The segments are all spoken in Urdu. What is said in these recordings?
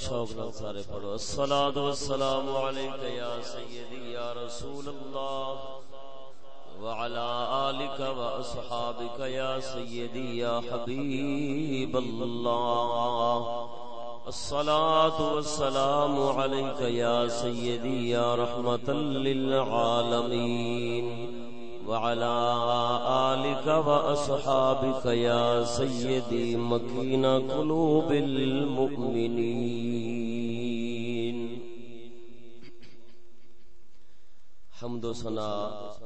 ذوق شوق نال سارے پڑھو۔ الصلوۃ والسلام علیک یا سیدی یا رسول اللہ۔ وعلى آلك وأصحابك يا سيدي يا حبيب الله الصلاة والسلام عليك يا سيدي يا رحمة للعالمين وعلى آلك وأصحابك يا سيدي مكين قلوب المؤمنين. حمد و سناء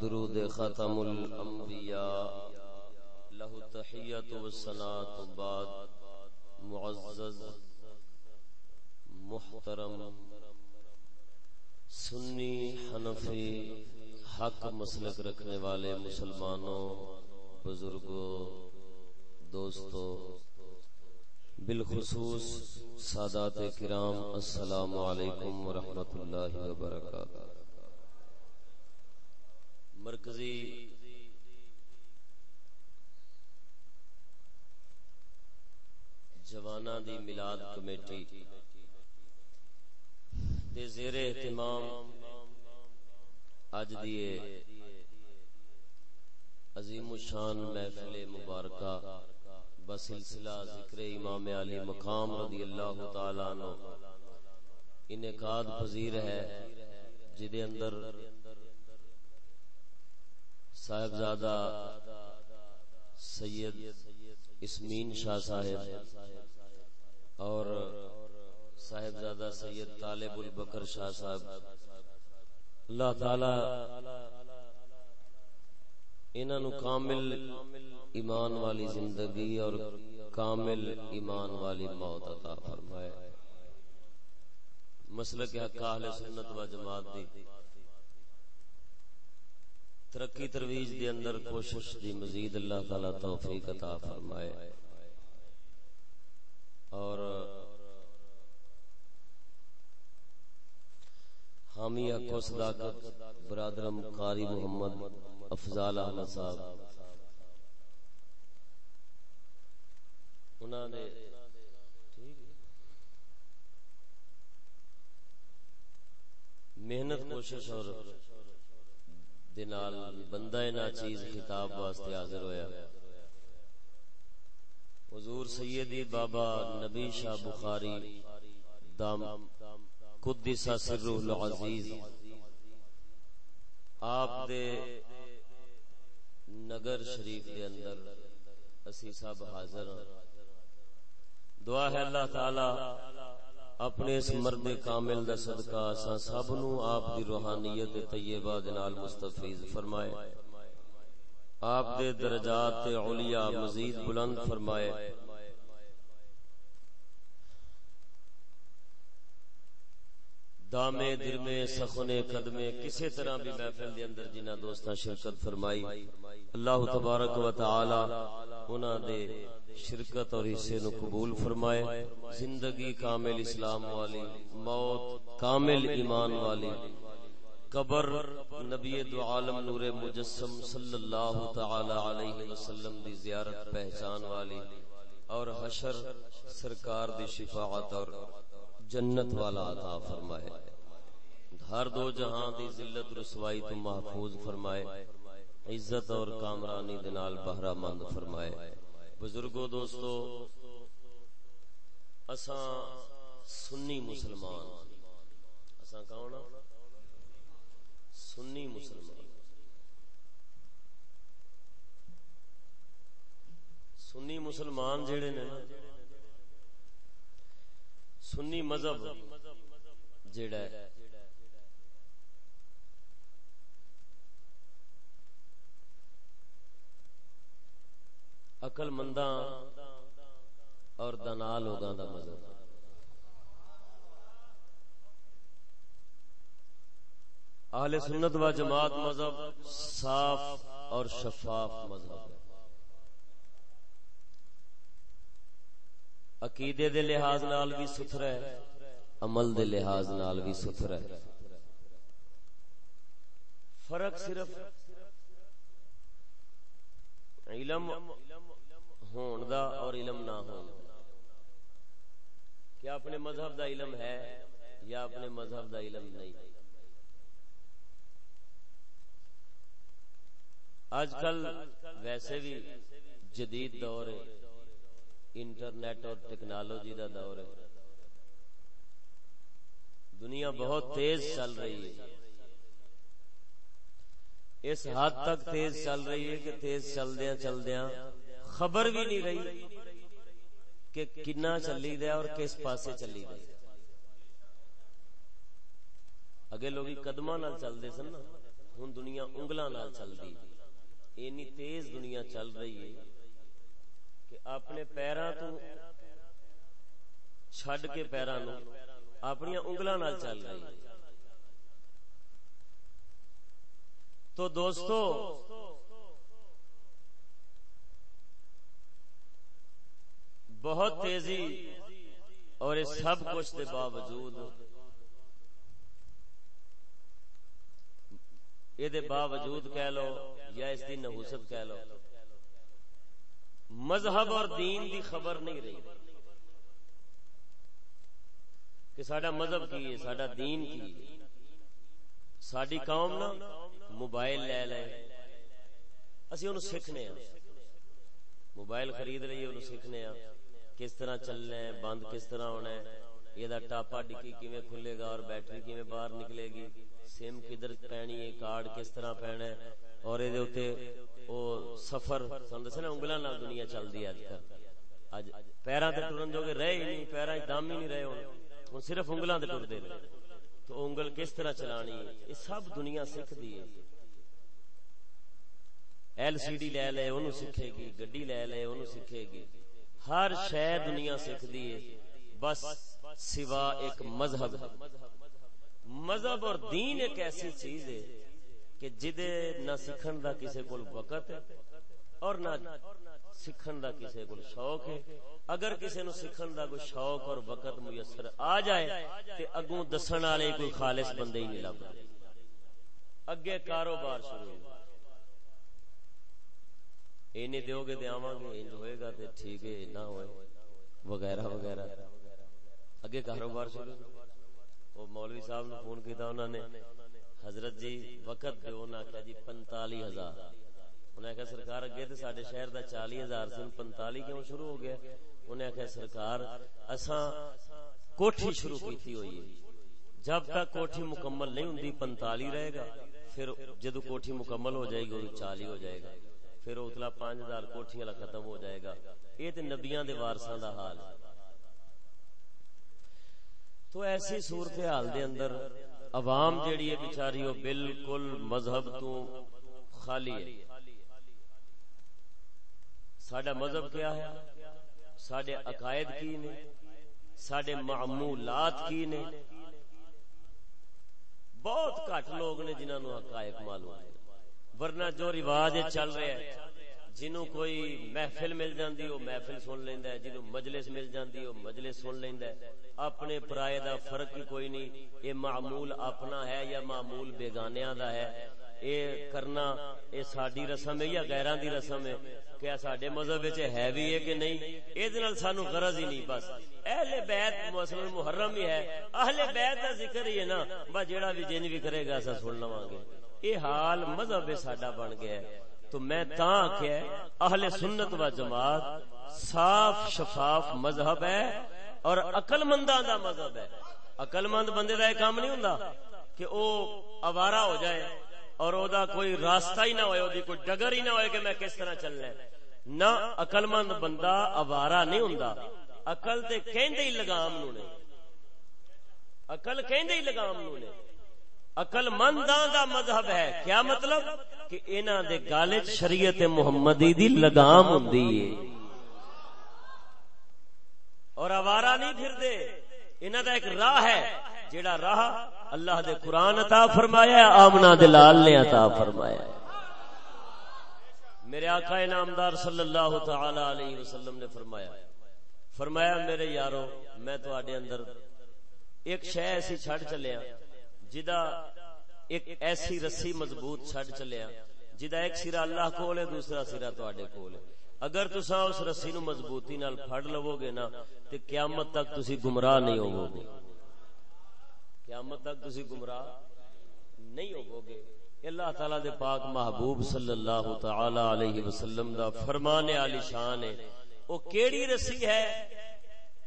درود ختم الانبیاء له تحیت و سنات بعد. معزز، محترم، سنی، حنفی حق مسلک رکھنے والے مسلمانوں، بزرگوں، دوستوں، بالخصوص سادات کرام، السلام علیکم ورحمۃ اللہ وبرکاتہ۔ مرکزی جوانا دی ملاد کمیٹی دے زیر اہتمام اج دیے عظیم الشان محفل مبارکہ بسلسلہ ذکر امام علی مقام رضی اللہ تعالی عنہ انعقاد پذیر ہے، جدے اندر صاحبزادہ سید اسمین شاہ صاحب اور صاحبزادہ سید طالب البکر شاہ صاحب اللہ تعالی انہوں کامل ایمان والی زندگی اور کامل ایمان والی موت عطا فرمائے۔ مسلک حق اہل سنت و جماعت دی ترقی ترویج دے اندر کوشش دی مزید اللہ تعالی توفیق عطا فرمائے۔ اور حامی حق و صداقت، برادرم قاری محمد افضال احمد صاحب۔ انہوں نے محنت، کوشش اور دنال بندہ نا چیز خطاب واسطے حاضر ہویا۔ حضور سیدی بابا نبی شاہ بخاری دام قدسہ سرہ العزیز. آپ دے نگر شریف دے اندر اسی صاحب حاضر ہاں۔ دعا ہے اللہ تعالی اپنے اس مرد کامل دا صدقہ اساں سب نو آپ دی روحانیت طیبہ دے نال مستفیض فرمائے۔ آپ دے درجات علیا مزید بلند فرمائے۔ دامے، درمے سخنے قدمے کسی طرح بھی محفل دے اندر جنہ دوستاں شرکت فرمائی۔ اللہ تبارک و تعالی انہاں دے شرکت اور حصے نو قبول فرمائے۔ زندگی کامل اسلام والی، موت کامل ایمان والی۔ قبر نبی دو عالم نور مجسم صلی اللہ تعالی علیہ وسلم دی زیارت پہچان والی اور حشر سرکار دی شفاعت اور جنت والا عطا فرمائے۔ ہر دو جہاں دی ذلت رسوائی تو محفوظ فرمائے۔ عزت اور کامرانی دنال بہرہ مند فرمائے۔ بزرگو دوستو، اساں سنی مسلمان۔ اساں کون ہاں؟ سنی مسلمان۔ سنی مسلمان جڑے نے سنی مذہب جڑا ہے۔ عقل منداں اور دنا لوگاں دا مذہب۔ اہل سنت و جماعت مذہب صاف اور شفاف مذہب ہے۔ عقیدے دے لحاظ نال بھی ستھرا ہے، عمل دے لحاظ نال بھی ستھرا ہے۔ فرق صرف علم ہون دا اور علم نہ ہون کیا اپنے مذہب دا علم ہے یا اپنے مذہب دا علم نہیں؟ آج کل ویسے بھی جدید دور ہے۔ انٹرنیٹ اور ٹیکنالوجی دا دور ہے۔ دنیا بہت تیز چل رہی ہے۔ اس حد تک تیز چل رہی ہے کہ تیز چل دیا چل دیا خبر بھی نہیں رہی کہ کنا چلی دیا اور کس پاسے چلی دیا اگے لوگ قدمہ نال چل سن نا، ہن دنیا انگلاں نال چل اینی تیز دنیا چل رہی ہے۔ کہ اپنے پیراں تو چھڈ کے پیراں نو اپنی انگلاں نال چل رہی ہے۔ تو دوستو، بہت تیزی اور اس سب کچھ کے باوجود یہ باوجود کہہ لو یا اس کی نحوست کہہ لو۔ مذہب اور دین دی خبر نہیں رہی کہ سڈا مذہب کی ہے سڈا دین کی ہے۔ ساری قوم نا موبائل لے لے۔ اسی انہوں سیکھنے ہیں موبائل خرید لیے انہوں سیکھنے ہیں کس طرح چلنا ہے، بند کس طرح ہونا ہے۔ یہ ٹاپا ڈکی کیویں کھلے گا اور بیٹری کیویں باہر نکلے گی؟ سم کدھر پینی ہے، کارڈ کس طرح پینا ہے؟ اور یہ او سفر سن نا، انگلاں نال دنیا چلدی ہے اج اج پیراں تے ٹرن جو رہے ہی نہیں، پیراں دم ہی نہیں رہے ہن ہن صرف انگلاں تے ٹردے نے تو انگل کس طرح چلانی ہے؟ یہ سب دنیا سکھ دی ہے۔ ایل سی ڈی لے لے انہوں سکھے گی، گڈی لے لے انہوں سکھے گی۔ ہر شے دنیا سکھ دی ہے۔ بس سوا ایک مذہب۔ مذہب اور دین ایک ایسی چیز ہے کہ جدے نہ سکھن دا کسے کول وقت ہے اور نہ سکھن دا کسے کول شوق ہے، اگر کسے نو سکھن دا کوئی شوق اور وقت میسر آ جائے تے اگوں دسن والے کوئی خالص بندے ہی نہیں لبدا اگے کاروبار شروع اینے دیو گے تے آواں گے، انج ہوئے گا تے ٹھیک ہے، نہ ہوئے، وغیرہ وغیرہ۔ اگے کاروبار شروع۔ وہ مولوی صاحب نے فون کیتا انہوں نے حضرت جی وقت دے انہاں کہا جی 45000 انہیں کہا سرکار اگے تے ساڈے شہر دا 40000 سن 45 کیوں شروع ہو گیا؟ انہیں کہا سرکار، اساں کوٹھی شروع کیتی ہوئی ہے۔ جب تک کوٹھی مکمل نہیں ہوندی 45 رہے گا۔ پھر جدو کوٹھی مکمل ہو جائے گی 40 ہو جائے گا۔ پھر اتلا 5000 کوٹھیاں والا ختم ہو جائے گا۔ یہ تے نبیاں دے وارثاں دا حال۔ ہے تو ایسی صورتحال دے اندر عوام جیڑی ہے بیچاری وہ بالکل مذہب تو خالی ہے۔ سڈا مذہب کیا ہے؟ سڈے عقائد کی نے؟ سڈے معمولات کی نے؟ بہت گھٹ لوگ نے جنہوں نے حقائق معلوم ہے ورنہ جو رواج چل رہا ہے جنوں کوئی محفل مل جاندی، وہ محفل سن لیندا ہے جنوں مجلس مل جاندی، وہ مجلس سن لیندا ہے۔ اپنے پرائے دا فرق ہی کوئی نہیں۔ یہ معمول اپنا ہے یا معمول بیگانیاں دا ہے؟ اے کرنا اے ساڈی رسم ہے یا غیراں دی رسم ہے؟ کیا ساڈے مذہب وچ ہے بھی ہے کہ نہیں؟ اے دے نال سانو غرض ہی نہیں، بس۔ اہل بیت مسلم محرم ہی ہے۔ اہل بیت دا ذکر ہی ہے نا۔ بس جیڑا بھی جن بھی کرے گا اسا سن لواں گے۔ اے حال مذہب ساڈا بن گیا ہے۔ تو میں تا کہ اہل سنت و جماعت صاف شفاف مذہب ہے اور عقل منداں دا مذہب ہے۔ عقل مند بندے دا یہ کام نہیں ہوندا کہ او اوارا ہو جائے اور او دا کوئی راستہ ہی نہ ہوئے، او دی کوئی ڈگر ہی نہ ہوئے کہ میں کس طرح چلنا ہے۔ نہ عقل مند بندہ اوارا نہیں ہوندا۔ عقل تے کہندے ہی لگام نو نے۔ عقل کہندے ہی لگام نو نے۔ عقل منداں دا مذہب ہے۔ کیا مطلب؟ کہ انہاں دے گالے شریعت محمدی دی لگام ہوندی ہے۔ اور آوارا نہیں پھر دے انہاں دا ایک راہ ہے، جیڑا راہ اللہ دے قرآن عطا فرمایا ہے، آمنہ دے لال نے عطا فرمایا ہے۔ میرے آقا انعامدار صلی اللہ تعالی علیہ وسلم نے فرمایا فرمایا، میرے یارو، میں تو آڈے اندر ایک شے ایسی چھڑ چلے ہیں جدا ایک ایسی رسی مضبوط چھڑ چلیا جدا ایک سرا اللہ کول ہے، دوسرا سرا تواڈے کول ہے۔ اگر تساں اس رسی نو مضبوطی نال پھڑ لو گے نا، تے قیامت تک تسی گمراہ نہیں ہوو گے قیامت تک تسی گمراہ نہیں ہوو گے اللہ تعالی دے پاک محبوب صلی اللہ تعالی علیہ وسلم دا فرمان علی شان ہے۔ او کیڑی رسی ہے؟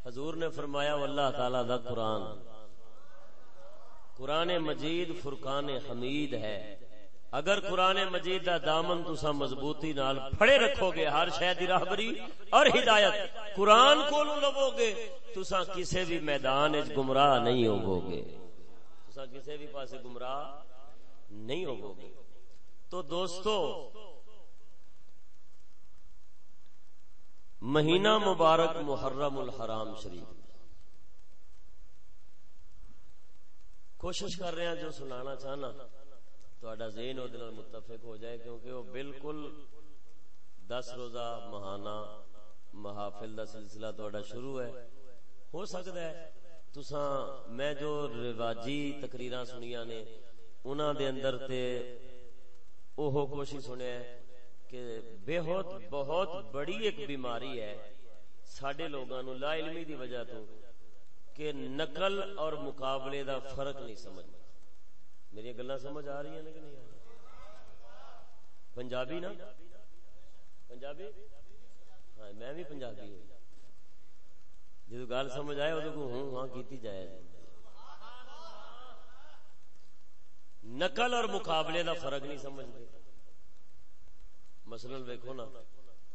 حضور نے فرمایا اللہ تعالی دا قرآن۔ قرآن مجید فرقان حمید ہے۔ اگر قرآن مجید دا دامن تسا مضبوطی نال پھڑے رکھو گے ہر شہ دی راہبری اور ہدایت قرآن کو لو گے تسا کسی بھی میدان وچ گمراہ نہیں ہوو گے تسا کسی بھی پاسے گمراہ نہیں ہوو گے تو دوستو، مہینہ مبارک محرم الحرام شریف۔ کوشش کر رہے ہیں جو سنانا چاہنا تو ذہن وہ متفق ہو جائے کیونکہ وہ بالکل دس روزہ مہانہ، محافل دا سلسلہ تھوڑا شروع ہے۔ ہو سکتا ہے تساں میں جو رواجی تقریراں سنیاں نے، انہاں دے اندر تے اوہو کوشش سنیا ہے کہ بہت بہت بڑی ایک بیماری ہے۔ ساڈے لوگاں نو لا علمی دی وجہ تو کہ نقل اور مقابلے دا فرق نہیں سمجھ۔ میری گلا سمجھ آ رہی ہیں کہ نہیں پنجابی نا؟ پنجابی؟ ہاں میں بھی پنجابی ہوں۔ جدو گل سمجھ آئے ادو کو ہوں ہاں کیتی جائے۔ نقل اور مقابلے دا فرق نہیں سمجھتے مثلا ویکو نا،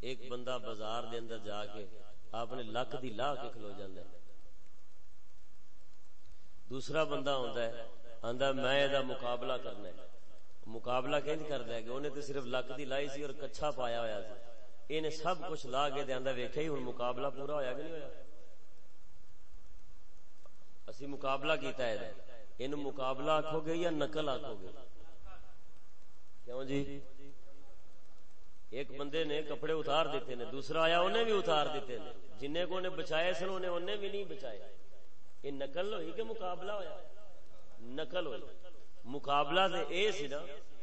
ایک بندہ بازار دے اندر جا کے آپ نے لک دی لا کے کھلو جاندہ ہے دوسرا بندہ آتا ہے، آندا میں دا مقابلہ کرنا ہے۔ مقابلہ کینج کردا ہے کہ اونے تے صرف لک دی لائی سی اور کچھا پایا ہویا سی۔ اینے سب کچھ لا کے تے آندا ویکھیا ہی ہن مقابلہ پورا ہویا کہ نہیں ہویا؟ اسی مقابلہ کیتا ہے این مقابلہ آکھو گے یا نقل آکھو گے؟ کیوں جی؟ ایک بندے نے کپڑے اتار دیتے نے، دوسرا آیا انہیں بھی اتار دیتے نے۔ جنہیں کو نے بچائے سن انہیں انہیں بھی نہیں بچائے۔ یہ نقل ہوئی کہ مقابلہ ہویا نقل ہوئی مقابلہ دے اے سی نا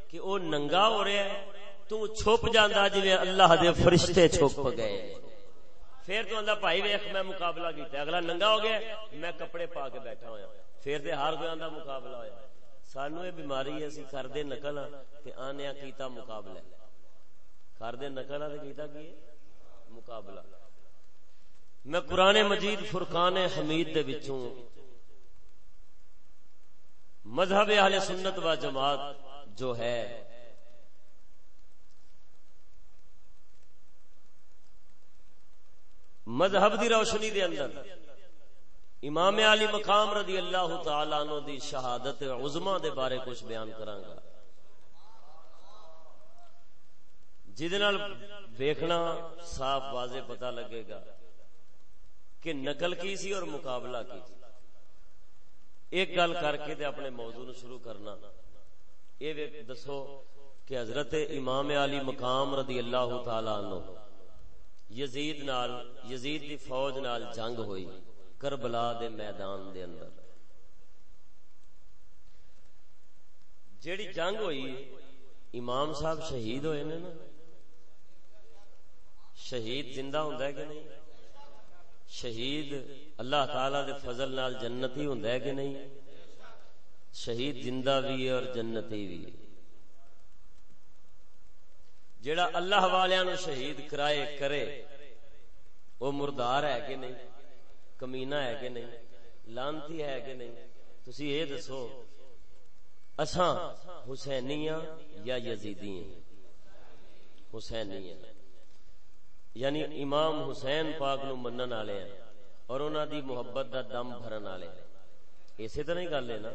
کہ او ننگا ہو رہا ہے تو چھپ جاندا جویں اللہ دے فرشتے چھپ گئے پھر تو آندا بھائی ویکھ میں مقابلہ کیتا اگلا ننگا ہو گیا میں کپڑے پا کے بیٹھا ہویا پھر تے ہر کوئی آندا مقابلہ ہویا سانو یہ بیماری ہے اسی کردے نقل تے آنیا کیتا مقابلہ کردے نقل تے کیتا کی مقابلہ میں قرآن مجید فرقان حمید دے وچوں مذہب اہل سنت و جماعت جو ہے، مذہب دی روشنی دے اندر امام علی مقام رضی اللہ تعالی عنہ دی شہادت عظما دے بارے کچھ بیان کراں گا۔ جدے نال ویکھنا صاف واضح پتہ لگے گا۔ کہ نقل کی سی اور مقابلہ کی سی۔ ایک گل کر کے اپنے موضوع شروع کرنا۔ یہ دسو کہ حضرت امام علی مقام رضی اللہ تعالی عنہ یزید نال، یزید دی فوج نال جنگ ہوئی کربلا دے میدان دے اندر۔ جیڑی جنگ ہوئی، امام صاحب شہید ہوئے نے نا۔ شہید زندہ ہوں کہ نہیں؟ شہید اللہ تعالی دے فضل نال جنتی ہوں کہ نہیں؟ شہید زندہ بھی ہے اور جنتی بھی ہے۔ جیڑا اللہ والیاں شہید کرائے کرے، وہ مردار ہے کہ نہیں؟ کمینا ہے کہ نہیں؟ لانتی ہے کہ نہیں؟ تسی یہ دسو، اساں حسینی یا یزیدی ہیں حسینی یعنی امام حسین پاک نو منن والے ہیں اور انہاں دی محبت دا دم بھرن والے ہیں۔ اسی طرح ہی گل ہے نا۔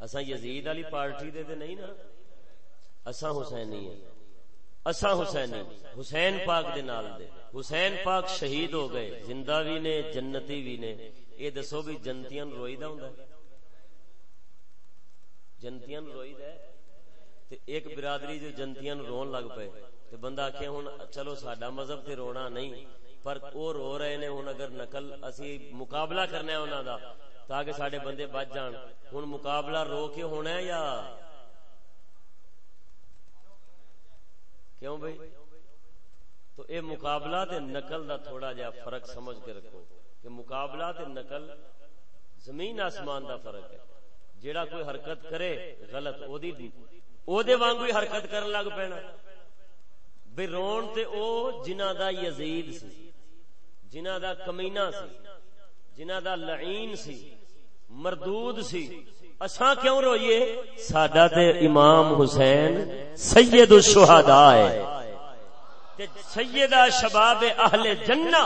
اساں یزید والی پارٹی دے تے نہیں نا۔ اساں حسینی ہیں۔ اساں حسینی حسین پاک دے نال دے۔ حسین پاک شہید ہو گئے۔ زندہ بھی نے، جنتی بھی نے۔ اے دسو بھی جنتیاں روئی دا ہوندا ہے۔ جنتیاں روئی دا ہے۔ تے ایک برادری جو جنتیاں رون لگ پے تے بندہ کہ ہن، چلو ساڈا مذہب تے رونا نہیں، پر او رو رہے نے، ہن اگر نقل اسی مقابلہ کرنا ہے انہاں دا، تاکہ ساڈے بندے بچ جان۔ ہن مقابلہ رو کے ہونا ہے یا؟ کیوں بھائی تو اے مقابلہ تے نقل دا تھوڑا جا فرق سمجھ کے رکھو کہ مقابلہ تے نقل زمین آسمان دا فرق ہے۔ جیڑا کوئی حرکت کرے، غلط، او دی او دے وانگو ہی حرکت کرن لگ پینا۔ بے تے او جنہ دا یزید سی، جنہ دا کمینہ سی، جنہ دا لعین سی، مردود سی۔ اساں کیوں روئیے؟ ساڈا تے امام حسین سید الشہداء ہے۔ تے سیدہ شباب اہل جنہ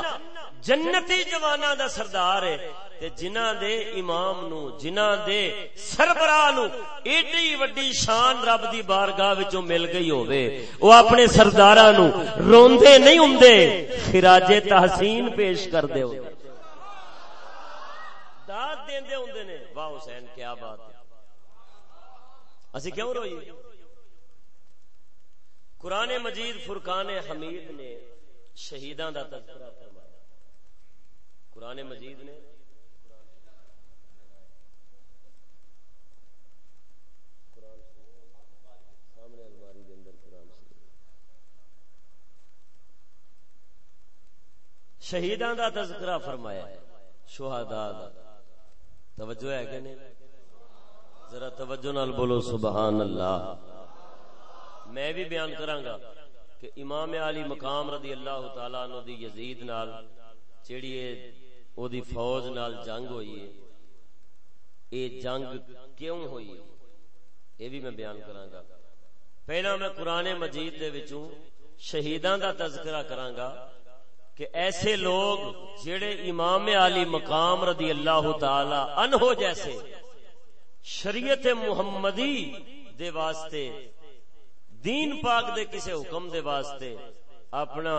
جنتی جوانا دا سردار ہے تے جنہ دے امام نو جنہ دے سربراہ نو ایڈی وڈی شان رب دی بارگاہ وچوں مل گئی ہووے۔ او اپنے سرداراں نو روندے نہیں ہوندے خراج تحسین پیش کر دے داد دیندے ہوندے نے۔ واہ حسین، کیا بات ہے۔ اسی کیوں روئیے؟ قرآن مجید فرقان حمید نے شہیداں دا تذکرہ قرآن مجید نے شہیداں دا تذکرہ فرمایا ہے، شہداء دا۔ توجہ ہے کہ نہیں؟ ذرا توجہ نال بولو سبحان اللہ میں بھی بیان کراں گا کہ امام علی مقام رضی اللہ تعالی عنہ دی یزید نال، جیڑی اے او دی فوج نال جنگ ہوئی ہے اے جنگ کیوں ہوئی ہے اے بھی میں بیان کراں گا پہلا میں قرآن مجید دے وچوں شہیداں دا تذکرہ کراں گا کہ ایسے لوگ جڑے امام علی مقام رضی اللہ تعالی عنہ جیسے شریعت محمدی دے واسطے دین پاک دے کسے حکم دے واسطے اپنا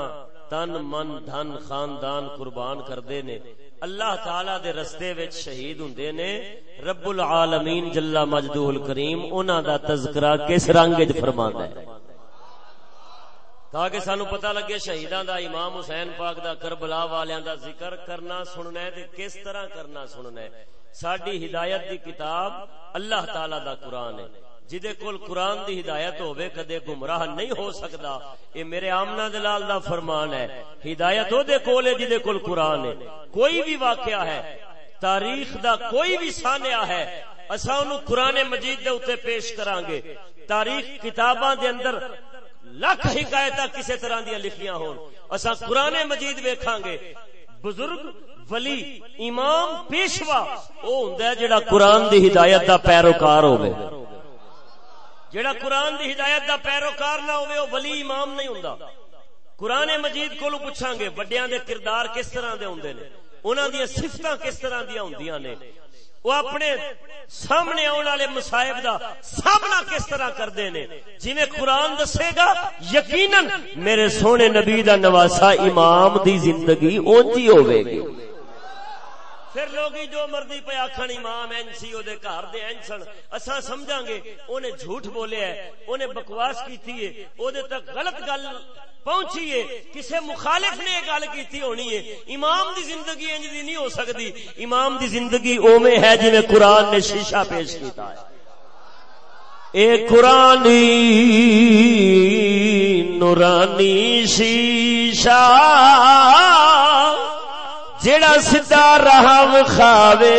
تن من دھن خاندان قربان کردے نے اللہ تعالی دے رستے وچ شہید ہوندے نے رب العالمین جل مجدہ الکریم انہاں دا تذکرہ کس رنگ وچ فرماندا ہے؟ تاکہ سانو پتہ لگے شہیداں دا، امام حسین پاک دا، کربلا والیاں دا ذکر کرنا سننا ہے تے کس طرح کرنا سننا ہے؟ ساڈی ہدایت دی کتاب اللہ تعالی دا قرآن ہے۔ جدے کول قرآن دی ہدایت ہوے کدے گمراہ نہیں ہو سکدا۔ اے میرے آمنہ دلال دا فرمان ہے۔ ہدایت او دے کول ہے جدے کول قرآن ہے۔ کوئی بھی واقعہ ہے، تاریخ دا کوئی بھی سانیہ ہے، اساں نو قرآن مجید دے اوتے پیش کران گے تاریخ کتاباں دے اندر لکھ حکایت کسی طرح دیا لکھیاں ہون۔ اسا قرآن مجید ویکھاں گے بزرگ، ولی، امام، پیشوا، او ہوندا ہے جڑا قرآن دی ہدایت دا پیروکار ہوے جڑا قرآن دی ہدایت دا پیروکار نہ ہوے او ولی امام نہیں ہوندا۔ قرآن مجید کولو پوچھاں گے بڑیاں دے کردار کس طرح دے ہوندے نے؟ انہاں دی صفتاں کس طرح دی ہوندیاں نے؟ وہ اپنے سامنے آنے والے مسائب دا سامنا کس طرح کرتے ہیں جی قرآن دسے گا، یقیناً میرے سونے نبی دا نواسا امام دی زندگی اونجی ہوے گی۔ پھر لوگ جو مرضی پہ آخر امام این سی وہ گھر دے این سن اصا سمجھا گے انہیں جھوٹ بولیا ہے انہیں بکواس کی ہے وہ تک غلط گل پہنچی ہے کسی مخالف نے گل کی ہونی ہے۔ امام دی زندگی انج دی نہیں ہو سکتی امام دی زندگی اوے ہے جی قرآن نے شیشہ پیش کیتا ہے۔ اے قرآن نورانی شیشہ جڑا سدھا راہ وکھاوے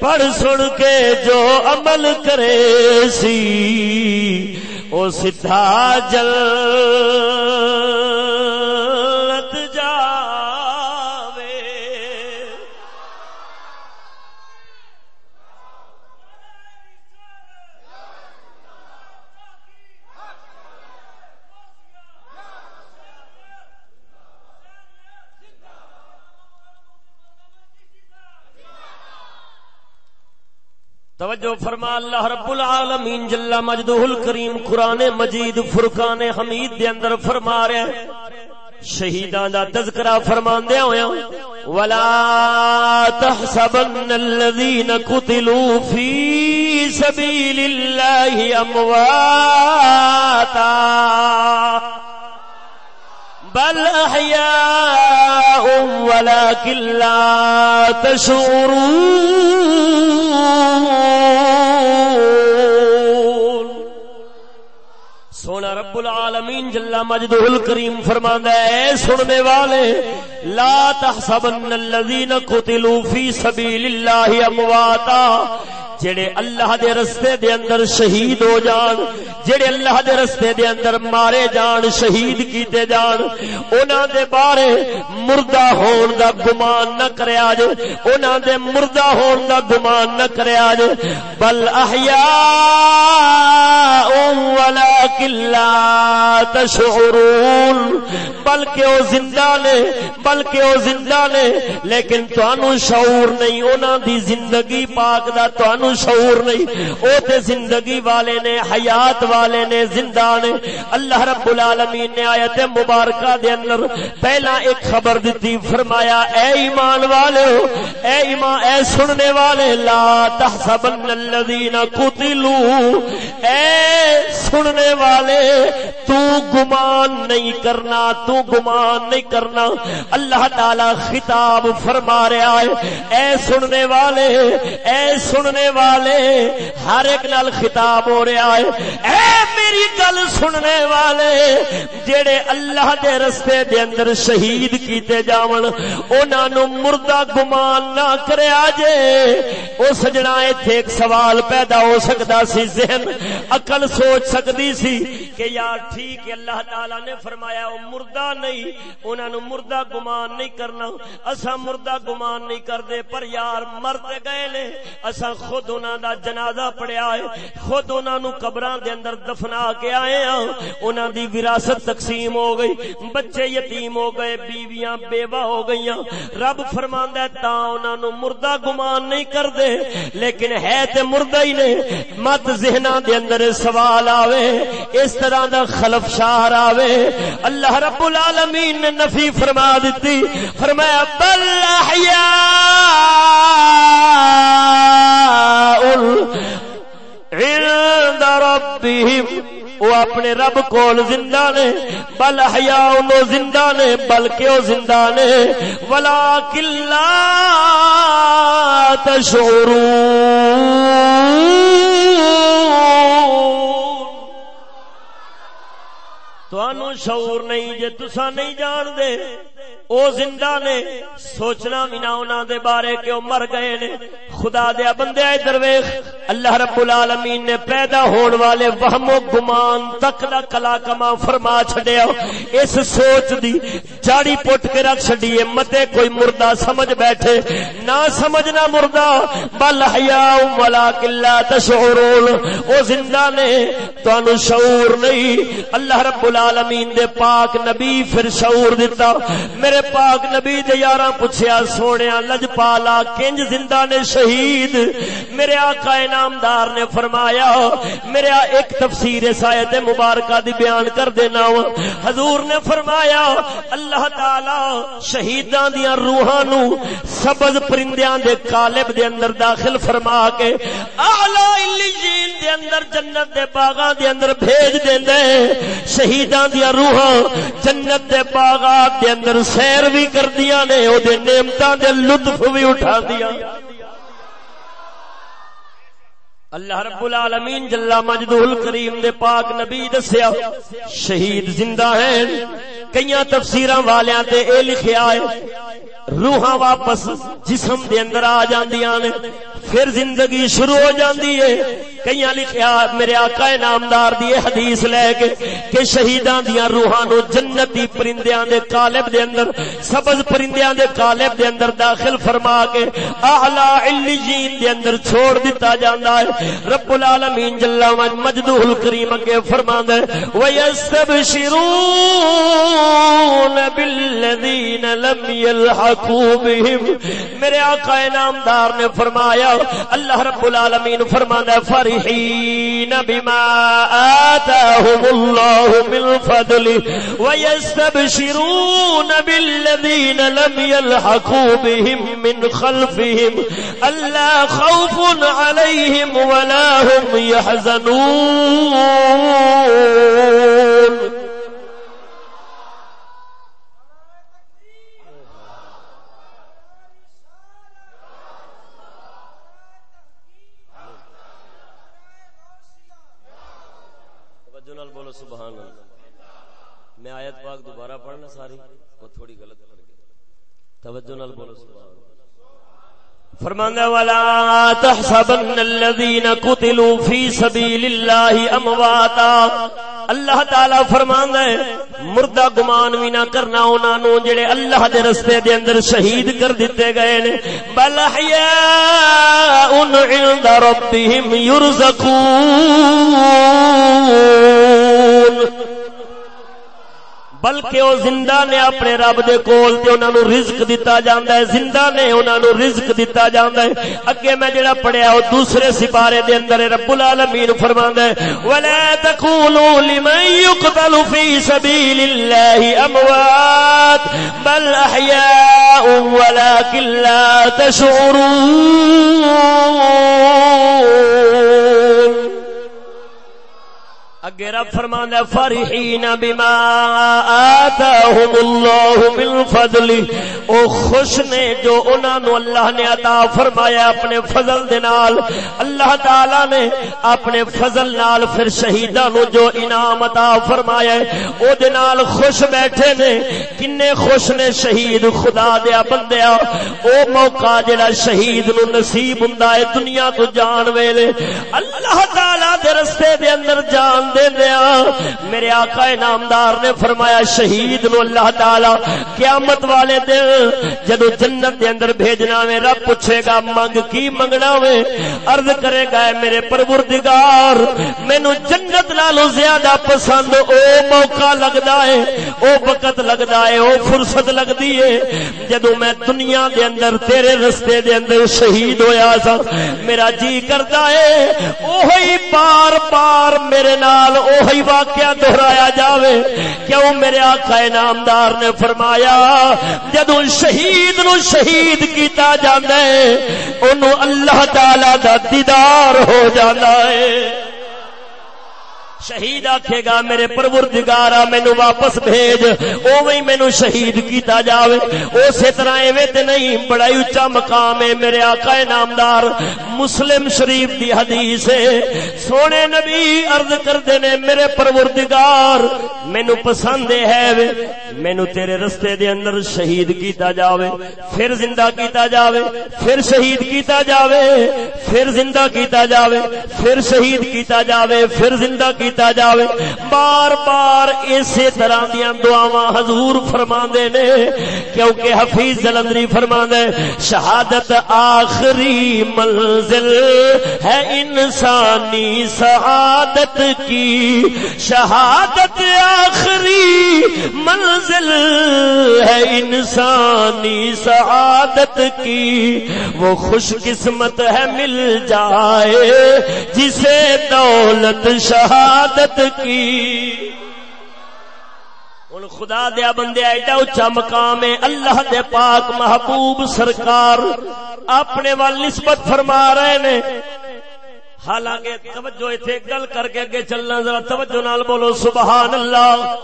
پڑھ سن کے جو عمل کرے سی او سدھا جل توجہ فرما، اللہ رب العالمین جل مجدہ الکریم قرآن مجید فرقان حمید دے اندر فرما رہے ہیں۔ شہیدان دا تذکرہ فرمان دے ہویا ولا تحسبن الذين قتلوا في سبيل الله امواتا بل احياء ولكن لا تشعرون. سونا رب العالمین جل مجدہ الکریم فرماندا ہے سننے والے، لا تحسبن الذين قتلوا في سبيل الله امواتا جڑے اللہ دے رستے دے اندر شہید ہو جان، جڑے اللہ دے رستے دے اندر مارے جان، شہید کیتے جان، انہاں دے بارے مردہ ہون دا گمان نہ کریا جے انہاں دے مردہ ہون دا گمان نہ کریا جے بل احیاء ولکن لا تشعرون، بلکہ او زندہ نے، بلکہ او زندہ نے، لیکن تانوں شعور نہیں، انہاں دی زندگی پاک دا تانوں شعور نہیں۔ او تے زندگی والے نے، حیات والے نے، زندہ نے۔ اللہ رب العالمین نے آیت مبارکہ دے اندر پہلا ایک خبر دیتی فرمایا، اے ایمان والے ہو، اے ایمان، اے سننے والے، لا تحسبن الذین قتلوا۔ اے سننے والے، تو گمان نہیں کرنا، تو گمان نہیں کرنا۔ اللہ تعالی خطاب فرما رہا ہے، اے سننے والے، اے سننے والے والے، ہر ایک نال خطاب ہو رہا ہے۔ اے میری گل سننے والے، جڑے اللہ دے رستے دے اندر شہید کیتے جاون، انہاں نو مردہ گمان نہ کریا جے او سجنا ایتھے ایک سوال پیدا ہو سکدا سی ذہن، عقل سوچ سکدی سی کہ یار ٹھیک ہے، اللہ تعالی نے فرمایا او مردہ نہیں، انہاں نو مردہ گمان نہیں کرنا۔ اسا مردہ گمان نہیں کردے، پر یار مرتے گئے نے اسا خود انہاں دا جنازہ پڑیا ہے، خود انہاں نو قبراں دے اندر دفنا کے آئے ہاں۔ انہاں دی وراثت تقسیم ہو گئی، بچے یتیم ہو گئے، بیویاں بیوہ ہو گئیاں۔ رب فرماندا ہے تا انہاں نو مردہ گمان نہیں کردے، لیکن ہے تے مردہ ہی نے۔ مت ذہناں دے اندر سوال آوے، اس طرح دا خلف شار آوے۔ اللہ رب العالمین نے نفی فرما دیتی فرمایا، بل احیاء عند ربهم، وہ اپنے رب کول زندہ نے، بل حیا انو زندہ نے، بلکہ وہ زندہ نے ولا کلا تشعرون۔ تو شعور نہیں جے تسا نہیں جان دے او زندہ نے، سوچنا بھی نہ دے بارے کہ او مر گئے نے۔ خدا دیا بندے آئے درویخ اللہ رب العالمین نے پیدا ہون والے وہم و گمان تک دا کلا کما فرما چھڑیا اس سوچ دی جاڑی پوٹ کے رکھ چھڑیے متے کوئی مردہ سمجھ بیٹھے۔ نہ سمجھنا مردہ۔ بل حیاء ولا کلا تشعرون۔ او زندہ نے تو انو شعور نہیں۔ اللہ رب العالمین العالمین دے پاک نبی پھر شعور دیتا میرے پاک نبی دیارہ پوچھیا، سونیا لجپالا کنج زندہ نے شہید۔ میرے آقا انعامدار نے فرمایا، میرے ایک تفسیر سایت مبارکہ دی بیان کر دینا حضور نے فرمایا، اللہ تعالی شہیدان دیاں روحاں نو سبز پرندیاں دے قالب دے اندر داخل فرما کے اعلی علیین دے اندر جنت دے باغاں دے اندر بھیج دیندے شہیداں دیاں روحاں جنت دے باغات دے اندر سیر بھی کردیاں نے، او دے نعمتاں دے لطف بھی اٹھا دیا اللہ رب العالمین جلا مجدہ الکریم دے پاک نبی دسیا، شہید زندہ ہیں۔ کئی تفسیراں والیاں تے اے لکھیا ہے روحاں واپس جسم دے اندر آ جاندیاں نے، پھر زندگی شروع ہو جاندی ہے۔ کئی لکھیا میرے آقا نامدار دی حدیث لے کے کہ شہیداں دیاں روحاں نو جنتی پرندیاں دے قالب دے اندر، سبز پرندیاں دے قالب دے اندر داخل فرما کے اعلی علیین دے اندر چھوڑ دتا جاندا ہے۔ رب العالمین جل مجدہ الکریم کے فرماندا ہے وَيَسْتَبْشِرُونَ بِالَّذِينَ لَمْ يَلْحَقُوا بِهِمْ۔ میرے آقا نامدار نے فرمایا، اللہ رب العالمین فرماندا ہے فرحین بما آتاهم الله من فضله ويستبشرون بالذين لم يلحقوا بهم من خلفهم۔ ألا خوف عليهم ولا هم يحزنون۔ آیت پاک دوبارہ پڑھنا ساری؟ وہ تھوڑی غلط پڑھ گئی توجہ نال بولو فرماندا ولا تحسبن الذين قتلوا في سبيل الله امواتا اللہ تعالی فرماندا ہے، مردہ گمان بھی نہ کرنا انہاں نو جڑے اللہ دے رستے دے اندر شہید کر دتے گئے نے۔ بل احیاء عند ربهم يرزقون۔ بلکہ وہ زندہ نے اپنے رب دے کول تے انہاں نو رزق دتا جاندا ہے، زندہ نے انہاں نو رزق دتا جاندا ہے۔ اگے میں جڑا پڑھیا او دوسرے سپارے دے اندر رب العالمین فرماندا ہے، ولا تقولوا لمن يقتل في سبيل الله اموات بل احياء ولكن لا تشعرون اگے رب فرماندا فرحین بما آتاهم اللہ من فضل۔ او خوش نے جو انہاں نو اللہ نے عطا فرمایا اپنے فضل دے نال۔ اللہ تعالی نے اپنے فضل نال پھر شہیداں نو جو انعام عطا فرمایا ہے، او دے نال خوش بیٹھے نے۔ کنے خوش نے شہید خدا دیا بندیا او موقع جڑا شہید نو نصیب ہوندا ہے دنیا تو جان ویلے۔ اللہ تعالی دے رستے دے اندر جان دے دیا ہاں۔ میرے آقا نامدار نے فرمایا، شہید نو اللہ تعالی قیامت والے دن جدو جنت دے اندر بھیجنا وے، رب پوچھے گا، منگ کی منگنا وے؟ عرض کرے گا، اے میرے پروردگار مینوں جنت نالوں زیادہ پسند، او موقع لگدا ہے، او وقت لگدا ہے، او فرصت لگدی ہے۔ جدو میں دنیا دے اندر، تیرے رستے دے اندر شہید ہویا سا، میرا جی کردا ہے، اوہی بار بار میرے نال نال اوہی واقعہ دہرایا جاوے کیوں میرے آقا نامدار نے فرمایا جدو شہید نو شہید کیتا جاندے انہوں اللہ تعالی دا دیدار ہو جانا ہے۔ شہید آکھے گا، میرے پروردگارا، مینو واپس بھیج۔ اوویں مینو شہید کیتا جاوے۔ اسی طرح ایویں تے نہیں بڑا اونچا مقام ہے میرے آقا نامدار مسلم شریف دی حدیث ہے۔ سونے نبی عرض کردے نے، میرے پروردگار، مینو پسند ہے وے مینو تیرے رستے دے اندر شہید کیتا جاوے۔ پھر زندہ کیتا جاوے۔ پھر شہید کیتا جاوے۔ پھر زندہ کیتا جاوے۔ پھر شہید کیتا جاوے۔ پھر زندہ کیتا دیتا جاوے۔ بار بار اسی طرح دیا دعوا حضور فرما نے، کیونکہ حفیظ جلندری فرما دے شہادت آخری منزل ہے انسانی سعادت کی۔ شہادت آخری منزل ہے انسانی سعادت کی۔ وہ خوش قسمت ہے، مل جائے، جسے دولت شہادت کی۔ ہوں خدا دیا بندے ایڈا اچا مقام ہے، اللہ دے پاک محبوب سرکار اپنے وال نسبت فرما رہے نے۔ حالانکہ توجہ اتنے گل کر کے اگے چلنا، ذرا توجہ نال بولو، سبحان اللہ۔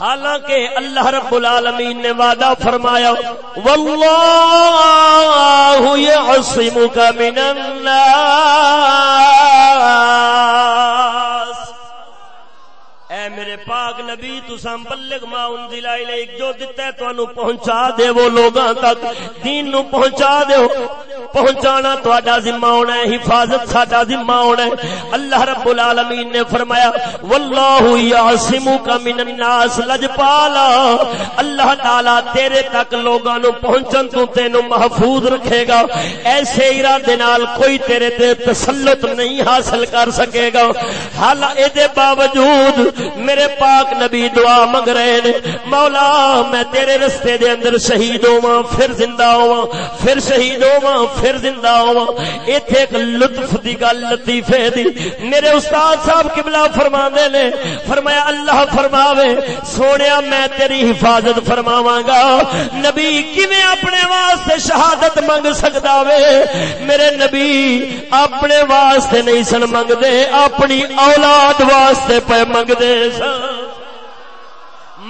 حالانکہ اللہ رب العالمین نے وعدہ فرمایا واللہ یعصمک من الناس۔ اے میرے پاک نبی، تساں بلغ ما انزل الیک، جو دتا ہے تانوں پہنچا دے وہ لوگاں تک۔ دین نو پہنچا دیو۔ پہنچانا تہاڈا ذمہ ہونا ہے، حفاظت ساڈا ذمہ ہونا ہے۔ اللہ رب العالمین نے فرمایا واللہ یعصمک من الناس لجپالا۔ اللہ تعالی تیرے تک لوگاں نو پہنچن تو تینو محفوظ رکھے گا۔ ایسے ارادے نال کوئی تیرے تے تسلط نہیں حاصل کر سکے گا۔ حال اے دے باوجود میرے پاک نبی دعا منگ رہے نے، مولا میں تیرے رستے دے اندر شہید ہوا پھر زندہ ہوا پھر شہید ہوا پھر زندہ ہوا ایتھے ایک لطف دی گل، لطیفے دی۔ میرے استاد صاحب قبلہ فرما دے نے، فرمایا اللہ فرماوے سونیا میں تیری حفاظت فرماواں گا نبی کیویں اپنے واسطے شہادت منگ سکدا وے؟ میرے نبی اپنے واسطے نہیں سن منگ دے اپنی اولاد واسطے پے منگ دے سن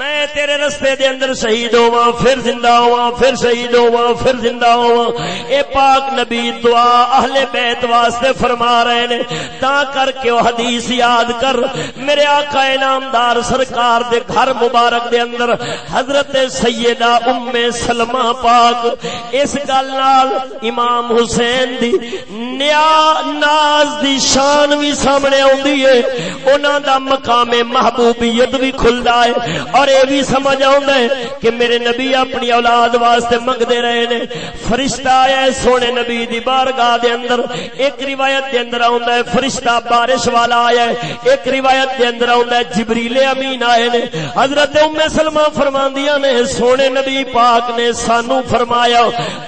میں تیرے رستے دے اندر شہید ہوا پھر زندہ ہوا پھر شہید ہوا پھر زندہ ہوا اے پاک نبی، دعا اہل بیت واسطے فرما رہے نے۔ تا کر کے وہ حدیث یاد کر۔ میرے آقا انعامدار سرکار دے گھر مبارک دے اندر حضرت سیدہ ام سلمہ پاک، اس گل نال امام حسین دی نیا ناز دی شان بھی سامنے اوندی ہے۔ انہاں دا مقام محبوبیت بھی کھلدا ہے۔ اور یہ بھی سمجھ آؤں کہ میرے نبی اپنی اولاد واسطے منگتے رہے نے۔ فرشتہ آیا ہے سونے نبی دی بارگاہ دے اندر۔ ایک روایت دے اندر آؤں ہے، فرشتہ بارش والا آیا ہے۔ ایک روایت دے اندر آؤں ہے، جبریل امین آئے نے۔ حضرت ام سلمہ فرماندیاں نے، سونے نبی پاک نے سانو فرمایا،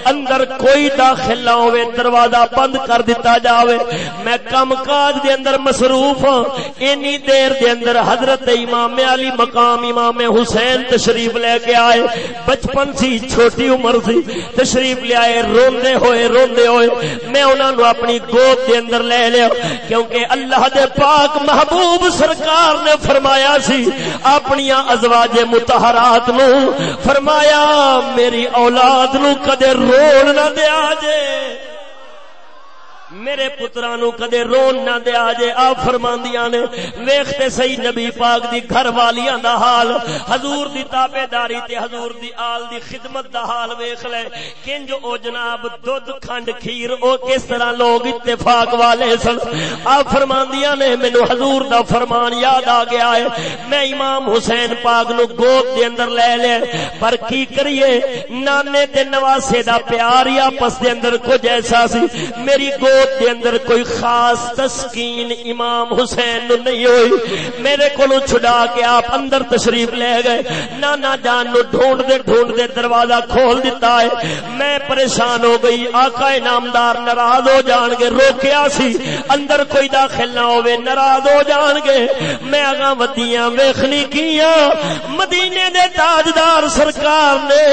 اندر کوئی داخل نہ ہوئے، دروازہ بند کر دیتا جاوے۔ میں کم کاج دے اندر مصروف ہوں اینی دیر دے اندر حضرت امام علی مقام امام حسین تشریف لے کے آئے۔ بچپن سی، چھوٹی عمر سی۔ تشریف لے آئے، روندے ہوئے روندے ہوئے۔ میں انہوں نے اپنی گود دے اندر لے لیا، کیونکہ اللہ دے پاک محبوب سرکار نے فرمایا سی اپنی ازواج متحرات نو فرمایا، میری اولاد نو کدے رون نہ دیا جے۔ میرے پترا نو کدے رون نہ دیا جے آ فرماندیاں نے۔ ویختے صحیح نبی پاک دی گھر والیاں دا حال۔ حضور دی تابے داری تے حضور دی آل دی خدمت دا حال ویخ لے۔ کنج او جناب دودھ کھنڈ کھیر، او کس طرح لوگ اتفاق والے سن۔ آ فرماندیاں نے، مینو حضور دا فرمان یاد آ گیا ہے۔ میں امام حسین پاک نو گود دے اندر لے لے۔ پر کی کریے؟ نانے تے نواسے دا پیار یا پس دے اندر کچھ ایسا سی۔ میری گود دے اندر کوئی خاص تسکین امام حسین نو نہیں ہوئی۔ میرے کو چھڑا کے آپ اندر تشریف لے گئے۔ نانا جان نو ڈھونڈ دے ڈھونڈ دے دروازہ کھول دیتا ہے۔ میں پریشان ہو گئی۔ آقا نامدار ناراض ہو جان گے۔ روکیا سی۔ اندر کوئی داخل نہ ہوئے۔ ناراض ہو جان گے۔ میں اگاں ودیاں ویکھنی کیاں؟ مدینے دے تاجدار سرکار نے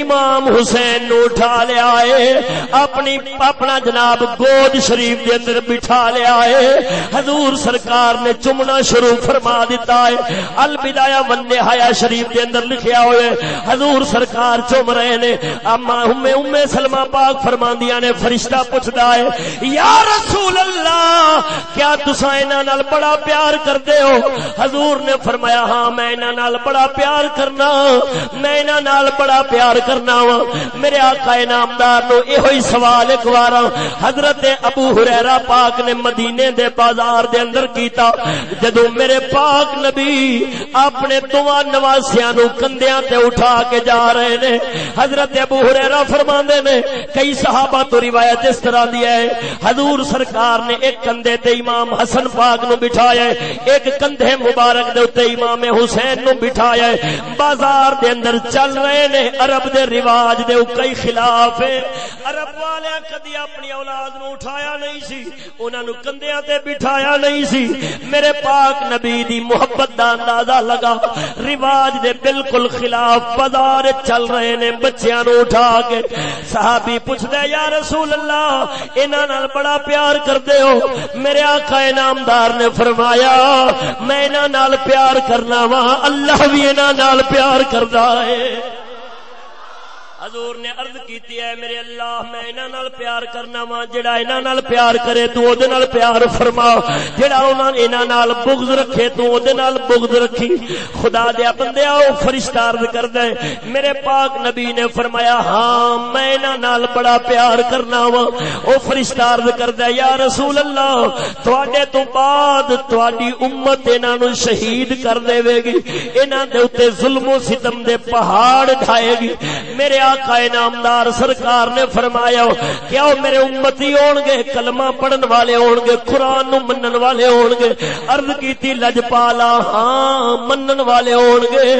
امام حسین نو اٹھا لیا ہے۔ اپنی اپنا جناب گود شریف کے اندر بٹھا لیا ہے۔ حضور سرکار نے چمنا شروع فرما دیتا ہے۔ البدایا ونڈے ہایا شریف کے اندر لکھیا ہوئے حضور سرکار چم رہے نے۔ اما ہمیں امے سلمہ پاک فرماندیاں نے فرشتہ پوچھدا ہے، یا رسول اللہ، کیا تساں انہاں نال بڑا پیار کردے ہو؟ حضور نے فرمایا ہاں میں انہاں نال بڑا پیار کرنا، میں انہاں نال بڑا پیار کرنا وا۔ میرے آقا انعامدار نو ایہی سوال ایک وارا حضرت ابو حریرہ پاک نے مدینے دے بازار دے اندر کیتا۔ جدو میرے پاک نبی اپنے دواں نواسیاں نو کندیاں تے اٹھا کے جا رہے نے، حضرت ابو حریرہ فرماندے نے، کئی صحابہ تو روایت اس طرح دی ہے۔ حضور سرکار نے ایک کندھے تے امام حسن پاک نو بٹھایا ہے، ایک کندھے مبارک دے اوتے امام حسین نو بٹھایا ہے۔ بازار دے اندر چل رہے نے، عرب دے رواج دے کئی خلاف ہے۔ عرب والے کدی اپنی اپنی اولاد نو اٹھایا نہیں سی، انہاں نو کندھیاں تے بٹھایا نہیں سی۔ میرے پاک نبی دی محبت دا اندازہ لگا، رواج دے بالکل خلاف بازار چل رہے نے، بچیاں نو اٹھا کے۔ صحابی پوچھ دے یا رسول اللہ، انہاں نال بڑا پیار کردے ہو۔ میرے آقا انعامدار نے فرمایا، میں انہاں نال پیار کرنا وا اللہ بھی انہاں نال پیار کردا ہے۔ حضور نے عرض کیتی ہے، میرے اللہ، میں انہاں نال پیار کرنا وا جڑا انہاں نال پیار کرے تو او دے نال پیار فرما۔ جڑا انہاں انہاں نال بغض رکھے تو او دے نال بغض رکھی۔ خدا دے بندیا او فرشتہ عرض کردا ہے۔ میرے پاک نبی نے فرمایا ہاں میں انہاں نال بڑا پیار کرنا وا او فرشتہ عرض کردا ہے، یا رسول اللہ، تواڈے تو بعد تواڈی امت انہاں نو شہید کر دے گی۔ انہاں دے اوتے ظلم و ستم دے پہاڑ ڈھائے گی۔ میرے آقا نامدار سرکار نے فرمایا کیا وہ میرے امتی ہون گے کلمہ پڑھن والے ہون گے قرآن نو منن والے ہون گے عرض کیتی لجپالا ہاں منن والے ہون گے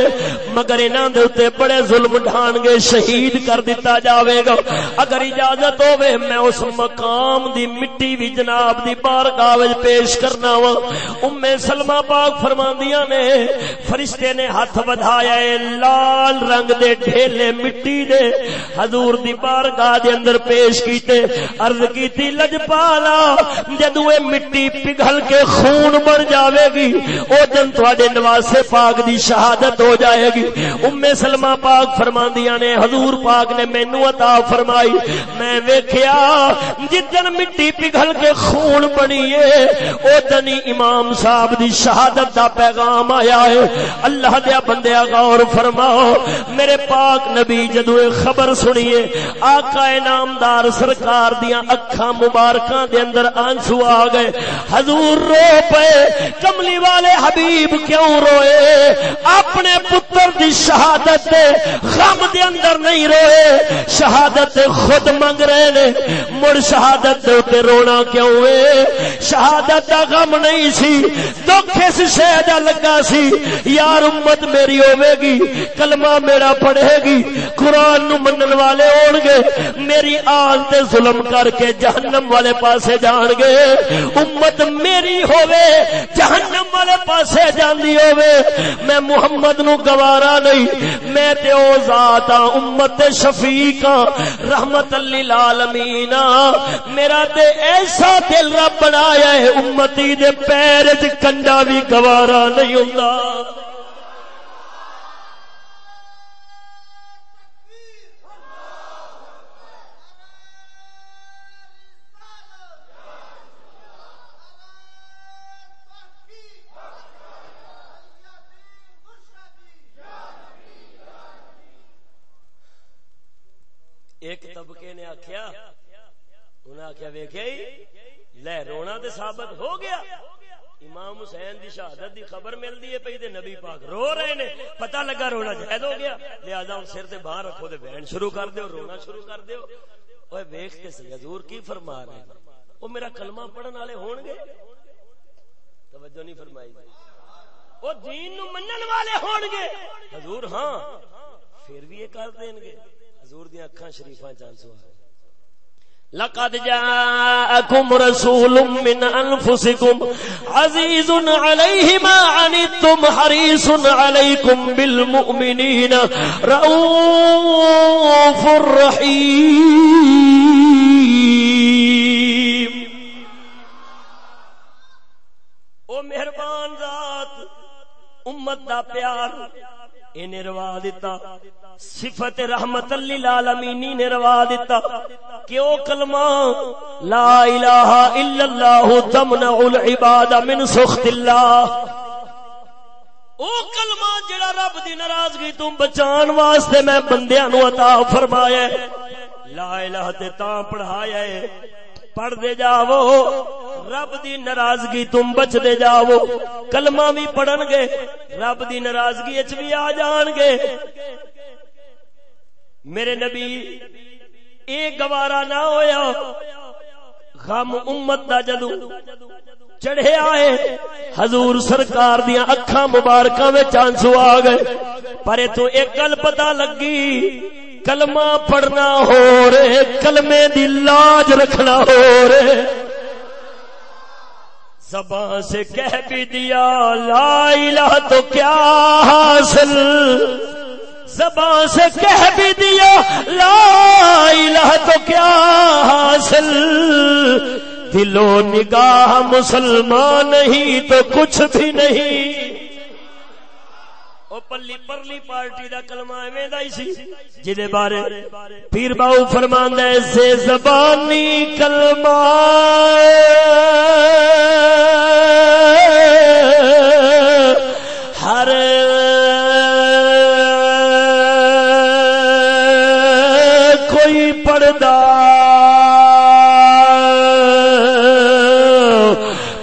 مگر انہاں دے اوتے بڑے ظلم ڈھان گے شہید کر دیتا جاوے گا۔ اگر اجازت ہوے میں اس مقام دی مٹی بھی جناب دی بارگاہ وچ پیش کرنا وا۔ ام سلمہ پاک فرماندیاں نے، فرشتے نے ہاتھ بدھایا اے لال رنگ دے ڈھیلے مٹی دے۔ حضور دی بارگاہ دے اندر پیش کیتے، عرض کیتی، لجپالا جدو اے مٹی پگھل کے خون بن جاوے گی، او دن تواڈے نواسے پاک دی شہادت ہو جائے گی۔ ام سلمہ پاک فرماندیاں نے، حضور پاک نے مینوں عطا فرمائی۔ میں ویکھیا جدن مٹی پگھل کے خون بنی ہے او دن امام صاحب دی شہادت دا پیغام آیا ہے اللہ دے بندیا غور فرماؤ، میرے پاک نبی جدو خبر سنیے، آقا نامدار سرکار دیا اکھا مبارکاں دے اندر آنسو آ گئے۔ حضور رو پے کملی والے حبیب کیوں روئے؟ اپنے پتر دی شہادت دے غم دے اندر نہیں روئے۔ شہادت خود منگ رہے نے، مڑ شہادت دے تے رونا کیوں ہے شہادت دا غم نہیں سی، دکھ اس شے دا لگا سی، یار امت میری ہوے گی، کلمہ میرا پڑھے گی، قرآن قرآن نو منن والے ہون گے میری آل تے ظلم کر کے جہنم والے پاسے جان گے امت میری ہووے، جہنم والے پاسے جاندی ہووے۔ میں محمد نو گوارا نہیں، میں تے او ذات ہاں، امت شفیق ہاں، رحمت للعالمین ہاں۔ میرا تے ایسا دل رب بنایا ہے، امتی دے پیر وچ کنڈا بھی گوارا نہیں ہوندا ایک طبقے نے آخیا انہیں آخیا ویخیا لے، رونا تو ثابت ہو گیا۔ امام حسین دی شہادت دی خبر ملتی ہے پی نبی پاک رو رہے نے۔ پتہ لگا رونا جائد ہو گیا۔ لہذا ہوں سر سے باہر رکھو تو بہن شروع کر دیو، رونا شروع کر دیو۔ اوے ویخ کے سی، حضور کی فرما رہے ہیں؟ وہ میرا کلمہ پڑھن والے ہون گے؟ توجہ نہیں فرمائی وہ دین نو منن والے ہون گے۔ حضور ہاں پھر بھی یہ کر دیں گے۔ حضور دی اکھاں شریفاں چانسو ہیں لقد جاءكم رسول من انفسكم عزيز عليه ما عنتم حريص عليكم بالمؤمنين رؤوف رحيم. او مہربان ذات، امت دا پیار، انہیں روا دیتا۔ صفت رحمت للعالمین نے روا دیتا۔ کہ او کلمہ؟ لا الہ الا اللہ تمنع العباد من سخط اللہ۔ او کلمہ جڑا رب دی ناراضگی تو بچان واسطے میں بندیاں نو عطا فرمایا ہے۔ لا الہ تے تاں پڑھایا ہے۔ پڑھ دے جاو رب دی ناراضگی تم بچ دے جاو کلمہ بھی پڑھن گے۔ رب دی ناراضگی اچ بھی آ جان گے۔ میرے نبی، اے گوارا نہ ہویا، غم امت دا جدو چڑھے آئے، حضور سرکار دیا اکھاں مبارکاں میں چانسو آ گئے۔ پر تو ایک گل پتہ لگی، کلمہ پڑھنا ہو رہے، کلمے دی لاج رکھنا ہو رہے۔ زبان سے کہہ بھی دیا، لا الہ تو کیا حاصل؟ زبان سے کہہ بھی دیا، لا الہ تو کیا حاصل؟ دلو نگاہ مسلمان نہیں تو کچھ بھی نہیں۔ او پلی پرلی پارٹی دا کلمہ ایویں دا ہی سی جدے بارے پیر باو فرماندا ہے سے زبانی کلمہ ہر کوئی پڑھدا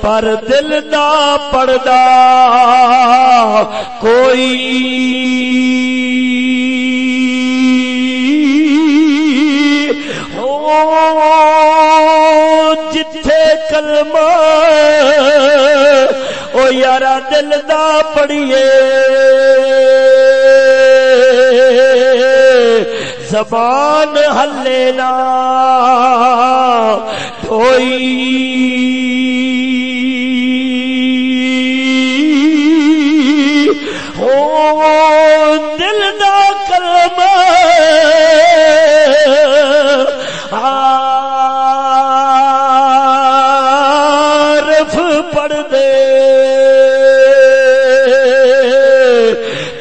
پر دل دا پڑدا کوئی ہو جتھے کلمہ او یارا دل دا پڑیے زبان ہلے نا کوئی ہو دل دا کلمہ عارف پڑھ دے۔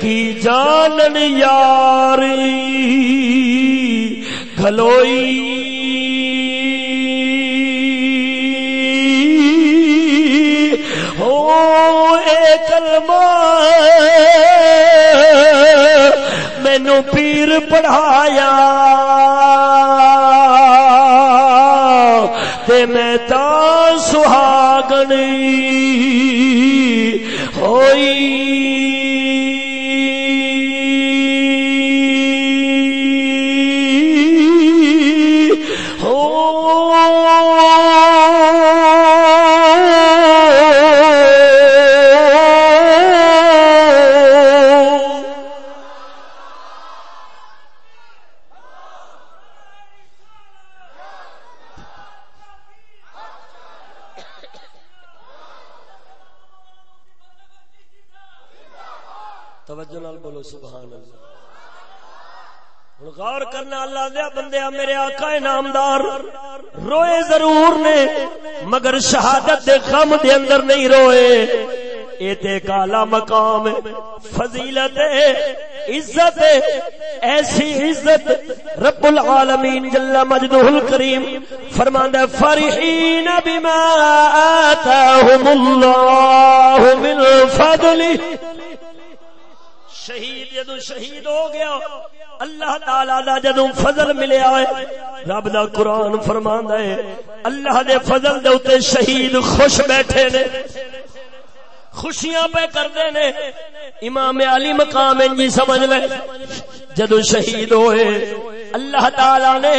کی جانن یاری۔ گھلوئی ہو اے کلمہ مینو پیر پڑھایا۔ تے میں تا سہاگنی۔ ہوئی۔ بولو سبحان اللہ۔ غور کرنا اللہ دیا بندیا میرے آقا نامدار روئے ضرور نے، مگر شہادت دے غم دے اندر نہیں روئے۔ اے تے کالا مقام فضیلت عزت ایسی عزت رب العالمین جل مجدہ الکریم فرماندا فرحین بما آتاہم اللہ من فضلہ شہید جدو شہید ہو گیا، اللہ تعالی دا جدو فضل ملیا ہے، رب دا قرآن فرماندا ہے، اللہ دے فضل دے اوتے شہید خوش بیٹھے نے، خوشیاں پہ کردے نے۔ امام علی مقام انجی سمجھ لے جدو شہید ہوئے، اللہ تعالی نے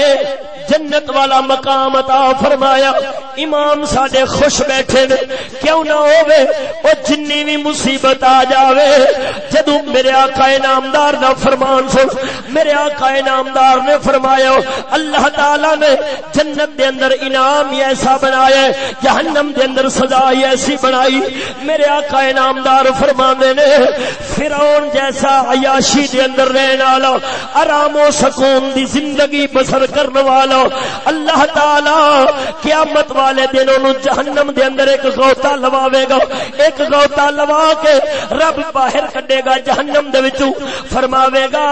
جنت والا مقام عطا فرمایا۔ امام ساڈے خوش بیٹھے نے، کیوں نہ ہوے او جنی بھی مصیبت آ جاوے۔ جدو میرے آقا نامدار دا فرمان سن، میرے آقا نامدار نے فرمایا، اللہ تعالی نے جنت دے اندر انعام ایسا بنایا ہے، جہنم دے اندر سزا ایسی بنائی۔ میرے آقا نامدار فرماندے نے، فرعون جیسا عیاشی دے اندر رہن والا، آرام و سکون دی زندگی بسر کرنے والا، اللہ تعالی قیامت والے دن انہوں جہنم دے اندر ایک غوطہ لواوے گا، ایک غوطہ لوا کے رب باہر کڈے گا، جہنم دے وچوں فرماوے گا،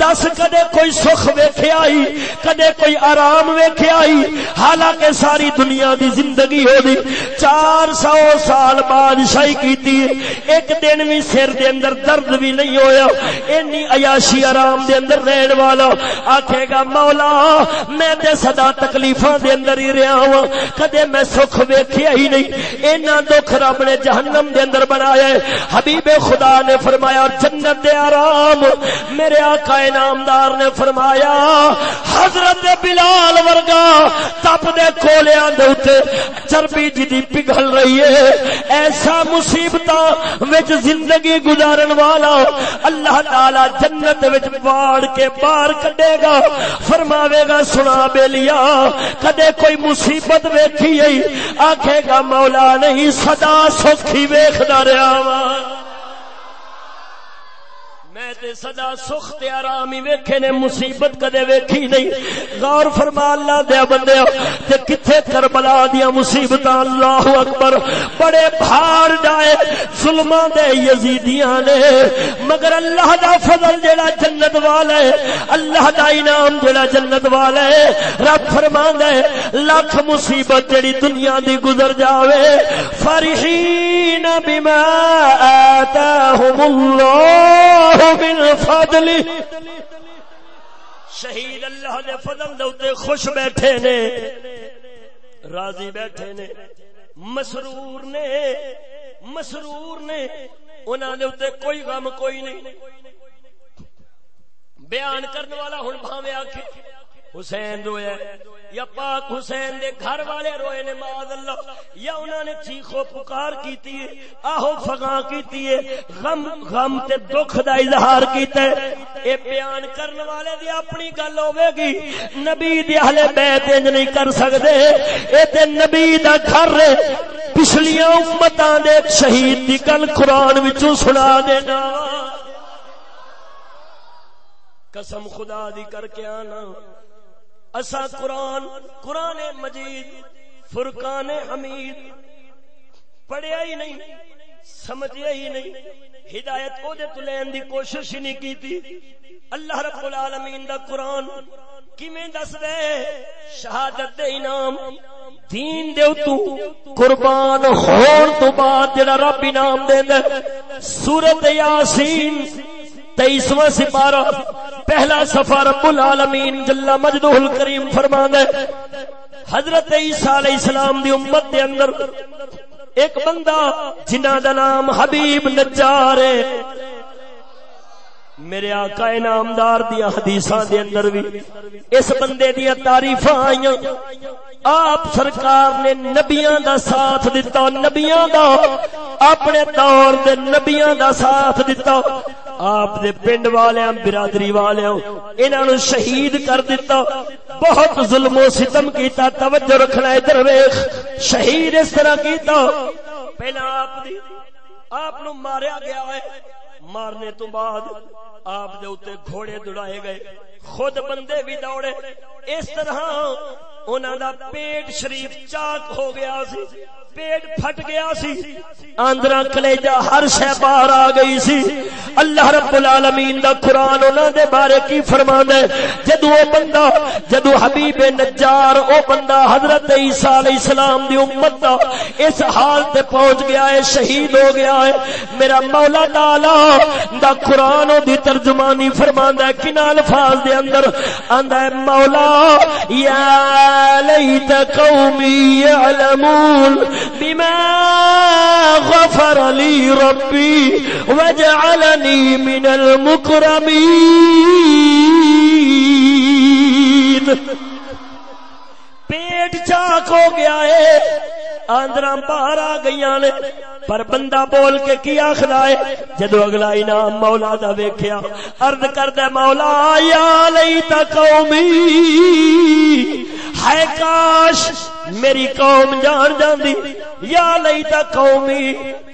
دس کدے کوئی سکھ ویکھے آئی، کدے کوئی آرام ویکھے آئی، حالانکہ ساری دنیا دی زندگی ہو دی، چار سو سال بادشاہی کیتی ایک دن بھی سر دے اندر درد بھی نہیں ہویا، اینی عیاشی آرام دے اندر رہن والا آکھے گا، مولا میں تے صدا تکلیفاں دے اندر ہی رہا ہوں کدے میں سکھ ویکھیا ہی نہیں؟ اینا دکھ رب نے جہنم دے اندر بنایا ہے۔ حبیب خدا نے فرمایا، جنت دے آرام۔ میرے آقا نامدار نے فرمایا، حضرت بلال ورگا تپ دے کولیاں دے اوتے چربی جی جدی پگھل رہی ہے۔ ایسا مصیبتاں وچ زندگی گزارن والا اللہ تعالی جنت وچ باڑ کے باہر کڈے گا۔ فرماوے گا، سنا بے لیا کدے کوئی مصیبت ویکھی آکھے گا مولا نہیں سدا سکھی ویکھدا رہا وا میں تے سدا سکھ تے آرام ہی ویکھے نے، مصیبت کدے ویکھی نہیں۔ غور فرما اللہ دے بندے تے کتھے کربلا دیا مصیبتاں، اللہ اکبر۔ بڑے بھاڑ جائے، ظلماں دے یزیدیاں نے۔ مگر اللہ دا فضل جڑا جنت والا ہے، اللہ دا انعام جڑا جنت والا ہے۔ رب فرماندا ہے، لاکھ مصیبت جڑی دنیا دی گزر جاوے۔ فرحین بما آتاهم اللہ۔ من فضل. شہید اللہ دے فضل دے اتے خوش بیٹھے نے، راضی بیٹھے نے، مسرور نے مسرور نے، انہاں دے اوتے کوئی غم کوئی نہیں۔ بیان کرنے والا ہن بھاویں آکھے حسین رویا یا پاک حسین دے گھر والے روئے نے معاذ اللہ، یا انہوں نے چیخو پکار کیتی ہے، آہو فغاں کیتی ہے، غم غم تے دکھ دا اظہار کیتا ہے۔ اے بیان کرنے والے دی اپنی گل ہوے گی، نبی دی اہل بیت انج نہیں کر سکدے۔ اے تے نبی دا گھر پچھلیاں امتاں دے شہید دی گل قرآن وچوں سنا دینا۔ قسم خدا دی کر کے آنا۔ اسا قرآن قرآن مجید، فرقان حمید، پڑھیا ہی نہیں، سمجھیا ہی نہیں، ہدایت او دے تلین دی کوشش ہی نہیں کی تھی اللہ رب العالمین دا قرآن کیویں دس دے شہادت دے انعام، دین دے تو قربان ہون تو بعد جڑا رب انعام دیندا سورۃ یاسین۔ تیسواں سپارہ پہلا سفر رب العالمین جلا مجدہ الکریم فرمان ہے۔ حضرت عیسیٰ علیہ السلام دی امت دے اندر ایک بندہ جنہ دا نام حبیب نجار ہے۔ میرے آقا نامدار دیا حدیثاں دے اندر بھی، اس بندے دیا تعریفاں آئیاں۔ آپ سرکار نے نبیاں دا ساتھ دیتا نبیاں دا، اپنے دور دے نبیاں دا ساتھ دیتا آپ دے پنڈ والیاں، برادری والیاں، انہاں نو شہید کر دیتا بہت ظلم و ستم کیتا، توجہ رکھنا ادھر ویکھ۔ شہید اس طرح کیتا۔ پہلا آپ دی، آپ نو ماریا گیا ہے۔ مارنے تو بعد آپ دے اوتے گھوڑے دڑائے گئے۔ خود بندے بھی دوڑے۔ اس طرح انہوں دا پیٹ شریف چاک ہو گیا سی، پیٹ پھٹ گیا سی۔ آندرا کلیجا ہر شہ باہر آ گئی سی۔ اللہ رب العالمین دا قرآن انہوں دے بارے کی فرمان ہے؟ جدو او بندہ، جدو حبیب نجار او بندہ حضرت عیسیٰ علیہ السلام دی امت دا اس حال تے پہنچ گیا ہے، شہید ہو گیا ہے۔ میرا مولا تعالی دا قرآن او دی ترجمانی فرمان ہے کنا الفاظ دے اندر، آندا ہے، مولا، یا لیت قومی یعلمون بما غفر لي ربي وجعلني من المكرمين پیٹ چاک ہو گیا ہے۔ آندرا باہر آ گئی نے، پر بندہ بول کے کی آخر ہے؟ جدو اگلا انعام مولا دا ویکھیا ارد کرد مولا، یا لئی تا قومی ہے کاش، میری قوم جان جاندی، یا لئی تا قومی،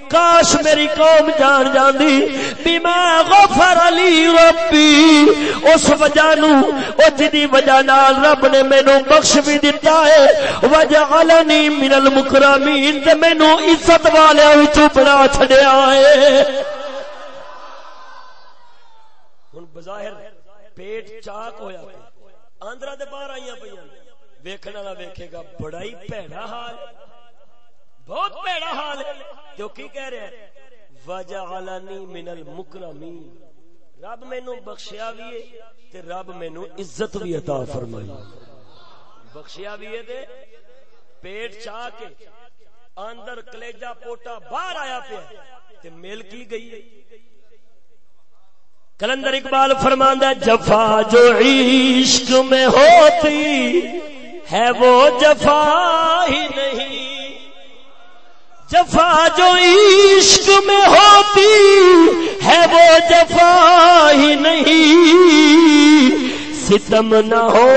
کاش میری قوم جان جاندی بھی میں غفر علی ربی، اس وجہ نو، او جدی وجہ نال رب نے مینوں بخش بھی دتا ہے، وجعلنی من المکرمین۔ تے مینوں عزت والے وچوں بنا چھڈیا ہے۔ ہن بظاہر پیٹ چاک ہویا آندرا دے باہر آئیاں پیاں ویکھن والا ویکھے گا بڑا ہی بھڑا حال بہت بھڑا حال ہے۔ جو کی کہہ رہے ہیں وجعلنی من المکرمین رب مینوں بخشیا بھی ہے تے رب مینوں عزت بھی عطا فرمائی۔ بخشیا بھی ہے تے پیٹ چاہ کے اندر کلیجا پوٹا باہر آیا پیا تے مل کی گئی کلندر اقبال فرماندہ جفا جو عشق میں ہوتی ہے وہ جفا ہی نہیں۔ جفا جو عشق میں ہوتی ہے وہ جفا ہی نہیں۔ ستم نہ ہو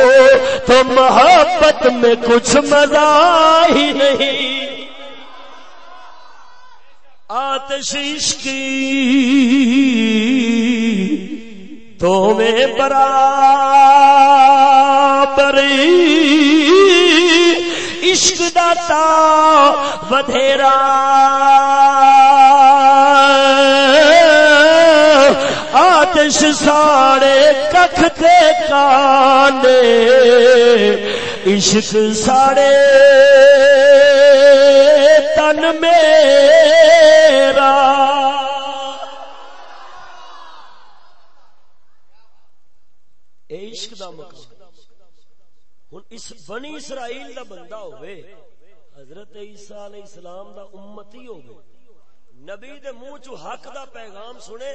تو محبت میں کچھ مزہ ہی نہیں۔ آتش عشقی تو میں برابر عشق داتا، ودھیرا۔ آتش ساڑے ککھ تے کانے، عشق ساڑے تن میرا۔ عشق دا مقام ہن اس بنی اسرائیل دا بندہ ہوئے، حضرت عیسیٰ علیہ السلام دا امتی ہوئے۔ نبی دے منہ چو حق دا پیغام سنے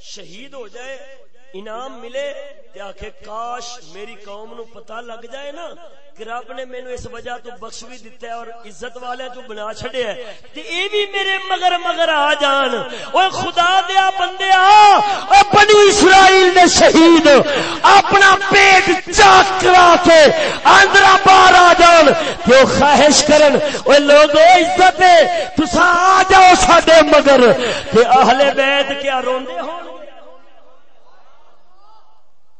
شہید ہو جائے، انعام ملے، تے آکھے، کاش میری قوم نو پتہ لگ جائے نا۔ کہ رب نے مینو اس وجہ تو بخش بھی دیتا ہے اور عزت والے تو بنا چھڑے ہے۔ تے اے بھی میرے مگر مگر آ جان۔ اوے خدا دیا بندے او بنی اسرائیل نے شہید۔ اپنا پیٹ چاک کرا کے اندر باہر آ جان۔ تے او خواہش کرن اوے لوگ عزت ہے تسا آ جاؤ ساڈے مگر۔ تے اہل بیت کیا روندے ہون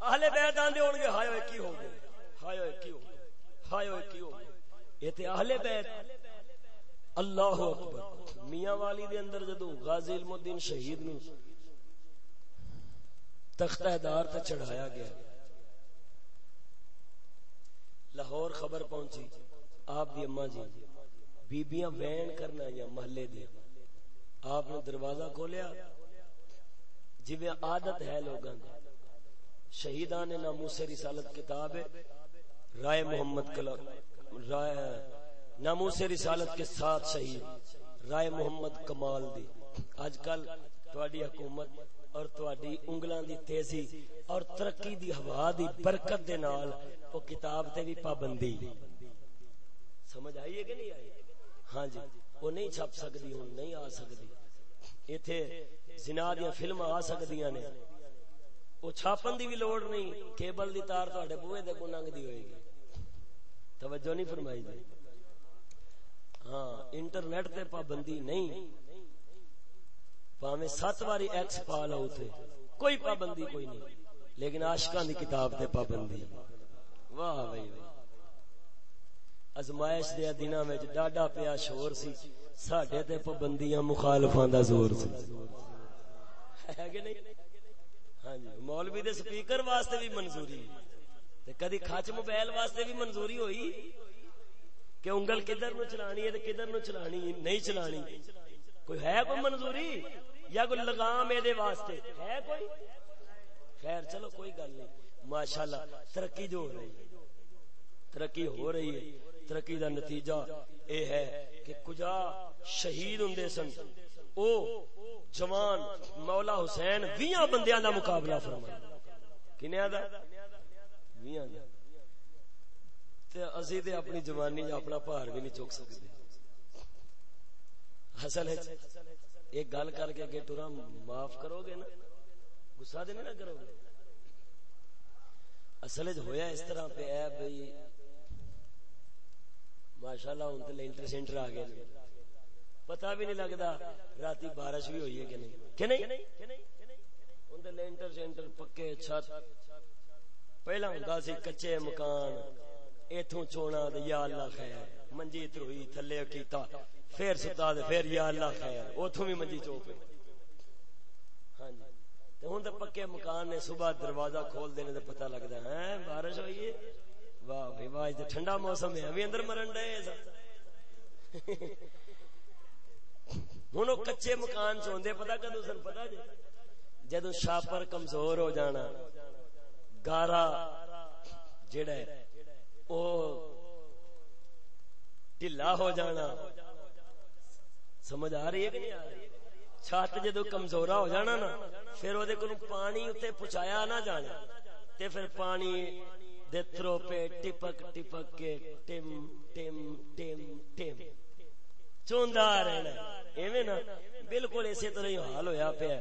اہل بیت آندے ہون گے ہائے کی ہو گئے ہائے کی ہو ہائے کی ہو یہ تے اہل بیت۔ اللہ اکبر۔ میاں والی دے اندر جدو غازی علم الدین شہید نو تختہ دار تے چڑھایا گیا، لاہور خبر پہنچی، آپ دی اماں جی بیبیاں وین کرنا یا محلے دی۔ آپ نے دروازہ کھولیا جی عادت ہے لوگاں دی۔ شہیدان ناموس رسالت کتاب ہے رائے محمد کلام رائے ناموس رسالت کے ساتھ شہید، رائے محمد کمال دی۔ آج کل تواڈی حکومت اور تواڈی انگلاں دی تیزی اور ترقی دی ہوا دی برکت دے نال او کتاب تے بھی پابندی۔ سمجھ آئی ہے کہ نہیں آئی؟ ہاں جی وہ نہیں چھپ سکدی، ہن نہیں آ سکدی۔ ایتھے زنا دی فلم آ سکدیاں نے۔ وہ چھاپن دی بھی لوڑ نہیں، کیبل دی تار تواڈے بوئے دے کو ننگ دی ہوئے گی۔ توجہ نہیں فرمائی جی۔ ہاں انٹرنیٹ تے پابندی نہیں۔ پاویں سات واری ایکس پا لو تے کوئی پابندی کوئی نہیں۔ لیکن عاشقاں دی کتاب تے پابندی۔ واہ بھائی۔ ازمائش دے دناں وچ ڈاڈا پیا شور سی۔ ساڈے تے پابندیاں مخالفاں دا زور سی۔ ہے کہ نہیں؟ ہاں جی۔ مولوی دے سپیکر واسطے بھی منظوری۔ ہے کدی کھچ موبائل واسطے بھی منظوری ہوئی کہ انگل کدھر نو چلانی ہے کدھر نو چلانی، نہیں چلانی۔ کوئی ہے کوئی منظوری؟ یا کوئی لگام یہ واسطے؟ ہے کوئی؟ خیر، چلو کوئی گل نہیں۔ ماشاءاللہ، ترقی جو ہو رہی ہے۔ ترقی ہو رہی ہے۔ ترقی دا نتیجہ اے ہے کہ کجا شہید ہوں سن۔ او جوان مولا حسین، ویاں بندیاں دا مقابلہ فرمایا کنیا دا ویاں تے اسی تے اپنی جوانی یا اپنا بھار بھی نہیں چک سکتے۔ اصل ہے، ایک گل کر کے اگے ٹرا معاف کرو گے نا۔ غصہ تے نہیں نہ کرو گے اصل ہویا اس طرح پہ ہے بھئی ماشاءاللہ ہن تے لینٹر سینٹر آ گئے۔ پتا بھی نہیں لگتا رات بارش بھی ہوئی ہے کہ نہیں۔ کہ نہیں؟ اندر لینٹر شینٹر پکے چھت پہلا ہوں سی کچے مکان، ایتھوں چونا دے یا اللہ خیر، منجی تروئی تھلے کیتا، پھر ستا دے پھر یا اللہ خیر، اوتھوں بھی منجی چوک ہاں جی۔ ہوں تو پکے مکان نے صبح دروازہ کھول دینے تو پتہ لگتا ہے ہاں، بارش ہوئی ہے؟ واہ بھائی، واہ تو ٹھنڈا موسم ہے ابھی اندر مرن ڈے ہوں کچے مکان چوندے پتا کدو سن؟ پتا جی۔ جدو شاپر کمزور ہو جانا گارا جڑا ہے، او ڈلا ہو جانا۔ سمجھ آ رہی ہے کہ نہیں آ رہی؟ چھت جدو کمزورا ہو جانا نا، پھر وہ پانی اتنے پہنچایا نہ جانا۔ تے پھر پانی دے تروپے ٹپک ٹپک کے ٹم ٹم ٹم ٹم۔ چوندا رہنا ایویں نا، بالکل اسی طرح ہی حال ہویا پیا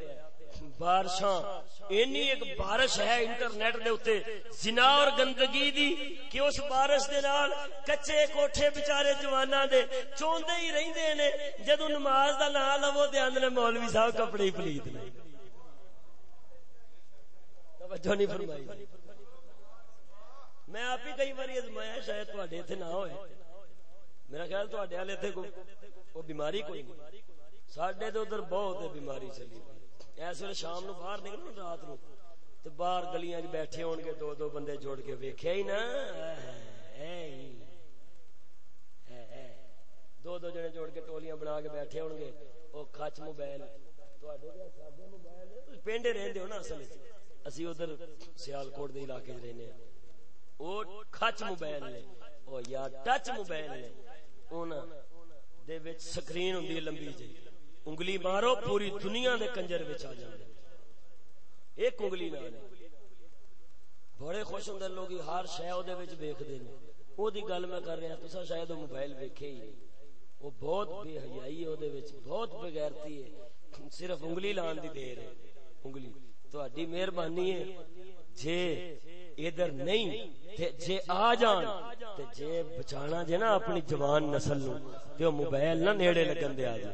بارشاں۔ اینی ایک بارش ہے انٹرنیٹ دے اوتے۔ زنا اور گندگی دی کہ اس بارش دے نال کچے کوٹھے بیچارے جواناں دے چوندے ہی رہندے نے۔ جدوں نماز دا نام لو تے اندر مولوی صاحب کپڑے پلیت نے۔ توجہ نہیں فرمائی۔ میں آپ ہی کئی بار ازمایا شاید تواڈے ایتھے نہ ہوئے۔ میرا خیال تواڈے والے ایتھے کوئی وہ بیماری کوئی نہیں۔ ساڈے تے ادھر بہت بیماری چلی۔ اس ویلے شام نو باہر نکلو رات نو تے باہر گلیاں وچ بیٹھے ہون گے دو دو بندے جوڑ کے ویکھیا ہی نا دو دو جنے جوڑ کے ٹولیاں بنا کے بیٹھے ہون گے او کھچ موبائل تواڈے دے سادے موبائل پنڈے رہندے ہو نا اصل وچ اسی ادھر سیال کوٹ دے علاقے وچ رہنے او کھچ موبائل نے او یا ٹچ موبائل نے انہاں دے وچ سکرین ہوندی ہے لمبی جی انگلی مارو، پوری دنیا دے کنجر وچ آ جاندے ایک انگلی نال۔ بڑے خوش ہوندے لوگ، ہر شے او دے وچ ویکھدے نے او دی گل میں کر رہا تسا شاید او موبائل ویکھے ہی او بہت بے حیائی ہے او دے وچ، بہت بے غیرتی ہے۔ صرف انگلی لان دی دیر ہے۔ انگلی، تہاڈی مہربانی ہے۔ جے ادھر نہیں، تے جے آ جان، تے جے بچانا جے نا اپنی جوان نسل نو تے موبائل نہ نیڑے لگن دے آ جا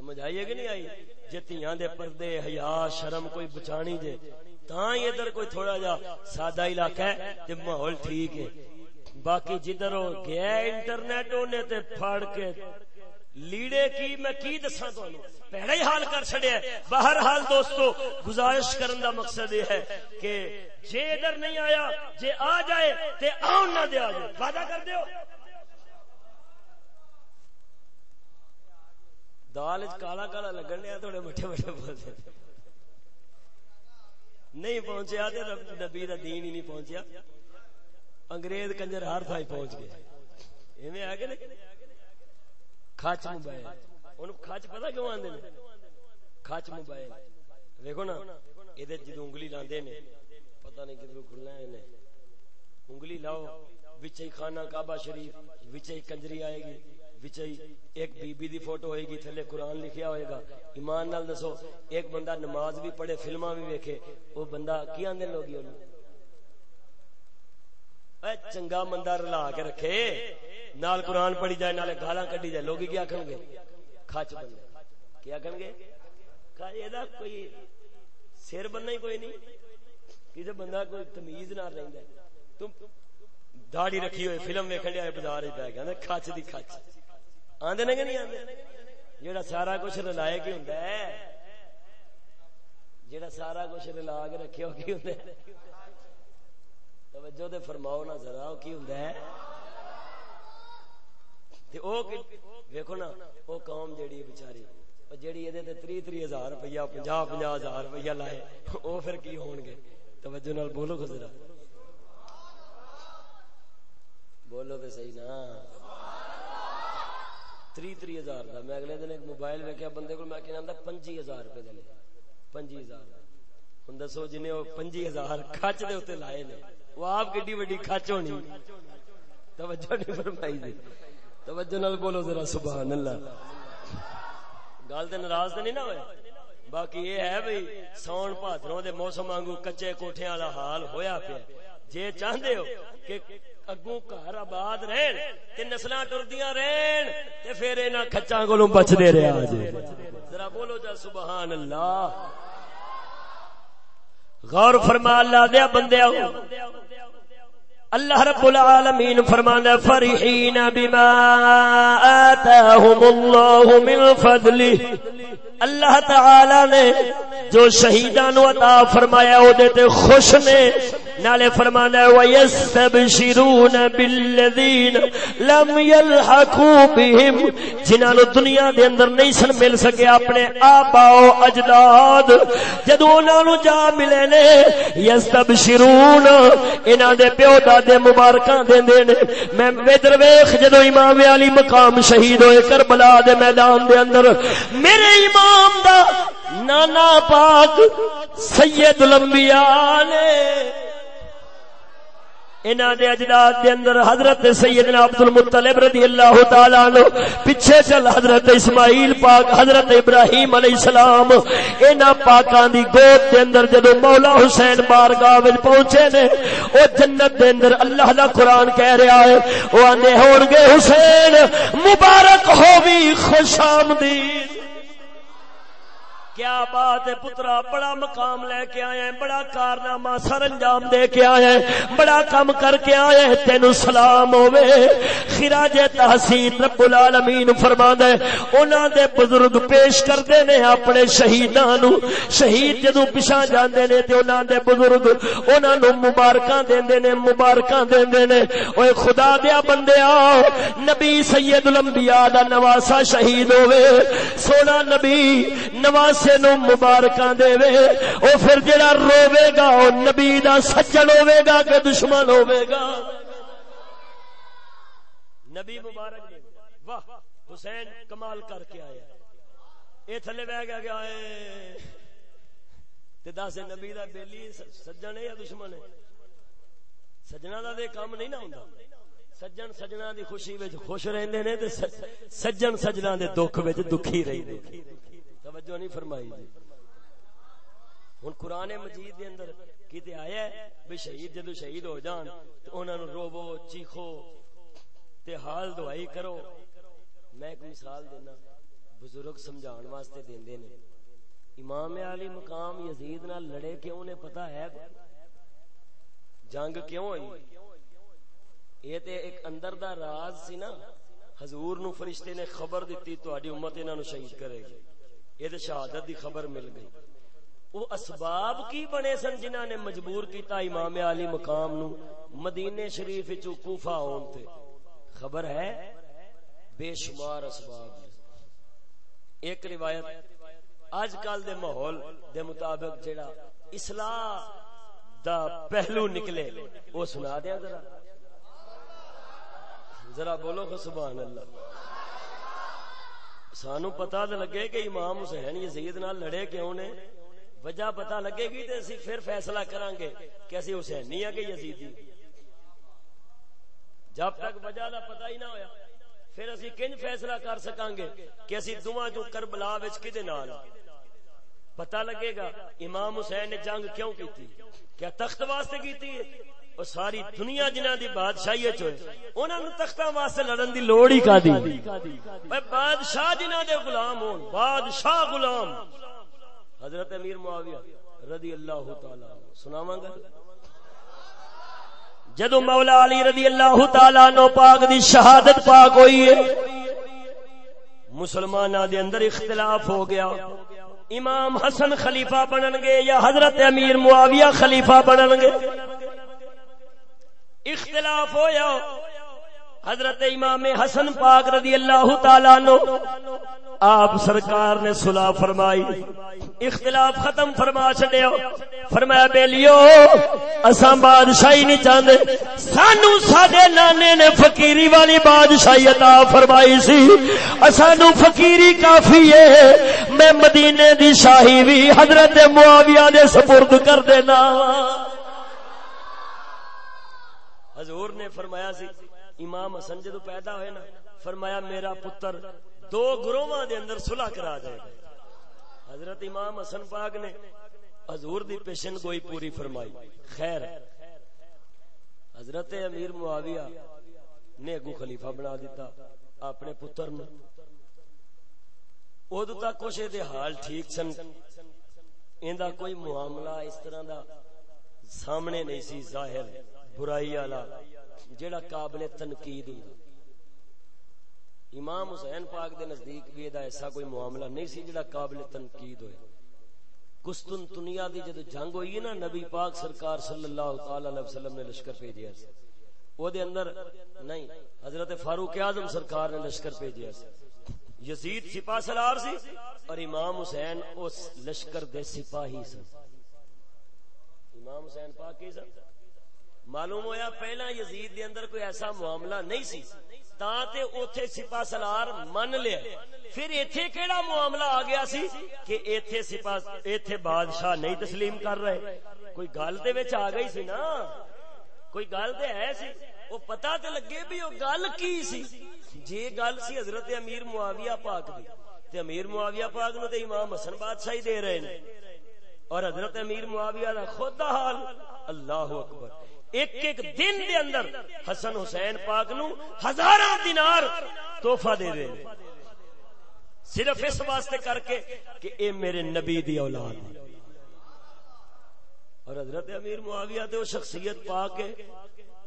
سمجھ آئیے کہ نہیں آئی؟ جے تیاں دے پردے حیا، شرم کوئی بچانی جے تاں ہی ادھر کوئی تھوڑا جا سادہ علاقہ ہے تے ماحول ٹھیک ہے۔ باقی جدھر ہو گیا انٹرنیٹ نے تے پھاڑ کے لیڑے کی میں کی دساں تانوں؟ پہلے ہی حال کر چھڑیا باہر حال دوستو، گزارش کرن دا مقصد یہ ہے کہ جے ادھر نہیں آیا، جے آ جائے تے آن نہ دے آ جائے۔ وعدہ کر دیو۔ دال کالا کالا لگن دیا تھوڑے مٹھے مٹھے بولتے نہیں پہنچیا تے نبی دا دین ہی نہیں پہنچیا۔ انگریز کنجر ہر تھائی پہنچ گئے۔ ایویں آ گئے کھچ موبائل۔ ان کھچ پتا کیوں آدھے کھچ موبائل۔ دیکھو نا یہ جدو انگلی لاندے نے، پتہ نہیں کدھر کھلنا ہے انگلی لاؤ بچے خانہ کعبہ شریف بچے کنجری آئے گی۔ بچے ایک بی بی دی فوٹو ہوئے گی، تھلے قرآن لکھیا ہوئے گا۔ ایمان نال دسو، ایک بندہ نماز بھی پڑھے، فلماں بھی ویکھے، وہ بندہ کی آندے لوگی انہوں اے چنگا بندہ رلا کے رکھے، نال قرآن پڑھی جائے، نالے گالاں کڈی جائے لوگ کیا آخن گے؟ کھچ بندے۔ کیا آخن گے؟ یہ کوئی سر بننا ہی کوئی نہیں۔ کسی بندہ کوئی تمیز نہ رہتا تم داڑی رکھی ہوئے فلم ویکن لیا بازار پہ گیا کچ دی کچ آدھے نے کہ نہیں آدھے جہاں سارا کچھ رلائے کی ہوں جہاں سارا کچھ رلا کے رکھے ہو کی ہوں توجہ دے فرماؤ نہ ذرا کی ہوں ویکو نا وہ قوم جیڑی بچاری جیڑی یہ تری تری ہزار روپیہ، پنجا پنجا ہزار روپیہ لائے وہ پھر کی ہون گے؟ توجہ نال بولو گزرا۔ بولو تو صحیح نا۔ تری تری ہزار کا میں اگلے دن ایک موبائل ویکیا بندے کو میں کہنا پنجی ہزار روپے دے پنجی ہزار۔ ہوں دسو جنہیں وہ پنجی ہزار کچ دے اتنے لائے نے۔ وہ آپ کی وڈی کچ ہونی؟ توجہ نہیں فرمائی دے توجہ نال بولو ذرا، سبحان اللہ۔ گل تو ناراض تو نہیں نہ ہوئے؟ باقی یہ ہے بھائی ساؤن بھادروں دے موسم وانگو کچے کوٹھے والا حال ہویا پیا۔ جے چاہتے ہو کہ اگوں گھر آباد رہن تے نسلاں ٹردیاں رہن تے پھر انہاں کھچاں کولوں بچدے رہیا جے ذرا بولو جا سبحان اللہ۔ غور فرما اللہ دیا بندے اللہ رب العالمین فرمانا فرحین بما آتاہم اللہ من فضلی اللہ تعالی نے جو شہیدان عطا فرمایا او دیتے خوش نے۔ نالے فرمانا ہے، وَيَسْتَبْشِرُونَ بِالَّذِينَ لَمْ يَلْحَقُوا بِهِمْ۔ جنہاں نو دنیا دے اندر نہیں سن مل سکے، اپنے آبا و اجداد۔ جدو انہاں نو جا ملے نے، یستبشرون۔ انہاں دے پیو دادے مبارکاں دیندے نے میں ادھر ویکھ، جدو امام علی مقام شہید ہوئے، کربلا دے میدان دے اندر۔ میرے امام دا نانا پاک سید الانبیاء نے انہاں دے اجداد دے اندر حضرت سیدنا عبد المطلب رضی اللہ تعالی عنہ، پیچھے چل حضرت اسماعیل پاک، حضرت ابراہیم علیہ السلام، انہاں پاکاں دی گود دے اندر جدوں مولا حسین بارگاہ وچ پہنچے نے، او جنت دے اندر اللہ دا قرآن کہہ رہا ہے، او آندے ہون گے حسین، مبارک ہووی خوش آمدید۔ کیا بات ہے پترا؟ بڑا مقام لے کے آیا ہے بڑا کارنامہ سر انجام دے کے آیا ہے بڑا کم کر کے آیا ہے تینو سلام ہوے خراج تحسین رب العالمین فرما دے انہاں دے بزرگ پیش کردے نے اپنے شہیداں نو۔ شہید جدوں پیچھے جاندے نے تے انہاں دے بزرگ انہاں نو مبارکاں دیندے نے، مبارکاں دیندے نے۔ اوے خدا دیا بندے بندیا نبی سید الانبیاء دا نواسا شہید ہوے سونا نبی نواز کسے نو مبارکاں دے وے، او پھر جڑا روے گا، او نبی دا سجن ہوے گا کہ دشمن ہوے گا؟ نبی مبارک دے۔ واہ، حسین کمال کر کے آیا۔ اے تھلے بہ گیا گیا اے تے دس نبی دا بیلی سجن ہے یا دشمن ہے؟ سجنا دا دے کام نہیں نہ ہوندا۔ سجن سجنا دی خوشی وچ خوش رہندے نے تے سجن سجنا دے دکھ وچ دکھی رہندے توجہ نہیں فرمائی جی۔ ہوں قرآن مجید دے اندر کتے آیا ہے بھی شہید جدو شہید ہو جان، تو انہوں نے روبو، چیخو، تے حال دعائی کرو۔ میں ایک مثال دینا، بزرگ سمجھان واسطے دیندے نے۔ امام علی مقام یزید نہ لڑے کیوں انہیں پتا ہے؟ جنگ کیوں ہوئی؟ یہ تے ایک اندر دا راز سی نا، حضور نو فرشتے نے خبر دیتی تو آڈی امت انہوں نے شہید کرے گی۔ یہ شہادت دی خبر مل گئی۔ وہ اسباب کی بنے سن جنہاں نے مجبور کیتا امام علی مقام نو مدینے شریف وچوں کوفہ اون تے۔ خبر ہے، بے شمار اسباب۔ ایک روایت، آج کل دے ماحول دے مطابق جڑا اصلاح دا پہلو نکلے، وہ سنا دیا ذرا۔ ذرا بولو سبحان اللہ۔ سانو پتا تو لگے کہ امام حسین یزید نال لڑے کیوں نے؟ وجہ پتا لگے گی تو اسی پھر فیصلہ کریں گے کہ اسی حسینی ہے کہ یزیدی جب تک وجہ کا پتا ہی نہ ہویا، پھر اسی کنج فیصلہ کر سکیں گے کہ اسی دواں جو کربلا وچ کدے نال؟ پتا لگے گا امام حسین نے جنگ کیوں کی تھی کیا تخت واسطے کی تھی وہ ساری دنیا جنہ دی بادشاہی ہوئے انہوں نے تختہ واسطے لڑن دی لوڑ ہی کا دی بادشاہ جنہ دے غلام ہون، بادشاہ غلام۔ حضرت امیر معاویہ رضی اللہ تعالی سناواں گا جدو مولا علی رضی اللہ تعالی نو پاک دی شہادت پاک ہوئی ہے مسلمانہ دے اندر اختلاف ہو گیا۔ امام حسن خلیفہ بنن گے یا حضرت امیر معاویہ خلیفہ بنن گے اختلاف ہویا۔ حضرت امام حسن پاک رضی اللہ تعالی نو آپ سرکار نے صلح فرمائی۔ اختلاف ختم فرما چڈیا فرمایا، بیلیو، اساں بادشاہی نہیں چاہتے سانو سڈے نانے نے فقیری والی بادشاہی عطا فرمائی سی۔ سانو فقیری کافی ہے۔ میں مدینے دی شاہی بھی حضرت معاویہ دے سپرد کر دینا۔ حضور نے فرمایا سی، امام حسن جدو پیدا ہوئے نا، فرمایا میرا پتر دو گروہ دے اندر صلح کرا جائے گا حضرت امام حسن پاک نے حضور دی پیشن گوئی پوری فرمائی۔ خیر، حضرت امیر معاویہ نے اگو خلیفہ بنا دیتا اپنے پتر نے ادو تک کچھ دے حال ٹھیک سن۔ ایندا کوئی معاملہ اس طرح دا سامنے نہیں سی، ظاہر برائی والا، جیڑا قابل تنقید ہوندا۔ امام حسین پاک دے نزدیک بھی دا ایسا کوئی معاملہ نہیں سی جڑا قابل تنقید ہوئے۔ کستن تنیا دی جدو جنگ ہوئی نا، نبی پاک سرکار صلی اللہ تعالی علیہ وسلم نے لشکر بھیجیا سی۔ او دے اندر نہیں، حضرت فاروق اعظم سرکار نے لشکر بھیجیا سی۔ یزید سپاہ سالار سی اور امام حسین اس لشکر دے سپاہی سن۔ امام حسین پاک کی سن؟ معلوم ہویا پہلا یزید دے اندر کوئی ایسا معاملہ نہیں سی، تا تے اوتھے سپاہ سالار من لیا۔ پھر ایتھے کیڑا معاملہ آ گیا سی کہ ایتھے سپاہ، ایتھے بادشاہ نہیں تسلیم کر رہے۔ کوئی گل دے وچ آ گئی سی نا؟ کوئی گل تے ہے سی؟ او پتہ تے لگے بھی او گل کی سی۔ جے گل سی حضرت امیر معاویہ پاک دی۔ تے امیر معاویہ پاک نو تے امام حسن بادشاہی دے رہے نے۔ اور حضرت امیر معاویہ دا خود دا حال، اللہ اکبر۔ ایک ایک دن دے اندر حسن حسین پاک نو ہزارہ دینار تحفہ دے دے۔ صرف اس واسطے کر کے کہ اے میرے نبی دی اولاد۔ اور حضرت امیر معاویہ تے وہ شخصیت پاک ہے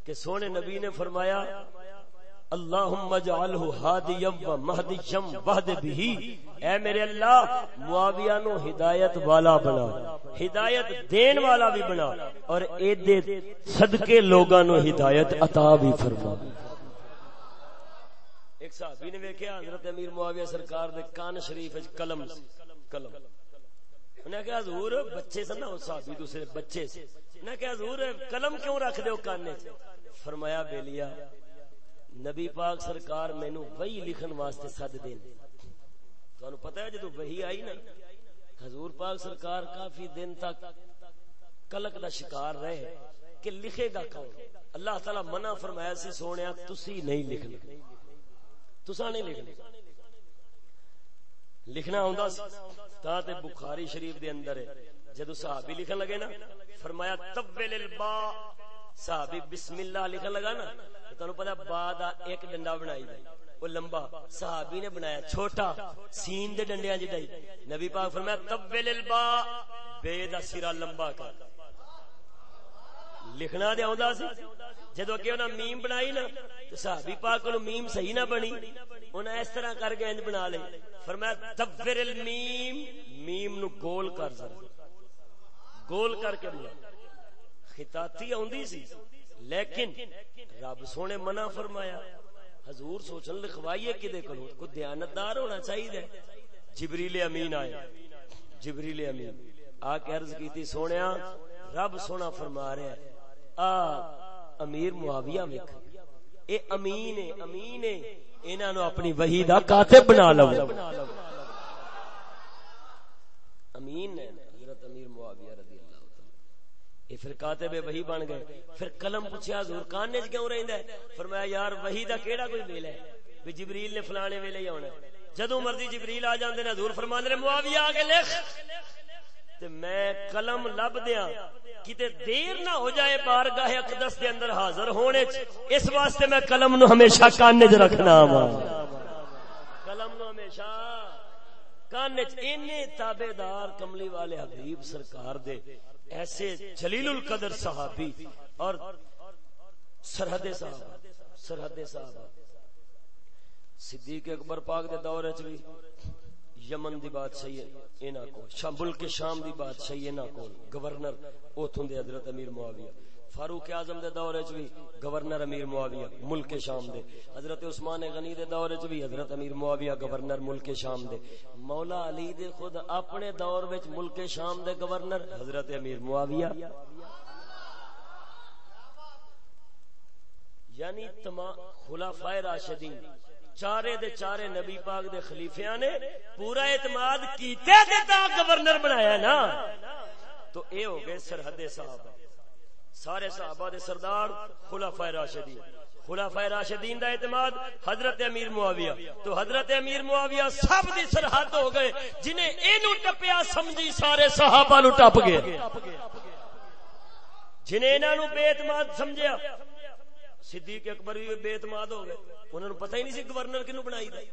کہ سونے نبی نے فرمایا اللہم اجعلہ ہادیا و مہدیا وحد بھی اے میرے اللہ، معاویہ نو ہدایت والا بنا۔ ہدایت دین والا بھی بنا۔ اور اے دے صدقے لوگاں نو ہدایت عطا بھی فرما۔ ایک صحابی نے ویکھیا، حضرت امیر معاویہ سرکار دے کان شریف وچ قلم قلم۔ انہیں کہا، حضور، بچے سن نا صحابی دوسرے بچے۔ سے انہیں کہا، حضور، قلم کیوں رکھ دے ہو کانے؟ فرمایا بیلیا نبی پاک سرکار مینو وہی لکھن واسطے سد دین۔ تہن پتا ہے جدو وہی آئی نا، حضور پاک سرکار کافی دن تک کلک دا شکار رہے کہ لکھے گا کون؟ اللہ تعالی منع فرمایا سی سونے تسی نہیں لکھنا تسا نہیں لکھنا لکھنا ہوندا سی، تا تے بخاری شریف دے اندر ہے۔ جدو صحابی لکھن لگے نا، فرمایا طول البا صحابی بسم اللہ لکھن لگا نا۔ تمہیں پتا بعد ایک ڈنڈا بنائی گئی۔ وہ لمبا، صحابی نے بنایا، چھوٹا، سین دے ڈنڈیاں جی جڈائی نبی پاک فرمایا طول البا بے دا سرا لمبا کر۔ لکھنا دے آوندا سی۔ جدو کہ انہاں میم بنائی نا، تو صحابی پاک کو میم صحیح نہ بنی۔ انہاں اس طرح کر کے انج بنا لے فرمایا تفر المیم میم نو گول کر سر گول کر کے بنا۔ خطاطی آوندی سی۔ لیکن رب سونے منع فرمایا، حضور سوچن لکھوائیے کدے کلو کو دیانتدار ہونا چاہیے۔ جبریل امین آئے۔ جبریل امین۔ آ کے عرض کی تھی سونیا، رب سونا فرما رہا ہے۔ آ، امیر معاویہ ویکھ۔ اے امین ہے امین ہے انہاں نو اپنی وحی دا کاتب بنا لو۔ امین ہے حضرت امیر معاویہ رضی اللہ تعالی یہ پھر کاتب وحی بن گئے۔ پھر قلم پوچھیا، حضور کانے وچ کیوں رہندا ہے؟ فرمایا، یار، وحی دا کیڑا کوئی ویلا ہے؟ بھی جبریل نے فلانے ویلے ہی آنا جدوں مرضی جبریل آ جاندے نے، حضور فرماندے نے، معاویہ آ کے لکھ۔ تے میں قلم لب دیاں۔ کتے دیر نہ ہو جائے بارگاہ اقدس دے اندر حاضر ہونے چ۔ اس واسطے میں قلم نو ہمیشہ کانے چ رکھنا وا قلم نو ہمیشہ کانے چ اینے تابعدار، کملی والے حبیب سرکار دے ایسے جلیل القدر صحابی اور سرحد صاحب سرحد صاحب صدیق اکبر پاک دے دور وچ بھی یمن دی بادشاہی انہاں کو شام ملک شام دی بادشاہی انہاں کو گورنر اوتھوں دے حضرت امیر معاویہ۔ فاروق اعظم دے دور وچ بھی گورنر امیر معاویہ ملک شام دے۔ حضرت عثمان غنی دے دور وچ بھی حضرت امیر معاویہ گورنر ملک شام دے۔ مولا علی دے خود اپنے دور وچ ملک شام دے گورنر حضرت امیر معاویہ۔ یعنی تمام خلفائے راشدین، چارے دے چارے نبی پاک دے خلیفیاں نے پورا اعتماد کیتے تے تا گورنر بنایا نا۔ تو اے ہو گئے سرحد صحابہ سارے صحابہ دے سردار خلفائے راشدین۔ خلفائے راشدین دا اعتماد حضرت امیر معاویہ۔ تو حضرت امیر معاویہ سب دی سرحد ہو گئے، جنہیں اینو ٹپیا سمجھی سارے صحابہ نو ٹپ گئے۔ جنہیں انہاں نو بے اعتماد سمجھیا، صدیق اکبر بھی بے اعتماد ہو گئے۔ انہوں نے پتہ ہی نہیں سی گورنر کنو بنائی دی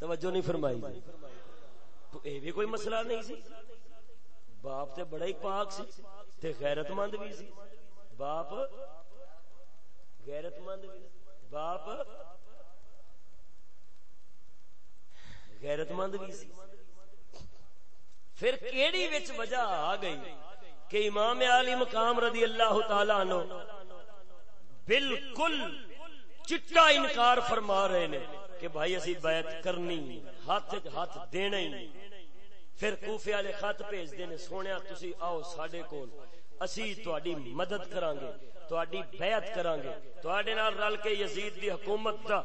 توجہ نہیں فرمائی۔ دی تو اے بھی کوئی مسئلہ نہیں سی؟ باپ تے بڑا ہی پاک سی تے غیرت مند بھی سی۔ باپ غیرت مند بھی باپ غیرت مند بھی سی۔ پھر کیڑی وچ وجہ آ گئی کہ امام علی مقام رضی اللہ تعالی عنہ بالکل چٹا انکار فرما رہے نے کہ بھائی اسی بیعت کرنی، ہاتھ ہاتھ دینا ہی پھر کوفے والے خط بھیج دے نے سونیا تسی آؤ ساڈے کول۔ اسی تہاڈی مدد کران گے تہاڈی بیعت کران گے تہاڈے نال رل کے یزید دی حکومت دا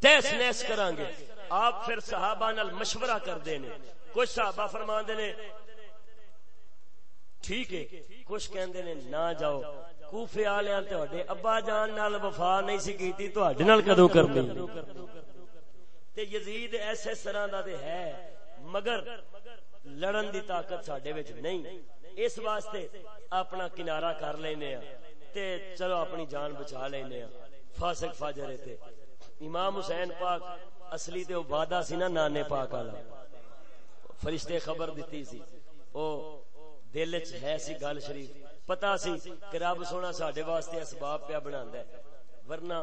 تیس نیس کران گے آپ پھر صحابہ نال مشورہ کر دے نے۔ کچھ صحابہ فرمان دے نے، ٹھیک ہے، کچھ کہندے نے، نہ جاؤ۔ کوفے والے تے ابا جان نال وفا نہیں سی کیتی تواڈے نال کدوں کرنی؟ تے یزید ایسے طرح دا تے ہے، مگر لڑن دی طاقت ساڈے وچ نہیں۔ اس واسطے اپنا کنارہ کر لینے ہاں تے چلو اپنی جان بچا لینے ہاں فاسق فاجر تے۔ امام حسین پاک اصلی تے وعدہ سی نا نانے پاک والا۔ فرشتے خبر دیتی سی۔ او دل وچ ہے سی گل شریف۔ پتا سی کہ رب سونا ساڈے واسطے اسباب پیا بناندا ہے۔ ورنہ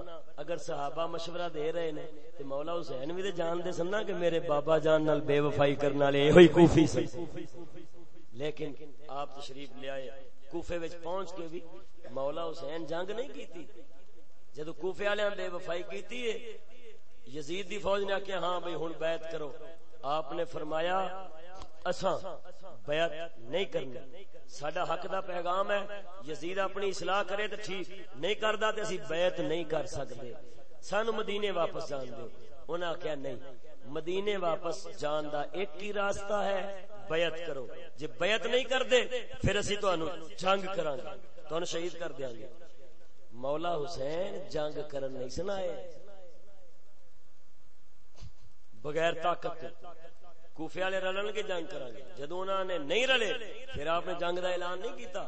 اگر صحابہ مشورہ دے رہے نے تے مولا حسین بھی تے جان دے سننا کہ میرے بابا جان نال بے وفائی کرن والے ایہی کوفی سی لیکن آپ تشریف لے آئے، کوفے وچ پہنچ کے بھی مولا حسین جنگ نہیں کیتی۔ جدو کوفے والے بے وفائی کیتی ہے، یزید دی فوج نے آخیا ہاں بھائی ہن بیعت کرو۔ آپ نے فرمایا، اساں بیعت نہیں کرنی۔ ساڈا حق دا پیغام ہے، یزید اپنی اصلاح کرے تو ٹھیک، نہیں کردا تے اسی بیعت نہیں کر سکدے۔ سانو مدینے واپس جان دو انہاں آخیا نہیں، مدینے واپس جان دا ایک ہی راستہ ہے۔ بیعت کرو۔ جے بیعت نہیں کردے، پھر اسی تانوں جنگ کران گے تانوں شہید کر دیاں گے مولا حسین جنگ کرن نہیں سنائے بغیر طاقت کوفے والے رلن کے جنگ کریں گے جدو انہوں نے نہیں رلے، پھر آپ نے جنگ دا اعلان نہیں کیتا۔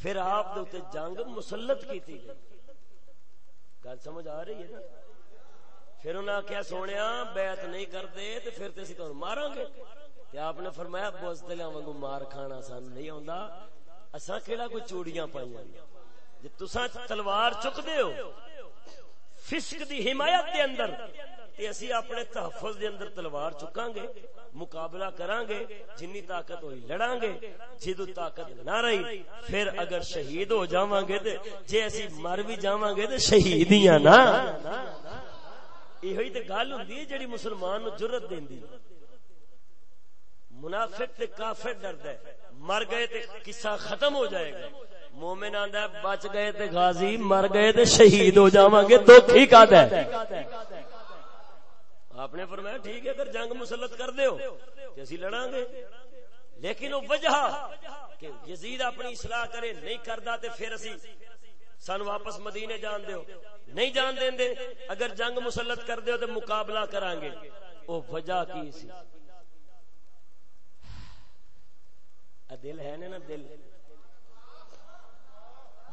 پھر آپ دے جنگ مسلط کی تھی گل سمجھ آ رہی ہے نا؟ پھر انہوں نے کیا سونے بیعت نہیں کرتے تو پھر تے تو مارا گے کہ آپ نے فرمایا بوزدلیاں وانگو مار کھانا سان نہیں ہوندا؟ اساں کیڑا کوئی چوڑیاں پائیاں جے تساں تلوار چک دے ہو، فسق دی حمایت دے اندر، تے اسی اپنے تحفظ دے اندر تلوار چکاں گے مقابلہ کران گے جنی طاقت ہوئی لڑاں گے جدو طاقت نہ رہی، پھر اگر شہید ہو جاواں گے تے، جے اسی مر بھی جاواں گے تے شہید ہی نا ایہی تے گل ہوندی ہے جڑی مسلمان نو جرأت دیندی ہے منافق تے کافر ڈرد ہے۔ مر گئے تے قصہ ختم ہو جائے گا۔ مومن آندا ہے، بچ گئے تے غازی، مر گئے تے شہید ہو جاواں گے دکھ ہی کد ہے۔ آپ نے فرمایا، ٹھیک ہے، اگر جنگ مسلط کر دیو تو اسی لڑاں گے۔ لیکن وہ وجہ کہ یزید اپنی اصلاح کرے، نہیں کردا تے پھر اسی سن واپس مدینے جان دیو نہیں جان دیں دے، اگر جنگ مسلط کر دیو تو مقابلہ کران گے وہ وجہ کی سی؟ دل ہے نا دل۔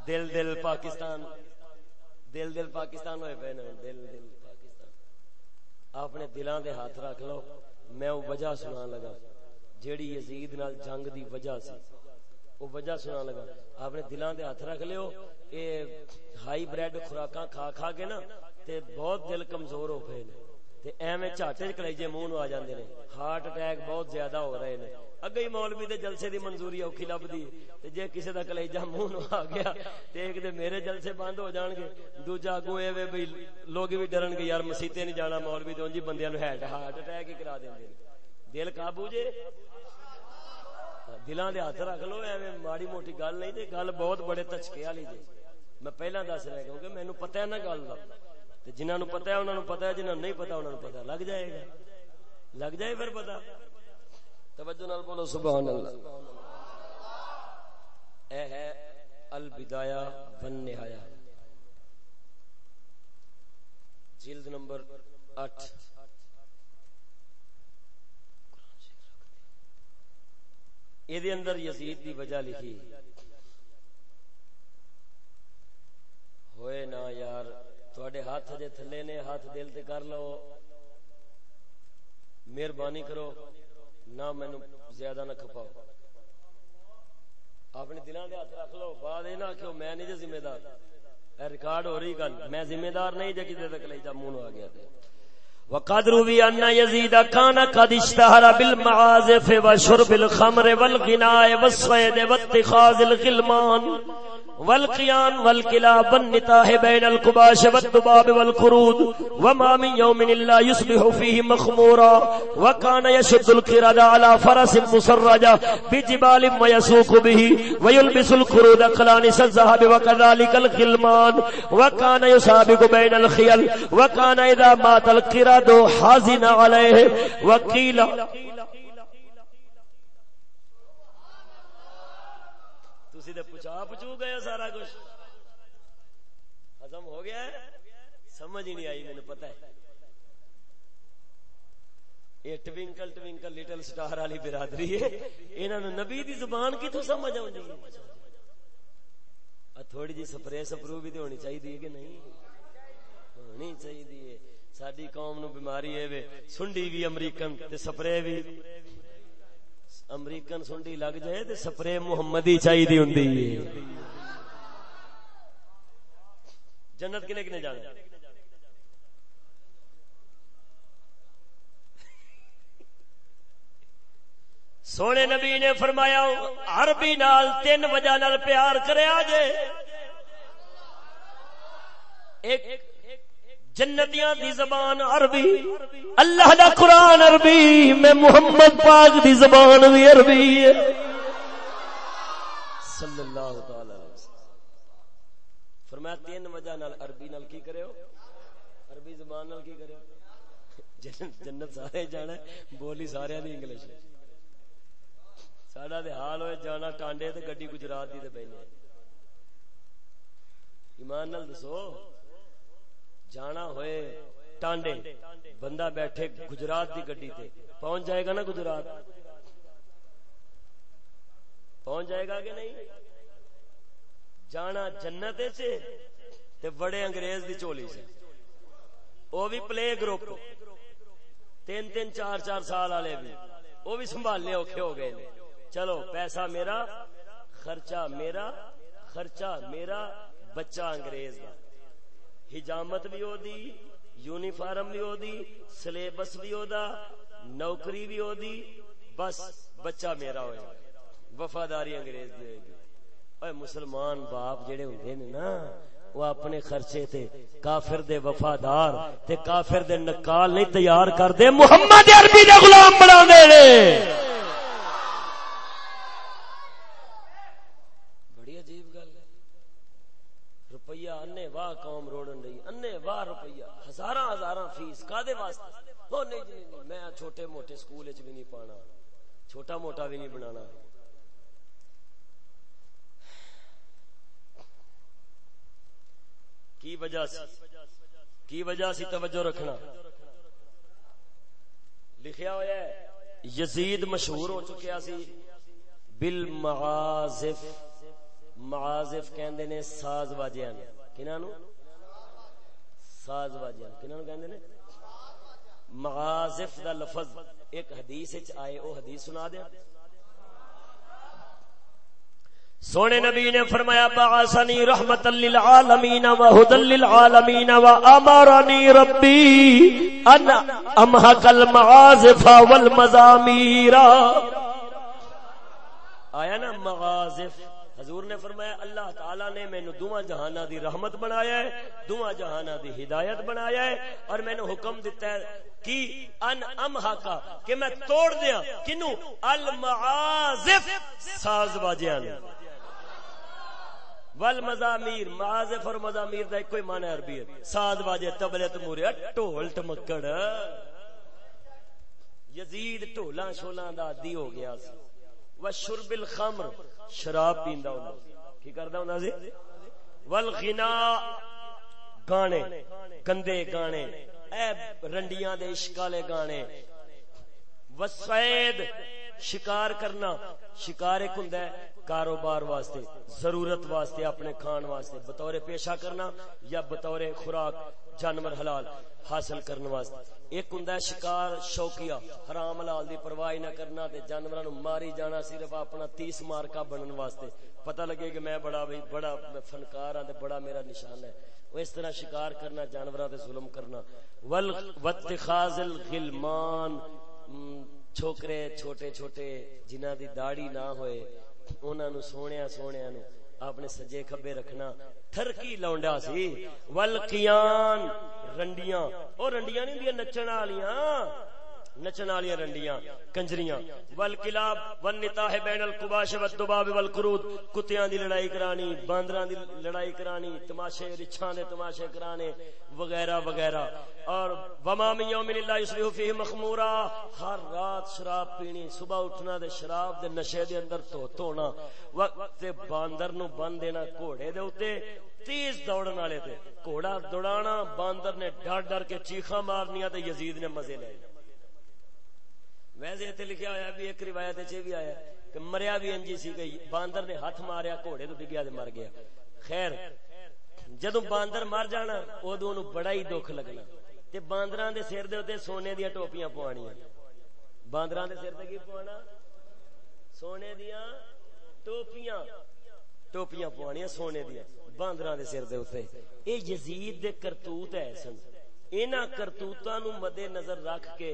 دل دل پاکستان۔ دل دل پاکستان ہوئے پے دل دل اپنے دلان دے ہاتھ رکھ لو۔ میں وہ وجہ سنا لگا۔ جیڑی یزید نال جنگ دی وجہ سی، وہ وجہ سنا لگا۔ اپنے دلان دے ہاتھ رکھ لیو۔ اے ہائی بریڈ خوراکاں کھا کھا کے نا، تے بہت دل کمزور ہو گئے نے تے ایویں چاٹے کلیجے منہ نو آ جاندے نے ہارٹ اٹیک بہت زیادہ ہو رہے نے اگے ہی مولوی دے جلسے دی منظوری اوکھی لبدی تے جے کسے دا کلیجہ منہ نو آ گیا تے ایک دے میرے جلسے بند ہو جان گے دوجا اگوں اے وے بھئی لوگ بھی ڈرن گے یار مسیتے نہیں جانا مولوی تے اونجی بندیاں نو ہیڈ ہارٹ اٹیک ہی کرا دیندے دل قابو جے دلاں دے ہاتھ رکھ لو ایویں ماڑی موٹی گل نہیں تے گل بہت بڑے تچکے والی جے میں پہلا دس رہا کیونکہ مینوں پتہ ہے نا گل دا تے جنہاں نو پتہ ہے انہاں نو پتہ ہے، جنہاں نہیں پتہ انہاں نو پتہ، لگ جائے گا۔ لگ جائے پھر پتہ۔ توجہ نال بولو، سبحان اللہ۔ اے ہے البدایا ون نہایا جلد نمبر اٹھ۔ یہ اندر یزید دی وجہ لکھی۔ ہوئے نا یار تھوڑے ہاتھ جے تھلے نے ہاتھ دل تے کر لو مہربانی کرو نہ مینو زیادہ نہ کھپاؤ اپنے دلان دے ہاتھ رکھ لو بعد یہ نہ کہ میں نہیں جے ذمہ دار ریکارڈ ہو رہی گل میں ذمہ دار نہیں جی کسی تک لے جا منہ آ گیا وقد روي أن يزيد كان قد اشتهر بالمعازف وشرب الخمر والغناء والصيد واتخاذ الغلمان والقيان والكلاب والنتاه بين الكباش والدباب والقرود وما من يوم إلا يصبح فيه مخمورا وكان يشد القرد على فرس مسرجة بجبال ويسوق به ويلبس القرود قلانس الزهب وكذلك الغلمان وكان يسابق بين الخيل وكان إذا مات القرد حازن عليه وقيل سارا کچھ۔ ہو گیا ہے؟ سمجھ ہی نہیں آئی ہے۔ یہ ٹوینکل ٹوینکل لٹل سٹار والی برادری ہے۔ نبی دی زبان کی سمجھ جی؟ تھوڑی جی سپرے سپرو بھی تو ہونی چاہیے کہ نہیں؟ ہونی چاہیے ساری قوم نو بیماری ہے سنڈی بھی امریکن تے سپرے بھی امریکن سنڈی لگ جائے تے سپرے محمدی چاہیے ہوں جنت کنے کنے جانا سونے نبی نے فرمایا، عربی نال تین وجہ نال پیار کرے آجے ایک جنتیاں دی زبان عربی، اللہ دا قرآن عربی، میں محمد پاک دی زبان بھی عربی ہے۔ صلی اللہ تعالی فرمایا، تین وجہ نال عربی نال کی کرے ہو؟ عربی زبان نال کی کرے ہو؟ جنت سارے جانا بولی سارے دی انگلش ساڈا تے حال ہوئے، جانا ٹانڈے تے گڈی گجرات دی تے بینے۔ ایمان نال دسو۔ جانا ہوئے ٹانڈے بندہ بیٹھے گجرات دی گڈی تے پہنچ جائے گا نا گجرات پہنچ جائے گا کہ نہیں جانا جنت تے بڑے انگریز دی چولی سے وہ بھی پلے گروپ تین تین چار چار سال والے بھی وہ بھی سنبھالنے اوکھے ہو گئے چلو پیسہ میرا خرچہ میرا خرچہ میرا بچہ انگریز کا ہجامت بھی ہو دی یونیفارم بھی ہو دی سلیبس بھی ہو دا نوکری بھی ہو دی بس بچہ میرا ہوئے، وفاداری انگریز دی ہوئے گی۔ اے مسلمان باپ جڑے ہوندے نے نا، وہ اپنے خرچے تے کافر دے وفادار تے کافر دے نکال نہیں تیار کر دے محمد عربی دے غلام بنا دے نے بڑی عجیب گل ہے روپیہ انے واہ قوم روڑن رہی انے واہ روپیہ، ہزاراں ہزاراں فیس، کادے واسطے؟ او نہیں جی نہیں میں چھوٹے موٹے سکول وچ بھی نہیں پانا، چھوٹا موٹا بھی نہیں بنانا۔ کی وجہ سی؟ کی وجہ سی توجہ رکھنا۔ لکھیا ہوا ہے، یزید مشہور ہو چکیا سی۔ بالمعازف معازف کہندے نے ساز واجیاں کنہاں نو ساز واجیاں کنہاں نو کہندے نے؟ معازف دا لفظ ایک حدیث وچ آئے، او حدیث سنا دیا۔ سونے نبی نے فرمایا، بعثنی رحمت للعالمین و هدى للعالمین و امرنی ربی ان امحق المعازف والمزامیر۔ آیا نا؟ مغازف۔ حضور نے فرمایا، اللہ تعالی نے مینو دوواں جہاناں دی رحمت بنایا ہے دوواں جہاناں دی ہدایت بنایا ہے، اور مینو حکم دیتا ہے کی ان امحقا کہ میں توڑ دیاں، کنو؟ المعازف ساز باجیاں ول مزامیر معازف اور مزامیر دا کوئی معنی عربی ہے ساز باجے تبلے تمورے ٹول ٹمکڑ۔ یزید ٹولاں شولاں دا عادی ہو گیا سی۔ و شرب الخمر، شراب پیندا ہوندا کی کردا ہوندا سی؟ والغنا، گانے، گندے گانے۔ اے رنڈیاں دے عشق والے گانے۔ وسید شکار کرنا۔ شکار ایک ہوں کاروبار واسطے، ضرورت واسطے، اپنے کھان واسطے۔ بطور پیشہ کرنا یا بطور خوراک۔ جانور حلال حاصل کرنے واسطے۔ ایک ہوں شکار شوقیا حرام حلال دی پرواہ نہ کرنا تے جانوراں ماری جانا صرف اپنا تیس مارکا بنن واسطے۔ پتہ لگے کہ میں بڑا بھائی، بڑا فنکار ہاں تے بڑا میرا نشان ہے۔ اس طرح شکار کرنا، جانوراں تے ظلم کرنا۔ ول واتخاذ الغلمان۔ چھوکرے، چھوٹے چھوٹے، جنہاں دی داڑھی نہ ہوئے، انہاں نو سونیا سونیا نو اپنے سجے کھبے رکھنا، تھرکی لونڈا سی۔ ولقیان رنڈیاں۔ او رنڈیاں نہیں ہوندیاں نچن والیاں۔ نچن والی رنڈیاں، کنجریاں۔ والکلاب والنتاح بین القباش والدباب والقرود۔ کتیاں دی لڑائی کرانی، باندراں دی لڑائی کرانی، تماشے، رچھاں دے تماشے کرانے، وغیرہ وغیرہ۔ اور وما من یوم اللہ یصبح فیہ مخمورا۔ ہر رات شراب پینی، صبح اٹھنا دے شراب دے نشے دے اندر تو تونا۔ وقت تے باندر نو بند دینا گھوڑے دے اوتے، تیز دوڑن والے تے گھوڑا دوڑانا، باندر نے ڈر ڈر کے چیخاں مارنیاں تے یزید نے مزے لے لے ویسے اتنے لکھا ہوا بھی ایک روایت بھی آیا کہ مریا بھی انجی سی گئی باندر نے ہاتھ ماریا، گھوڑے تو ڈگیا مر گیا۔ خیر جدو باندر مر جانا ادو بڑا ہی دکھ لگنا۔ تے باندر دے سر دے سونے دیا ٹوپیاں پوانیاں۔ باندر دے سر دے کی پوانا سونے دیا ٹوپیاں۔ ٹوپیاں پوانیاں سونے دیا باندر دے سر دے اتنے یہ یزید دے کرتوت ہے سن انہاں کرتوتاں نو مد نظر رکھ کے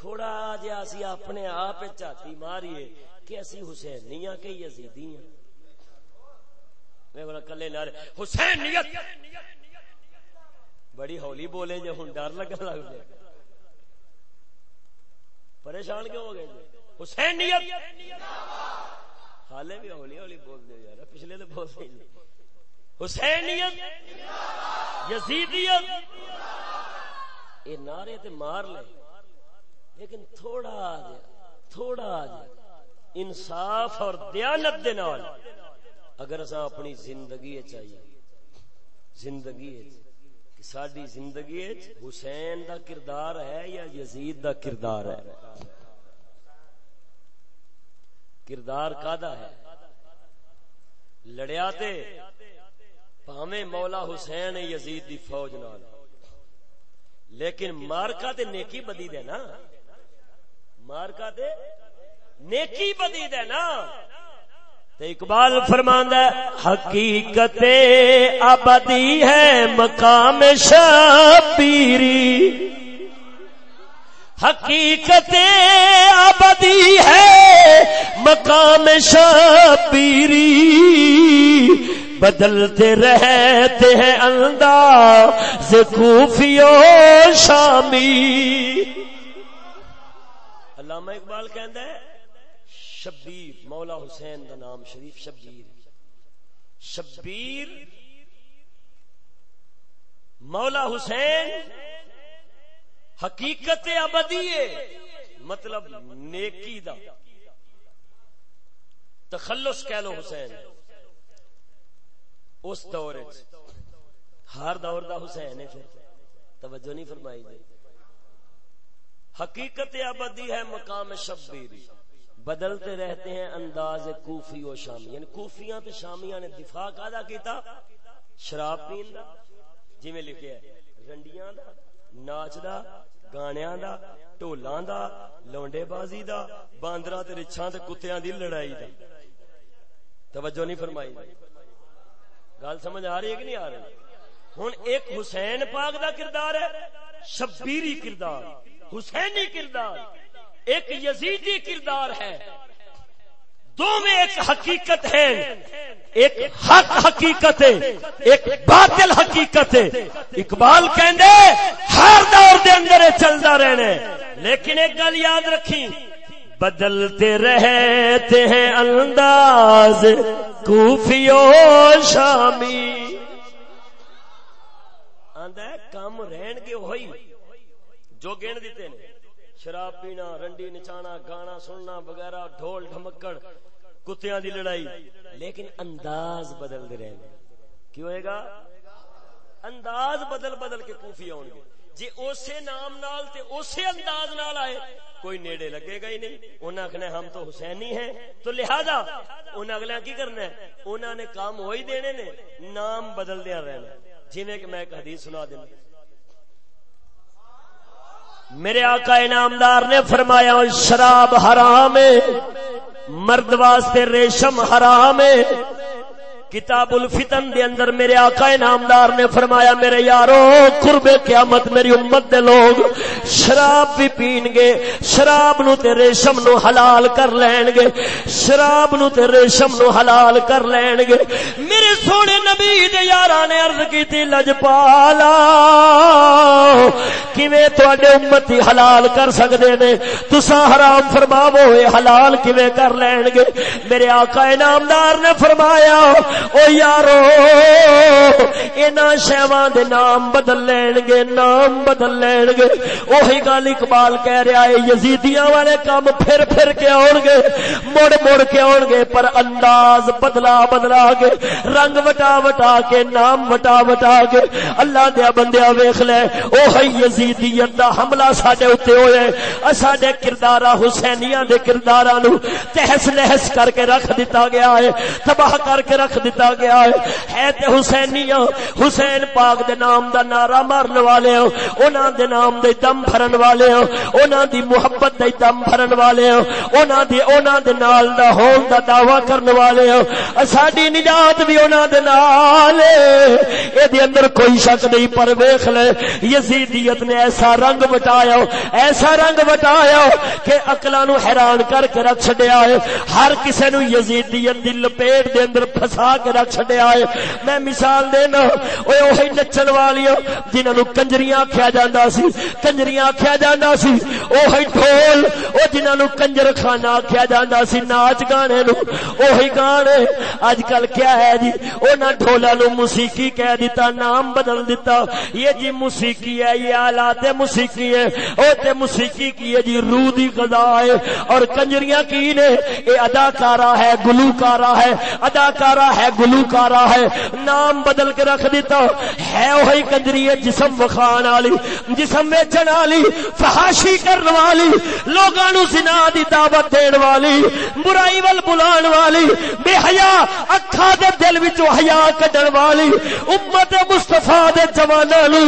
تھوڑا جا اسی اپنے آپ چاتی ماریے کہ اسی حسینی ہاں کہ یزیدی ہاں میں بولا کلے نارے حسینیت! بڑی ہولی بولے جو ہوں ڈر لگا لگ جائے پریشان کیوں ہو گئے جی حسینیت! حالے بھی ہولی ہولی بول دے یار، پچھلے تو بول دے حسینیت! یزیدیت! یہ نعرے تے مار لے۔ لیکن تھوڑا جا تھوڑا جا، انصاف اور دیانت دے نال اگر اسا اپنی زندگی چاہیے زندگی کہ ساری زندگی حسین دا کردار ہے یا یزید دا کردار ہے؟ کردار کادا ہے؟ لڑیا تے پاویں مولا حسین یزید دی فوج نال۔ لیکن مارکا تے نیکی بدی دے نا۔ مارکا دے، نیکی بدی دے نا۔ اقبال فرماند حقیقت ابدی ہے، مقام شبیری۔ حقیقت ابدی ہے، مقام شبیری۔ بدلتے رہتے ہیں انداز خوفیو شامی۔ علامہ اقبال کہندا ہے، شبیر، مولا حسین دا نام شریف شبیر۔ شبیر، مولا حسین، حقیقت ابدی مطلب نیکی دا۔ تخلص کہہ لو حسین۔ اس دور ہر دور دا حسین ہے توجہ نہیں فرمائی جائے حقیقت ابدی ہے مقام شبیری۔ بدلتے رہتے ہیں انداز کوفی و شامی۔ یعنی کوفیاں تے شامیاں نے دفاع کادا کیتا؟ شراب پین دا جی میں لکھے ہے، رنڈیاں دا، ناچ دا، گانیاں دا ٹولاں دا، لونڈے بازی دا، باندراں تے رچھاں تے کتیاں دی لڑائی دا۔ توجہ نہیں فرمائی۔ گل سمجھ آ رہی ہے کہ نہیں آ رہی؟ ہن ایک حسین پاک دا کردار ہے، شبیری کردار۔ حسینی کردار، ایک یزیدی کردار ہے۔ دو میں ایک حقیقت ہے۔ ایک حق حقیقت ہے، ایک باطل حقیقت ہے۔ اقبال کہندے، ہر دور دے اندر چلتا رہنے لیکن ایک گل یاد رکھی، بدلتے رہتے ہیں انداز کوفیو شامی۔ آندا ہے، کام رہن کے ہوئی۔ جو گین دیتے ہیں۔ شراب پینا، رنڈی نچانا، گانا سننا، وغیرہ، ڈھول ڈھمکڑ، کتیاں دی لڑائی۔ لیکن انداز بدل دے رہے۔ ہیں کی ہوئے گا؟ انداز بدل بدل کے کوفی آؤں گے۔ جی اسی نام نال تے اسی انداز نال آئے، کوئی نیڑے لگے گا ہی نہیں۔ انہوں آخنا ہم تو حسینی ہیں۔ تو لہذا انہوں اگلا کی کرنا ہے؟ انہوں نے کام وہی دینے نے، نام بدل دیا رہنا جی کہ میں ایک حدیث سنا دینا میرے آقا انعامدار نے فرمایا شراب حرام ہے مرد واسطے ریشم حرام ہے کتاب الفتن دے اندر میرے آقا نامدار نے فرمایا، میرے یارو قرب قیامت میری امت دے لوگ شراب بھی پین گے، شراب نو تے ریشم نو حلال کر لین گے، شراب نو تے ریشم نو حلال کر لین گے۔ میرے سونے نبی دے یاراں نے عرض کیتی لجپالا کیویں تواڈے امتی حلال کر سکدے نے؟ تساں حرام فرماوو، اے حلال کیویں کر لین گے؟ میرے آقا نامدار نے فرمایا او یارو اینا شیوان دے نام بدل لین گے نام بدل لین گے اوہی گال اقبال کہہ رہا ہے یزیدیاں والے کام پھر پھر کے آن گے مڑ مڑ کے آن گے پر انداز بدلا بدلا کے رنگ وٹا وٹا کے نام وٹا وٹا کے اللہ دیا بندیا ویخ لے اوہی یزیدیت دا حملہ ساڑے اتے ہوئے ساڑے کردارہ حسینیاں دے کردارہ نو تحس لحس کر کے رکھ دیتا گیا ہے تباہ کر کے رکھ دیتا گیا ہے۔ ہے تے حسینیاں، حسین پاک دے نام دا نعرہ مارن والے ہو انہاں دے نام دے دم بھرن والے ہو انہاں دی محبت دے دم بھرن والے ہو انہاں دی انہاں دے نال دا ہون دا دعویٰ کرن والے ہو ساڈی نجات بھی انہاں دے نال اے دے اندر کوئی شک نہیں، پر ویکھ لے، یزیدیت نے ایسا رنگ بٹایا ایسا رنگ بٹایا کہ عقلاں نو حیران کر کے رکھ چھڈیا ہے۔ ہر کسے نو یزیدیت دی لپیٹ دے اندر پھسا کے رکھ چھڈیا ہے میں مثال دینا اوے اوہی نچن والیاں جنہاں نو کنجریاں آکھیا جاندا سی، کنجریاں آکھیا جاندا سی۔ اوہی ڈھول، او جنہاں نو کنجر خانہ آکھیا جاندا سی، ناچ گانے نو اوہی گانے۔ اج کل کیا ہے جی؟ انہاں ڈھولاں نو موسیقی کہہ دیتا نام بدل دیتا یہ جی موسیقی ہے، یہ آلات موسیقی ہے۔ او تے موسیقی کی ہے جی؟ روح دی غذا ہے۔ اور کنجریاں کی نے؟ اے اداکارہ ہے، گلوکارہ ہے۔ اداکارہ ہے گلوکارہ ہے، نام بدل کے رکھ دیتا۔ ہے وہی کنجری ہے جسم وخان والی، جسم ویچن والی، فحاشی کرن والی لوگاں نو زنا دی دعوت دین والی، برائی ول بلان والی، بے حیا اکھا دے دل وچوں حیا کڈن والی، امت مصطفی دے جواناں نو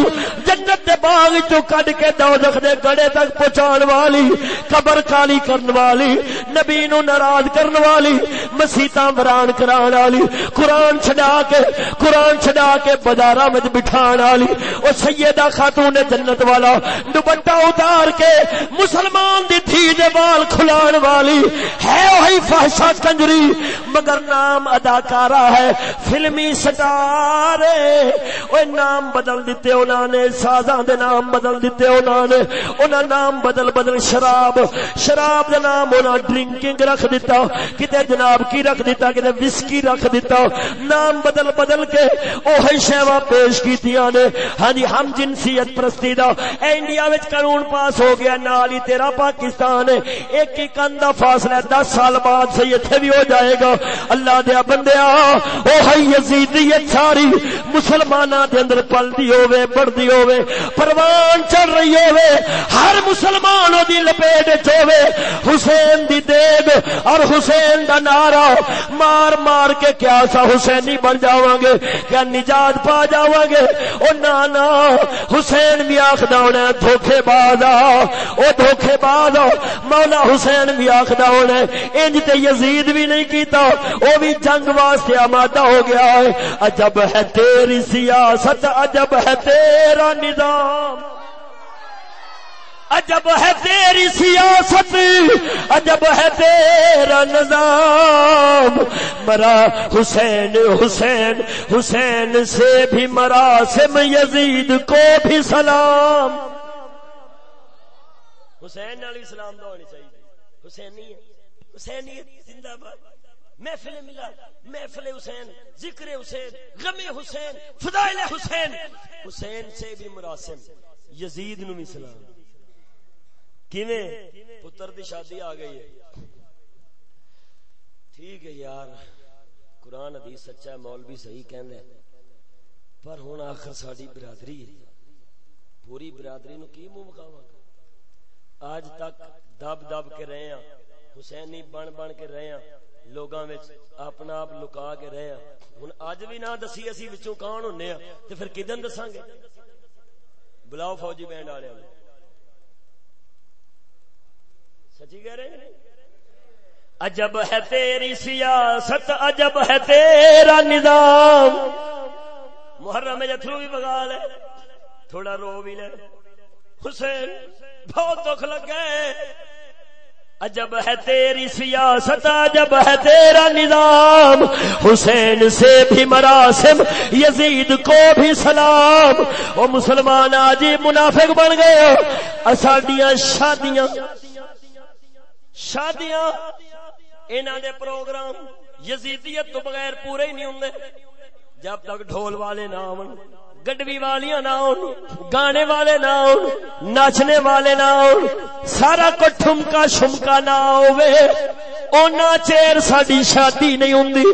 جنت دے باغ وچوں کڈ کے دوزخ دے گڑے تک پہنچان والی، قبر کالی کرن والی، نبی نو ناراض کرن والی، مسیتاں بران کران والی قرآن چھڈا کے، قرآن چھڈا کے بازاراں وچ بٹھان والی او سیدہ خاتون جنت والا، دوپٹہ اتار کے مسلمان دی تھی دے بال کھلان والی، ہے وہی فحشا کنجری، مگر نام اداکارہ ہے فلمی سٹار۔ اوے نام بدل دیتے انہاں نے، سازاں دے نام بدل دیتے انہاں نے، انہاں نام بدل بدل شراب شراب دا نام انہاں ڈرنکنگ رکھ دیتا کتے جناب کی رکھ دیتا کتے وسکی رکھ دیتا نام بدل بدل کے اوہی شیوا پیش کیتیاں نے۔ ہاں جی ہم جنسیت پرستی دا۔ اے انڈیا وچ قانون پاس ہو گیا، نال ہی تیرا پاکستان ہے۔ ایک ایک اندہ فاصلہ دس سال بعد سے ایتھے بھی ہو جائے گا۔ اللہ دیا بندیا اوہی یزیدیت ساری مسلماناں دے اندر پلدی ہوے بڑھدی ہوے پروان چل رہی ہوے ہر مسلمان او دی لپیٹ وچ ہوے حسین دی دیگ اور حسین دا نعرہ مار مار کے کیا سا حسینی بن جاواں گے کیا نجات پا جاواں گے او نانا حسین بھی آخدا ہونا دھوکے باز او دھوکے باز مولا حسین بھی آخدا ہونا انج تے یزید بھی نہیں کیتا۔ او بھی جنگ واسطے آمادہ ہو گیا ہے۔ عجب ہے تیری سیاست، عجب ہے تیرا نظام۔ عجب ہے تیری سیاست، عجب ہے تیرا نظام۔ مرا حسین حسین حسین سے بھی مراسم یزید کو بھی سلام۔ حسین علی اسلام دا ہونی چاہیے۔ حسینی حسینی زندہ باد۔ محفل ملا محفل حسین، ذکر حسین، غم حسین، فضائل حسین۔ حسین سے بھی مراسم یزید نو بھی سلام۔ کیویں؟ پتر دی شادی آ گئی ہے۔ ٹھیک ہے یار، قرآن حدیث سچا ہے، مولوی صحیح کہندے پر ہن آخر ساڈی برادری ہے۔ پوری برادری نو کی منہ مکھاواں آج تک دب دب کے رہے ہیں حسینی بن بن کے رہے ہیں لوگاں وچ اپنا آپ لکا کے رہے ہیں ہن اج بھی نہ دسی اسی وچوں کون ہونے ہیں تے پھر کدن دساں گے؟ بلاؤ فوجی بینڈ والے ہاں۔ سچی کہہ رہے ہیں؟ عجب ہے تیری سیاست، عجب ہے تیرا نظام۔ محرم جتھرو بھی بگا لے، تھوڑا رو بھی لے۔ حسین، بہت دکھ لگے۔ عجب ہے تیری سیاست، عجب ہے تیرا نظام۔ حسین سے بھی مراسم، یزید کو بھی سلام۔ وہ مسلمان آج منافق بن گئے ساڈیاں شادیاں شادیاں انہوں دے پروگرام یزیدیت تو بغیر پورے ہی نہیں ہوں جب تک ڈھول والے نہ آن گڈوی والیاں نہ آن گانے والے نہ آن ناچنے والے نہ آن سارا کو ٹھمکا شمکا نہ ہوئے اونا چیر ساڈی شادی نہیں ہوندی،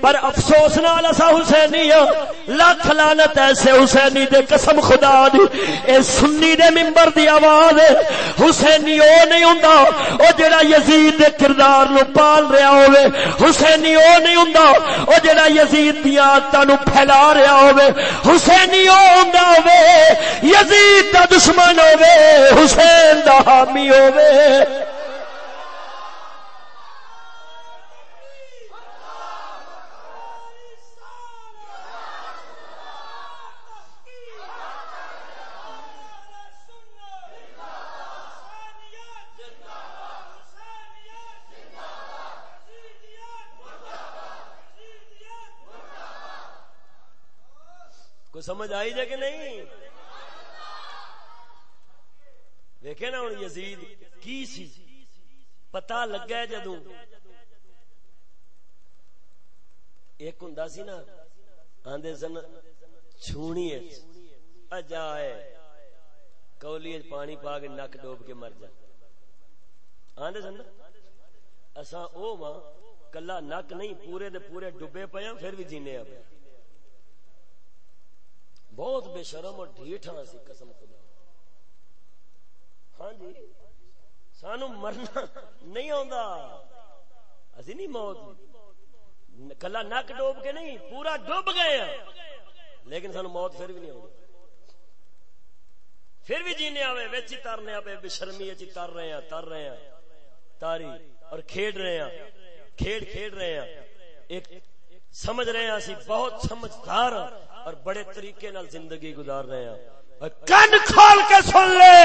پر افسوس نال اسا حسینی ہاں۔ لاکھ لعنت ایسے حسینی دے قسم خدا دی۔ اے سنی دے منبر دی آواز ہے۔ حسینی او نہیں ہوندا، او جڑا یزید دے کردار نو پال رہا ہوے حسینی او نہیں ہوندا، او جڑا یزید دی عادتاں نو پھیلا رہا ہوے حسینی او ہوندا ہوے یزید دا دشمن ہوے حسین دا حامی ہوے سمجھ آئی جائے کہ نہیں؟ دیکھے نا ہوں یزید، کی سی؟ پتا لگا جدو ایک ہوں سی نا آدھے سن، چھونی اجائے کولی پانی پا کے نک ڈوب کے مر جا۔ آدھے سن اصا او ماں کلا نک نہیں، پورے دے پورے ڈبے پیا ہاں، پھر بھی جینے آ پیا بہت بے شرم اور ڈھیٹ ہاں سی قسم خدا۔ ہاں جی سانو مرنا نہیں آندا اسی نہیں موت۔ کلا نک ڈوب کے نہیں، پورا ڈوب گئے ہیں لیکن سانو موت پھر بھی نہیں آندا پھر بھی جینے آوے وچ ہی ترنے آوے، بے شرمی وچ تر رہے ہیں تر رہے ہیں تاری اور کھیڈ رہے ہیں کھیڈ کھیڈ رہے ہیں ایک سمجھ رہے ہیں اسی بہت سمجھدار ہاں۔ اور بڑے طریقے نال زندگی گزار رہے ہیں۔ کن کھول کے سن لے۔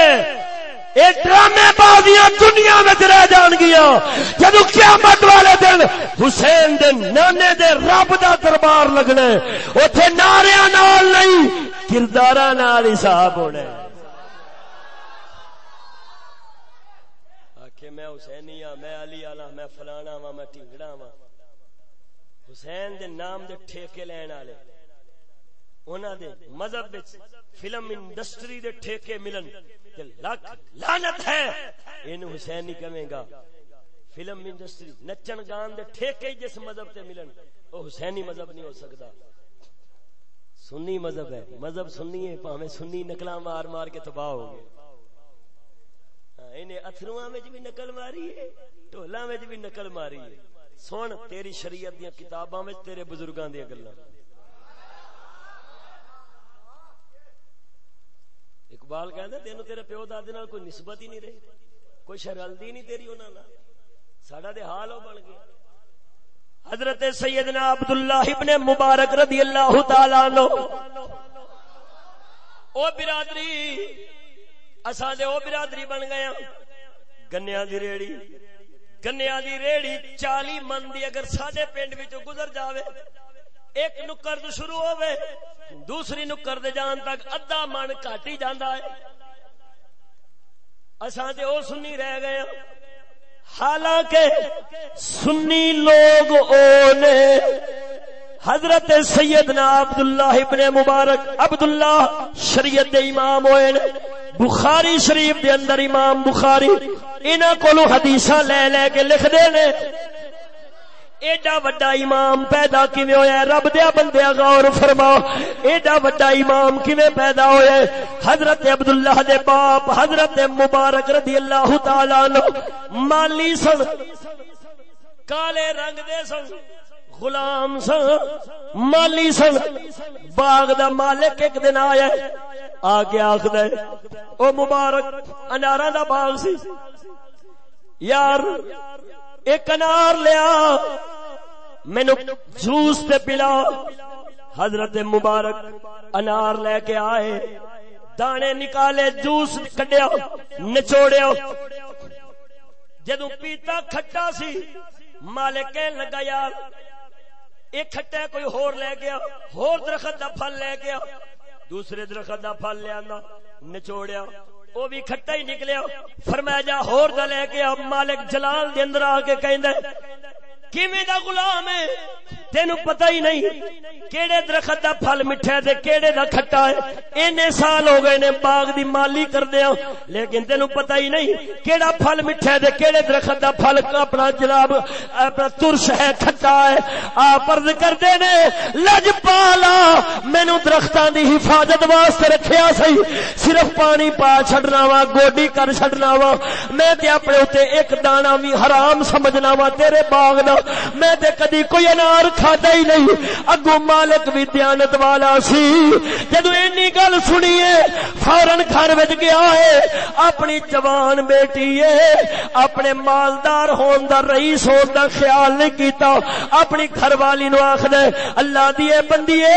اے ڈرامے بازیاں دنیا میں رہ جان گیا۔ جدو قیامت والے دن حسین دے نانے دے رب دا دربار لگنا اوتھے ناریاں نال نہیں کرداراں نال حساب ہونا آکھے میں حسینی ہاں میں علی آلہ میں فلانا ہاں میں ٹنگڑا ہاں۔ حسین دے نام دے ٹھیکے لین والے۔ انہاں دے مذہب وچ فلم انڈسٹری دے ٹھیکے ملن تے لکھ لعنت ہے۔ این حسین نہیں کہے گا، فلم انڈسٹری نچن گان دے ٹھیکے جس مذہب تے ملن، او حسینی مذہب نہیں ہو سکدا۔ سنی مذہب ہے، مذہب سنی ہے، پاویں سنی نکلا مار مار کے تباہ ہو گئے۔ ہاں، انہیں اتھرواں وچ بھی نقل ماری ہے ٹولاں وچ بھی نقل ماری ہے۔ سن، تیری شریعت دیا کتاباں وچ، تیرے بزرگاں دیا گلاں۔ اقبال کہندا تینو تیرے پیو دادے نال کوئی نسبت ہی نہیں رہی، کوئی شرلدی نہیں تیری انہاں نال۔ ساڈا تے حال ہو بن گیا۔ حضرت سیدنا عبداللہ ابن مبارک رضی اللہ تعالی عنہ۔ او برادری، اساں دے او برادری بن گئے ہاں۔ گنیا دی ریڑی گنیا دی ریڑی چالی من دی اگر سڈے پنڈ وچوں گزر جاوے ایک نکر شروع ہوئے دوسری نکر دے جان تک ادھا من کٹ ہی جانا ہے۔ اساں تے او سنی رہ گئے ہاں۔ حالانکہ سنی لوگ او نے حضرت سیدنا عبداللہ ابن مبارک، عبداللہ شریعت دے امام ہوئے نے۔ بخاری شریف دے اندر امام بخاری، انہاں کولو حدیثاں لے لے کے لکھ دے نے۔ ایڈا وڈا امام پیدا کیویں ہویا رب دیا بندیا غور فرماؤ ایڈا وڈا امام کیویں پیدا ہویا حضرت عبداللہ دے باپ، حضرت مبارک رضی اللہ تعالی عنہ مالی سن، کالے رنگ دے سن، غلام سن، مالی سن۔ باغ دا مالک ایک دن آیا آ کے آخد او مبارک انارا دا باغ سی۔ یار ایک انار لیا۔ مینو جوس تے پلا۔ حضرت مبارک انار لے کے آئے۔ دانے نکالے، جوس کڈیا، نچوڑیا۔ جدو پیتا کھٹا سی، مالک کہن لگا، یار، ایک کھٹا کوئی ہور لے گیا۔ ہور درخت دا پھل لے گیا۔ دوسرے درخت دا پھل لیا نچوڑیا۔ وہ بھی کھٹا ہی نکلیا فرمایا جا، ہور دا لے کے اب مالک جلال دے اندر آ کے کہندا کیویں دا غلام ہے؟ تینو پتہ ہی نہیں کیڑے درخت دا پھل میٹھا ہے تے کیڑے دا کھٹا ہے۔ اینے سال ہو گئے نے باغ دی مالی کردیا لیکن تینو پتہ ہی نہیں کیڑا پھل میٹھا ہے تے کیڑے درخت دا پھل اپنا جناب، اپنا ترش ہے، کھٹا ہے۔ آپ عرض کردے نے، لج پالا، مینوں درختاں دی حفاظت واسطے رکھیا سی۔ صرف پانی پا چھڈنا وا، گوڈی کر چھڈنا وا۔ میں تے اپنے اوتے ایک دانہ وی حرام سمجھنا وا، تیرے باغ دا میں تے کدی کوئی انار کھادا ہی نہیں۔ اگو مالک بھی دیانت والا سی۔ جدو اینی گل سنیے فورن گھر وچ گیا ہے، اپنی جوان بیٹی ہے، اپنے مالدار ہون دا رئیس ہون دا خیال نہیں کیتا۔ اپنی گھر والی نو آخد اللہ دیے بندیے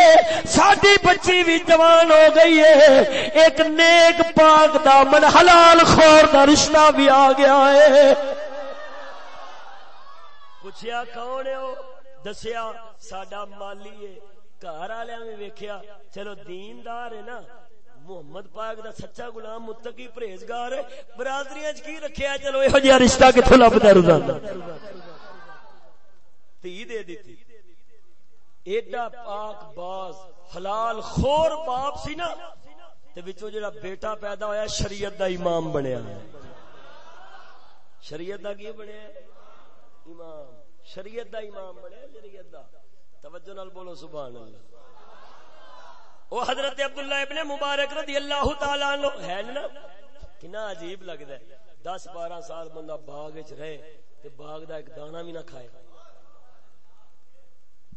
ساڈی بچی بھی جوان ہو گئی ہے۔ ایک نیک پاک دامن حلال خور دا رشتہ بھی آ گیا ہے۔ پوچھیا کون ہے وہ دسیا ساڈا مالی ہے گھر والے بھی ویکھیا چلو دیندار ہے نا محمد پاک دا سچا غلام متقی پرہیزگار ہے برادریاں کی رکھیا چلو یہ جہا رشتہ کتوں لبدا روزانہ تی دے دیتی ایڈا پاک باز حلال خور باپ سی نا تے وچوں جڑا بیٹا پیدا ہویا شریعت دا امام بنیا شریعت دا کی بنیا امام شریعت دا امام بنے، شریعت دا۔ توجہ نال بولو، سبحان اللہ۔ او حضرت عبداللہ ابن مبارک رضی اللہ تعالی عنہ، ہے نا؟ کنا عجیب لگدا ہے۔ دس بارہ سال بندہ باغ وچ رہے تے باغ دا ایک دانہ بھی نہ کھائے۔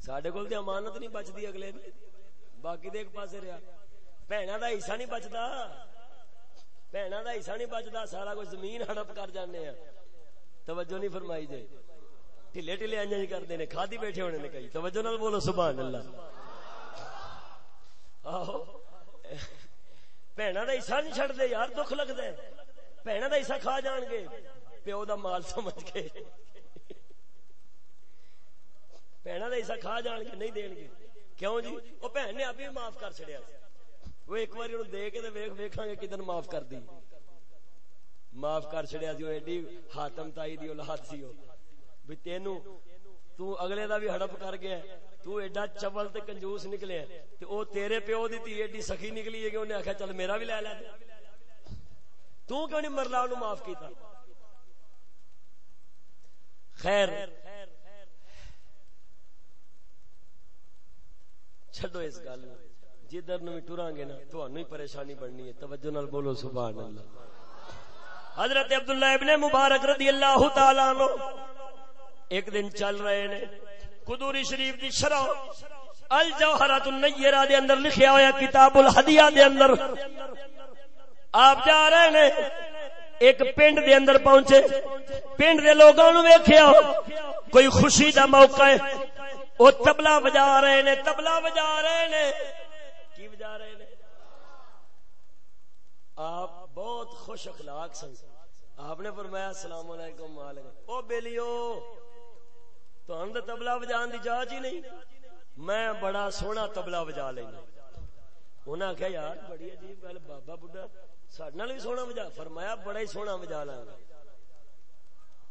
ساڈے کول تے امانت نہیں بچدی اگلے دی باقی دے ایک پاسے رہیا۔ بہنا دا حصہ نہیں بچدا۔ بہنا دا حصہ نہیں بچدا، سارا کچھ زمین ہڑپ کر جانے ہیں توجہ نہیں فرمائی جائے ٹھلے ٹھلے انج ہی کرتے ہیں کھادی بیٹھے ہونے نے کئی توجہ نال بولو سبحان اللہ آہو بہنا کا حصہ نہیں چڑھتے یار دکھ لگتا ہے بہنا کا حصہ کھا جان گے پیو دا مال سمجھ کے بہنا کا حصہ کھا جان گے نہیں دین گے کیوں جی وہ بہن نے آپ ابھی معاف کر چڑیا وہ ایک بار دے کے ویخ ویکھاں گے کدن معاف کر دی معاف کر چڑیا سی وہ ایڈی ہاتم تائی دی اولاد سی وہ بھی تینو تو اگلے دا بھی ہڑپ کر گیا تو ایڈا چبل تے کنجوس نکلے تے او تیرے پیو دی تھی ایڈی سخی نکلی ہے کہ انہیں آخیا چل میرا بھی لے لے تو کیوں نہیں مرلا انہوں معاف کیتا؟ خیر۔ چھڈو اس گل۔ جدھر نو بھی ٹران گے نا تھانوں ہی پریشانی بننی ہے۔ توجہ نال بولو، سبحان اللہ۔ حضرت عبداللہ ابن مبارک رضی اللہ تعالی عنہ۔ ایک دن چل رہے نے۔ قدوری شریف دی شرح۔ الجوہرات النیرہ دے اندر لکھیا ہوا کتاب الحدیہ دے اندر۔ آپ جا رہے نے، ایک پنڈ دے اندر پہنچے۔ پنڈ دے لوگوں نو ویکھیا۔ کوئی خوشی دا موقع ہے۔ وہ تبلا بجا رہے نے، تبلا بجا رہے نے۔ کی بجا رہے نے؟ آپ بہت خوش اخلاق سن۔ آپ نے فرمایا، السلام علیکم، وعلیکم۔ Oh believe. تو ہم تبلا بجان دی جاچ ہی نہیں۔ میں بڑا سونا تبلا بجا لینا۔ انہیں آخیا یار، بڑی عجیب گل، بابا بڈا سڈے بھی سونا بجا فرمایا، بڑا ہی سونا بجا لا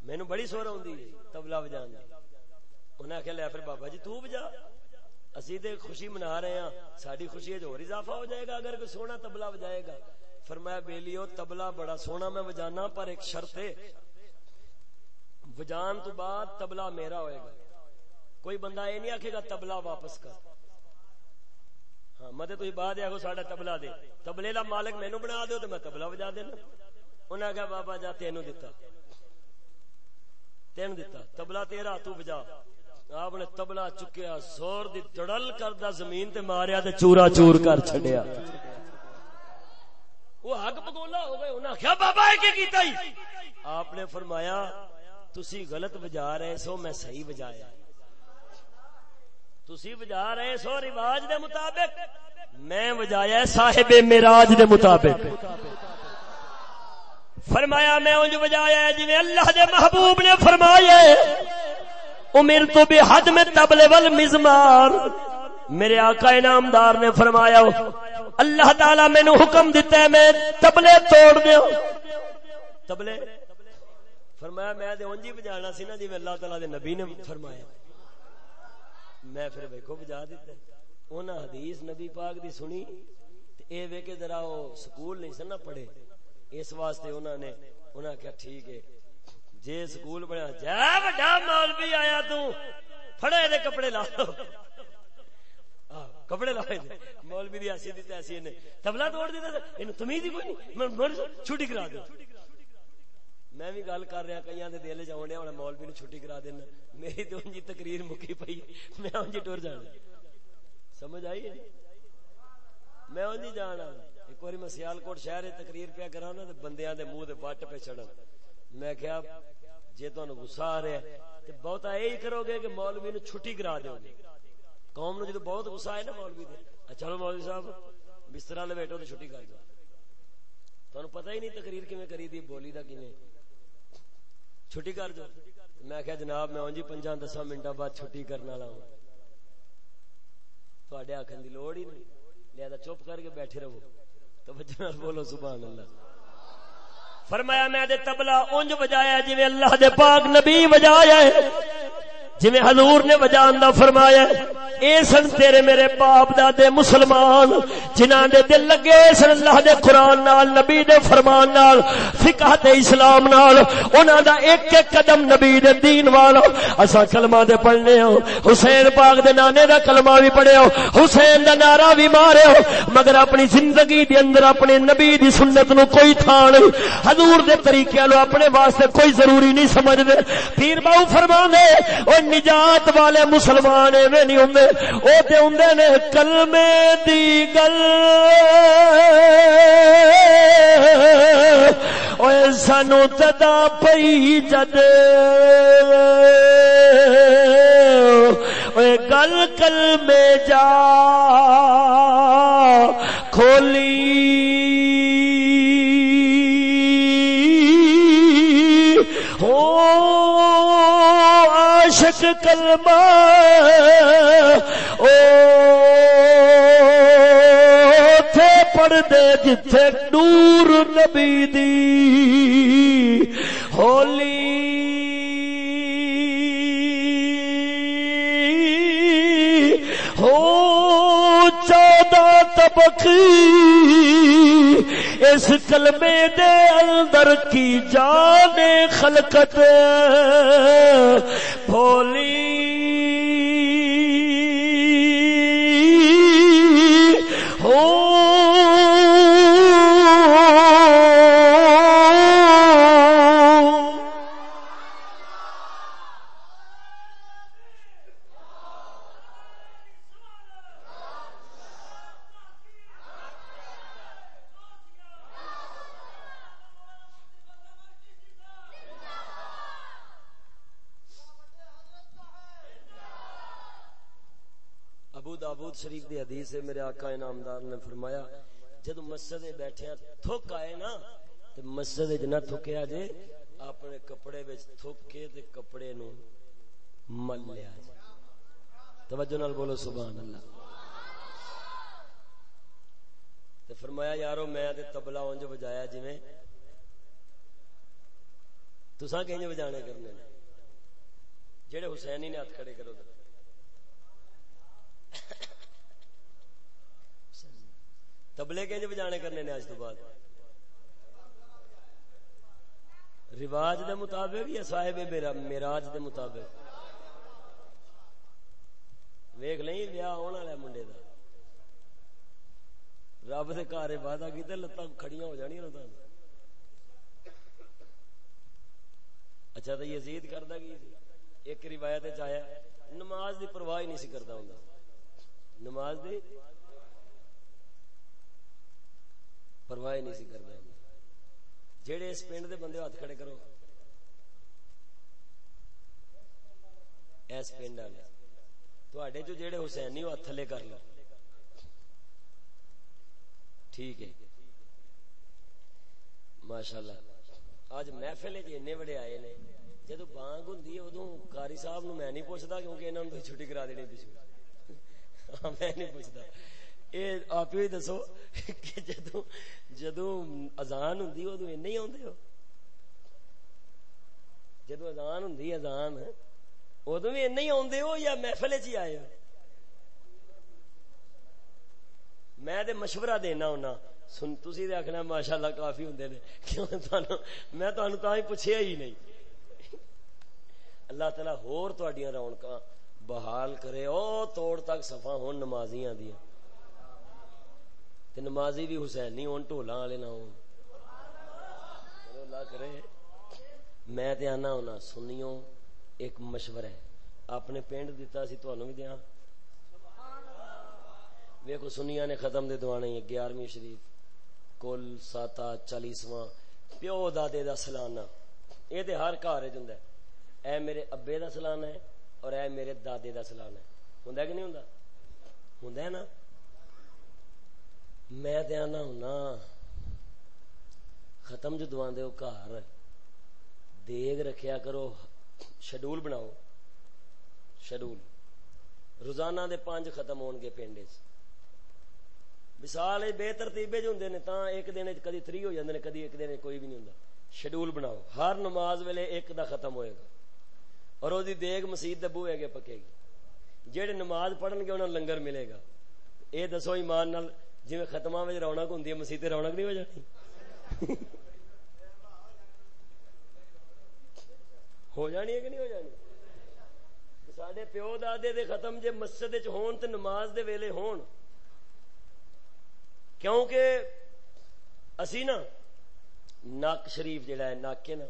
مینو بڑی سور آئی تبلا بجان دی۔ انہیں آخیا لیا پھر بابا جی تو بجا۔ اسی تے خوشی منا رہے ہیں ساری خوشی اور اضافہ ہو جائے گا اگر کوئی سونا تبلا بجائے گا۔ فرمایا، بیلیو، تبلا بڑا سونا میں بجانا، پر ایک شرط ہے وجان تو بعد تبلا میرا ہوئے گا۔ کوئی بندہ یہ نہیں آکھے گا تبلا واپس کر۔ ہاں مت تھی بعد آگو ساڈا تبلا دے۔ تبلے دا مالک مینو بنا دو تو میں تبلا بجا دینا۔ انہیں آخیا بابا جا، تینوں دتا۔ تین دتا تبلا تیرا، تو بجا آپ نے تبلا چکیا، زور دی جڑل کردا زمین تے ماریا تے چورا چور کر چھڈیا۔ وہ حق بگولا ہو گئے، انہاں کیا بابا ہے کی کیتا ہی؟ آپ نے فرمایا تسی غلط بجا رہے سو میں صحیح بجایا۔ تسی بجا رہے سو رواج دے مطابق۔ میں بجایا صاحب معراج دے مطابق۔ فرمایا میں انج بجایا ہے جی اللہ دے محبوب نے فرمایا ہے۔ امیر تو بھی حد میں تبلے ول مزمار۔ میرے آقا انعامدار نے فرمایا اللہ تعالی میں نے حکم دیتا ہے، میں تبلے توڑ دیا تبلے؟ فرمایا میں دے اونجی بجانا سی نا جی اللہ تعالی دے نبی نے فرمایا۔ میں پھر ویکھو بجا دیتا انہاں حدیث نبی پاک دی سنی تے اے وے کے ذرا او سکول نہیں سن پڑھے۔ اس واسطے انہوں نے انہوں کیا ٹھیک ہے۔ جے سکول بنیا جا بڑا مولوی آیا تو پھڑے دے کپڑے لا کپڑے لائے مولوی دی ایسی دی ایسی نے۔ تبلا توڑ دیتا اینو تمیز ہی کوئی نہیں۔ میں چھٹی کرا دوں۔ میں بھی گل کر رہا کئی دے دل چ آنے مولوی نو چھٹی کرا دینا। میری تو انجی تقریر مکی پئی میں انجی ٹر جانا। سمجھ آئی جی? میں انجی جانا। ایک بار میں سیال کوٹ شہر تقریر پیا کرا نا بندیاں دے منہ دے بٹ پہ چڑھن। میں کیا جے تانوں غصہ آ رہا ہے، تے بہت یہی کرو گے کہ مولوی نو چھٹی کرا دیو گے। قوم نو جدو بہت غصہ آئے نا مولوی دے اچھا چلو مولوی صاحب بستر لپیٹو تے چھٹی کر دو। تانوں پتہ ہی نہیں تقریر کیویں کری دی، بولی دا کیویں۔ چھٹی کر دو۔ میں کہا جناب، میں اونجی پنجاں دساں منٹاں بعد چھٹی کرنے والا ہوں۔ تھوڑے آخر کی لوڑ ہی نہیں۔ لہذا چپ کر کے بیٹھے رہو۔ توجہ نال بولو، سبحان اللہ۔ فرمایا، میں دے تبلا اونج بجایا جویں اللہ دے پاک نبی بجایا ہے۔ جویں حضور نے بجان دا فرمایا اے سن تیرے میرے باپ دادے مسلمان، جنہاں دے دل لگے سن اللہ دے قرآن نال، نبی دے فرمان نال، فقہ تے اسلام نال، انہاں دا ایک ایک قدم نبی دے دین والا اسا کلمہ دے پڑھنے ہو حسین پاک دے نانے دا کلمہ بھی پڑھے ہو حسین دا نعرہ بھی مارے ہو مگر اپنی زندگی دے اندر اپنے نبی دی سنت نو کوئی تھا نہیں۔ حضور دے طریقے لو اپنے واسطے کوئی ضروری نہیں سمجھ دے پیر باو فرما دے او نجات والے مسلمان ایویں نہیں ہوندے او تے ہوندے نے کلمے دی گل۔ اوے سانو تدا پئی جد۔ اوے گل کلمے جا کھولی۔ کلمہ او تھے پڑھ دے جتھے نور نبی دی ہولی ہو چودہ طبقی اس کلمے دے اندر کی جان خلقت holy شریف دی حدیث ہے، میرے آقا انعامدار نے فرمایا جد مسجد بیٹھے ہیں، تھک آئے نا تے مسجد وچ نہ تھکیا جے، اپنے کپڑے وچ تھک کے تے کپڑے نو مل لیا جے۔ توجہ نال بولو، سبحان اللہ۔ تے فرمایا، یارو، میں تے تبلا اونج بجایا جویں۔ تساں کہیں بجانے کرنے نے؟ جڑے حسینی نے ہاتھ کھڑے کرو۔ ذرا تبلے کے بجانے کرنے نے اج تو بعد؟ رواج دے مطابق یا صاحب میراج دے مطابق؟ ویخ نہیں ویاہ ہونے والا منڈے دا۔ رب دے گھر وعدہ کیتا لتاں کھڑیاں ہو جانیاں لتاں۔ اچھا تو یزید کردا کی ایک روایت وچ آیا، نماز دی پرواہ ہی نہیں سی کردا ہوندا۔ نماز دی پرواہ نہیں سی کردا جڑے اس پنڈ دے بندے ہاتھ کھڑے کرو۔ اس پنڈ والے۔ تواڈے جو جڑے حسینی ہاتھ تھلے کر لو۔ ٹھیک ہے۔ ماشاءاللہ۔ اج محفل جی اینے بڑے آئے نے۔ جدو بانگ ہوں ادو کاری صاحب نو میں نہیں پوچھتا کیونکہ انہوں نے چھٹی کرا دینی پچھو ہاں، میں نہیں پوچھتا یہ آپ ہی دسو کہ جدو جدو ازان ہوں ادو این ہی آدھے ہو جدو ازان ہوں ازان ادو بھی این ہی آدھے ہو یا محفل چ آئے ہو میں تے مشورہ دینا ہونا سن تسی تے آکھنا ماشاءاللہ کافی ہوندے نے کیوں تانوں میں تانوں تاں ہی پوچھیا ہی نہیں اللہ تعالی ہور تہاڈیاں رونقاں بحال کرے او توڑ تک صفا ہون نمازیاں دیاں تے نمازی بھی حسین نہیں ہون ٹولاں والے نہ ہون۔ اللہ کرے۔ میں تے آنا ہونا، سنیوں، ایک مشورہ ہے۔ اپنے پنڈ دیتا سی تانوں بھی دیاں۔ ویکو سنیا نے ختم دے دوانے گیارہویں شریف۔ کل ساتا چالیسواں۔ پیو دادے دا سلانہ۔ یہ تے ہر گھر چ اے میرے ابے دا سلانہ ہے اور اے میرے دادے دا سلانہ ہے۔ ہوں کہ نہیں ہوں ہوں نا؟ میں تے آنا ہونا۔ ختم جو دعا دے گھر دیگ رکھیا کرو شیڈول بناؤ۔ شیڈول روزانہ دے پانچ ختم ہون گے پنڈے چ۔ مثال بے ترتیبے جو ہوندے نے، تاں ایک دن کدی تھری ہو جاندے نے، کدی ایک دن کوئی بھی نہیں ہوندا۔ شیڈول بناؤ۔ ہر نماز ویلے ایک دا ختم ہوئے گا۔ اور وہ دیگ مسیت دے بوئے گے پکے گی۔ جہے نماز پڑھن گے انہوں لنگر ملے گا۔ اے دسو ایمان نال جی ختمہ میں رونق ہوں مسیح رونق نہیں ہو جانی ہو جانی ہے کہ نہیں ہو جانی؟ سڈے پیو دادے دے ختم جے مسجد ہون تے نماز دے ویلے ہون، کیونکہ اسی نا نک شریف جڑا ہے نک ہے نا،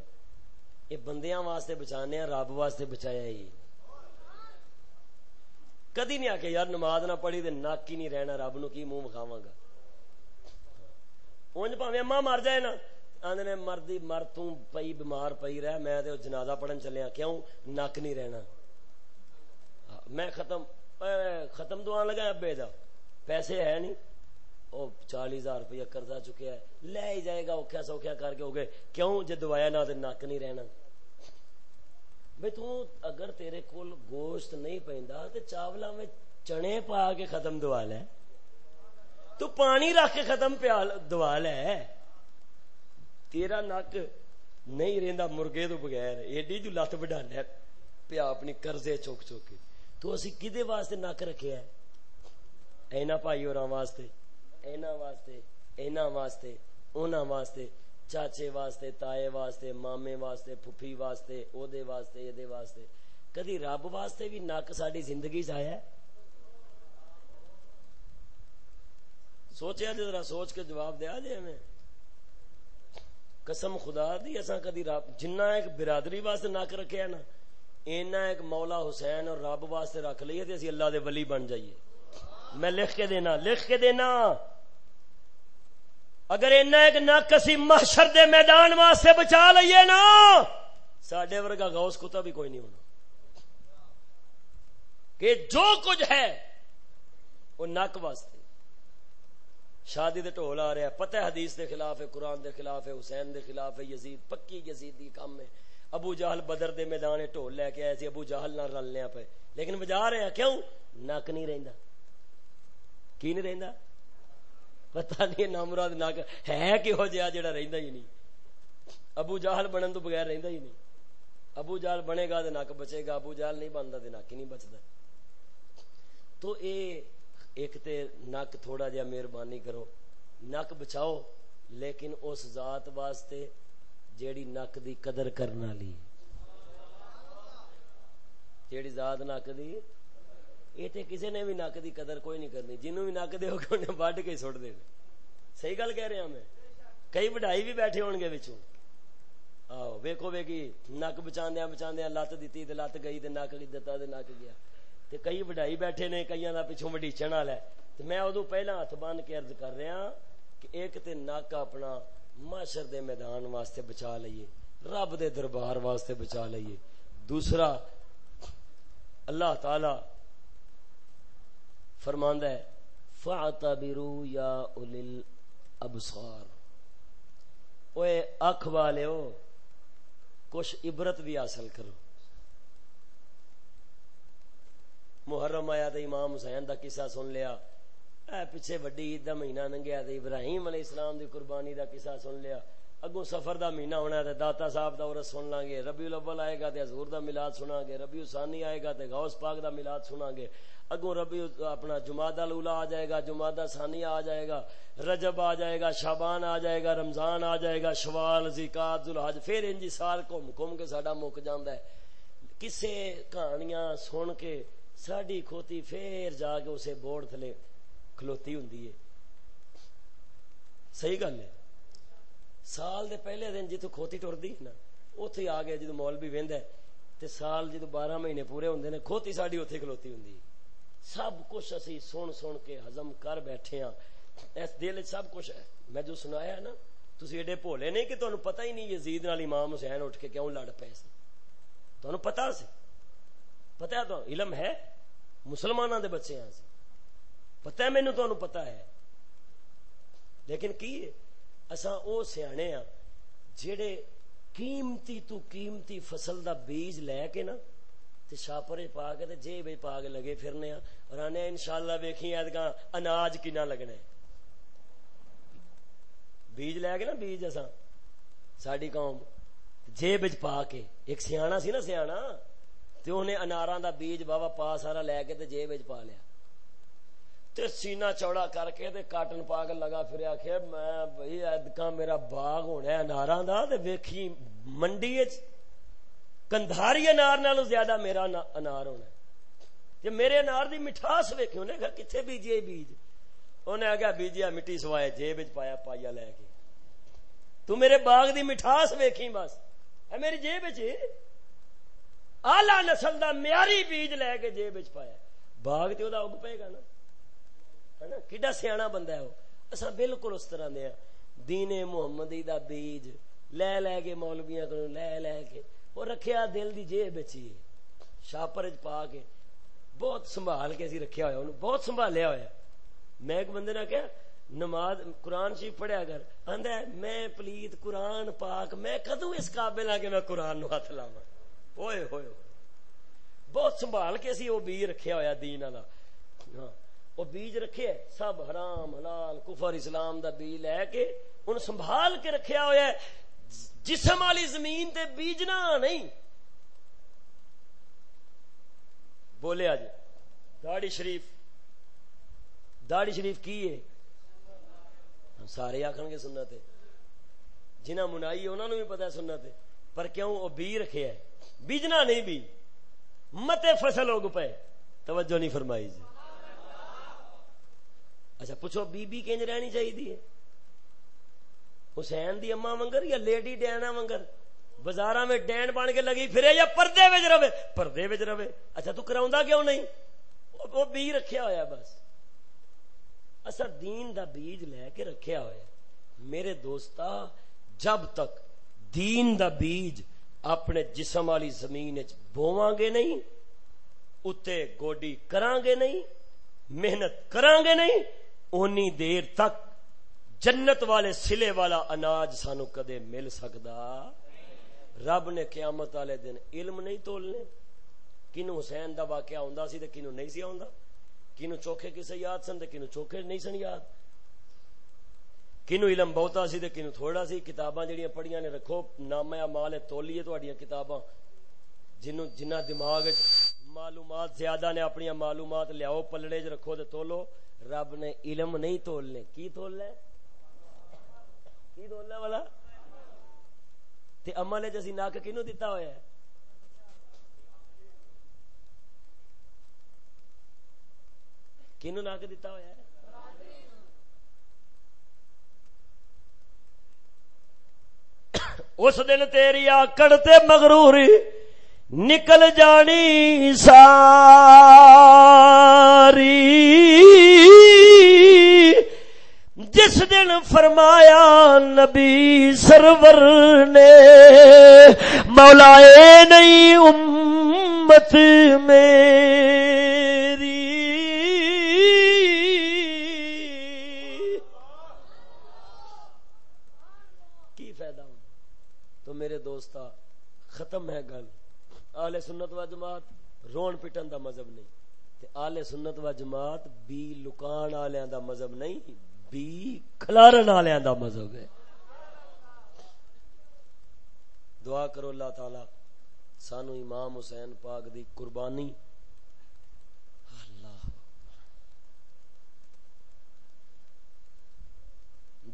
یہ بندیاں واسطے بچانے ہیں، رب واسطے بچایا ہی کدی نہیں آ کے یار نماز نہ پڑھی تو نک ہی نہیں رہنا، رب نو کی منہ مکھاوا گا؟ اونج پاوے اما مر جائے نا آدھے مردی مر تئی بیمار پئی رہ، میں جنازہ پڑھن چلیا کیوں؟ نک نہیں رہنا۔ میں ختم ختم دعا لگا ابے دا۔ پیسے ہے نہیں۔ وہ چالی ہزار روپیہ قرضہ چکیا ہے۔ لے ہی جائے گا اوکھا سوکھا کر کے ہو گئے کیوں؟ جے دوایا نہ نک نہیں رہنا۔ بھائی تو اگر تیرے کول گوشت نہیں پہندا تو چاولا میں چنے پا کے ختم دوا لے۔ تو پانی رکھ کے ختم پیا دوا لے۔ تیرا نک نہیں رہندا مرغے تو بغیر، ایڈی جو لت بڑھا لے پیا اپنی قرضے چوک چوک کے۔ تو اسی کدے واسطے نک رکھیا ہے؟ اینا پائی اور واسطے، اینا واسطے اینا واسطے، اونا واسطے۔ چاچے واسطے، تائے واسطے، مامے واسطے پھپھی واسطے او دے واسطے یہ دے واسطے۔ کدی رب واسطے بھی نک ساری زندگی آیا سوچیا جی ذرا سوچ کے جواب دیا جی ہمیں۔ قسم خدا دی اصا کدی رب جنہ ایک برادری واسطے نک رکھے نا اینا ایک مولا حسین اور رب واسطے رکھ لیے تے اسی اللہ دے ولی بن جائیے۔ میں لکھ کے دینا، لکھ کے دینا۔ اگر اینا ایک نہ کسی محشر دے میدان واسطے بچا لئیے نا، ساڈے ورگا غوث کتا بھی کوئی نہیں ہونا۔ کہ جو کچھ ہے، وہ نک واسطے۔ شادی دے ٹول آ رہا ہے پتہ حدیث دے خلاف ہے، قرآن دے خلاف ہے، حسین دے خلاف ہے، یزید، پکی یزید دی کام ہے۔ ابو جہل بدر دے میدان ٹول لے کے آئے سی، ابو جہل نہ رل لیا پہ لیکن بجا رہے ہیں، کیوں؟ نک نہیں رہندا۔ کی نہیں رہندا؟ پتہ نہیں نامراد نک ہے کہو جہا جڑا رہندا ہی نہیں ابو جہل بنن تو بغیر رہندا ہی نہیں ابو جہل بنے گا تو نک بچے گا ابو جہل نہیں بنتا تو نک ہی نہیں بچتا تو اے ایک تے نک تھوڑا جہا مہربانی کرو نک بچاؤ لیکن اس ذات واسطے جیڑی نک دی قدر کرنا لی جیڑی ذات نک دی یہ تے کسی نے بھی نک دی قدر کوئی نہیں کرنی۔ جنوں بھی نک دے ہو کہ انہیں کے سٹ دینا صحیح گل کہہ رہا میں۔ کئی وڈائی بھی بیٹھے ہون گے بچوں آو ویکھو ویکھی نک بچاندیاں بچاندیاں، لت دتی تے لت گئی تے نک دتا تے نک گیا۔ تے کئی وڈائی بیٹھے نے، کئیاں دا پیچھوں وڈیچن والا ہے تے میں ادو پہلا ہاتھ بن کے عرض کر رہا ہاں کہ ایک تے نک اپنا معاشر دے میدان واسطے بچا لئیے۔ رب دے دربار واسطے بچا لئیے۔ دوسرا، اللہ تعالی فرماندا ہے، فاعتبروا یا اول الابصار اوے اکھ والے ہو، کچھ عبرت بھی حاصل کرو۔ محرم آیا تو امام حسین دا قصہ سن لیا۔ اے پیچھے وڈی عید دا مہینہ ننگیا تو ابراہیم علیہ السلام دی قربانی دا قصہ سن لیا۔ اگوں سفر دا مہینہ ہونا تے داتا صاحب دا عورت سن لیں گے ربیع الاول آئے گا تے حضور دا میلاد سنا گے ربیع ثانی آئے گا تے غوث پاک دا میلاد سنا گے اگوں ربیع اپنا جمادہ الاولا آ جائے گا جمادہ ثانی آ جائے گا، رجب آ جائے گا شابان آ جائے گا، رمضان آ جائے گا، شوال، زکات، ذوالحج، پھر انجی سال گھوم گھوم کے ساڈا مک جاندا ہے۔ کسے کہانیاں سن کے ساڈی کھوتی پھر جا کے اسے بورڈ تھلے کھلوتی ہوندی ہے۔ صحیح گل ہے۔ سال دے پہلے دن جتوں کھوتی ٹردی نا، اوتھے آ گیا جدو مول بھی وہدا ہے، تے سال جدو بارہ مہینے پورے ہوندے نے، کھوتی ساڈی اوتھے کھلوتی ہوندی سب کچھ اسی سن سن کے ہضم کر بیٹھے ہاں اس دل سب کچھ ہے۔ میں جو سنایا ہے نا، تسی ایڈے بھولے نہیں کہ تانوں پتہ ہی نہیں یزید نال امام حسین اٹھ کے کیوں لڑ پے سی تانوں پتہ سی پتہ ہے تو علم ہے۔ مسلمانوں دے بچے ہاں سی پتہ ہے مینوں تانوں پتہ ہے۔ لیکن کی اساں او سیانے ہاں جڑے قیمتی تو قیمتی فصل دا بیج لے کے نا تے شاپر پا کے تے جیب پا کے لگے پھرنے اور آنے انشاءاللہ ویکھی ادگاں اناج کنا لگنا ہے بیج لے کے نا بیج اساں، ساڈی قوم جیب وچ پا کے۔ ایک سیاںا سی نا سیاںا تے اونے اناراں دا بیج بابا پا سارا لے کے تے جیب وچ پا لیا۔ تے سینہ چوڑا کر کے تے کاٹن پا کے لگا پھر آخیا میں بھائی ادکا میرا باغ ہونا ہے اناراں دا، تے ویکھی منڈی وچ۔ کندھاری انار نالوں زیادہ میرا انار ہونا ہے۔ کہ میرے انار دی مٹھاس ویکھی انہیں کہا کتنے بیجیے بیج؟ انہیں آگیا بیجیا مٹی سوائے جیب پایا پایا لے کے۔ تو میرے باغ دی مٹھاس ویکھی بس۔ ہے میری جیب وچ آلہ نسل دا میاری بیج لے کے جیب وچ پایا۔ باغ تے او دا اگ پے گا نا۔ کڈا سیاح بندہ ہے وہ۔ اصا بالکل اس طرح دیا دین محمدی دا بیج لے لے کے مولویاں کو لے لے کے۔ وہ رکھیا دل دی جیب بچی شاپر پا کے بہت سنبھال کے اسی رکھیا ہوا انہوں بہت سنبھالیا ہوا میں ایک بندے نے کہا نماز، قرآن شریف پڑھیا کر۔ آندا ہے، میں پلیت قرآن پاک، میں کدو اس قابل ہاں آ کے میں قرآن نو ہاتھ لاواں۔ ہوئے ہوئے۔ بہت سنبھال کے اسی وہ بی رکھیا ہوا دین والا ہاں وہ بیج رکھے، سب حرام، حلال، کفر، اسلام دا بیج لے کے ان سنبھال کے رکھیا ہوا ہے۔ جسم والی زمین تے بیجنا نہیں۔ بولے آج داڑی شریف داڑی شریف کی ہے؟ سارے آخر گے سننا تے جنہ منائی انہوں نے بھی پتا سننا تے پر کیوں وہ بی رکھے ہے؟ بیجنا نہیں بھی متے فصل ہو گئے توجہ نہیں فرمائی جی۔ اچھا پوچھو، بی بی کنج رہنی چاہیے؟ حسین دی اما منگر یا لیڈی ڈینا منگر بازار میں ڈین بن کے لگی پھرے یا پردے وچ رہے؟ پردے وچ رہے۔ اچھا تو کراؤں کیوں نہیں؟ وہ بی رکھیا ہویا بس۔ اصا دین دا بیج لے کے رکھیا ہویا۔ میرے دوستا، جب تک دین دا بیج اپنے جسم والی زمین بواں گے نہیں، اتے گوڈی کران گے نہیں، محنت کران گے نہیں، اونی دیر تک جنت والے سلے والا اناج سانو کدے مل سکتا رب نے قیامت والے دن علم نہیں تولنے۔ کنو حسین دا واقعہ ہوندا سی تے کنو نہیں سی ہوندا۔ کنو چوکھے کسے یاد سن تے کنو چوکھے نہیں سن یاد۔ کنو علم بہتا سی تے کنو تھوڑا سی۔ کتاباں جڑیاں پڑھیاں نے رکھو، نامہ مال تولیے تہاڈیاں کتاباں۔ جنوں جنہ دماغ معلومات زیادہ نے اپنی معلومات لیاؤ، پلڑے چ رکھو تے تولو۔ رب نے علم نہیں تولنے۔ کی تولنا کی دولنے والا؟ اما نے وچ اسی نک کینو دتا ہویا ہے؟ نک دتا ہویا اس دن تیری آکڑ تے مغروری نکل جانی ساری۔ جس دن فرمایا نبی سرور نے مولا نہیں امت میری۔ میرے دوست ختم ہے گل۔ آل سنت و جماعت، رون پٹن دا مذہب نہیں۔ تے آل سنت و جماعت، بی لکان آلیاں دا مذہب نہیں بی کھلارن آلیاں دا مذہب ہے دعا کرو اللہ تعالی سانو امام حسین پاک دی قربانی۔ اللہ۔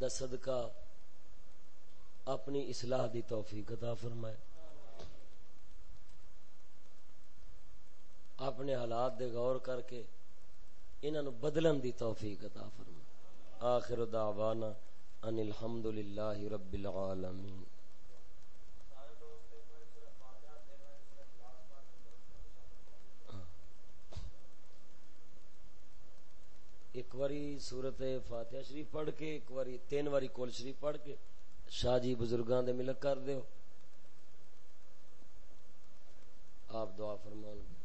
دا صدقہ اپنی اصلاح دی توفیق عطا فرمائے۔ اپنے حالات دے غور کر کے انہاں نو بدلن دی توفیق عطا فرمائے۔ آخر دعوانا ان الحمدللہ رب العالمین ایک واری سورت فاتحہ شریف پڑھ کے، ایک واری تین واری کول شریف پڑھ کے، شاہ جی بزرگاں دے ملک کر دیو۔ آپ دعا فرمان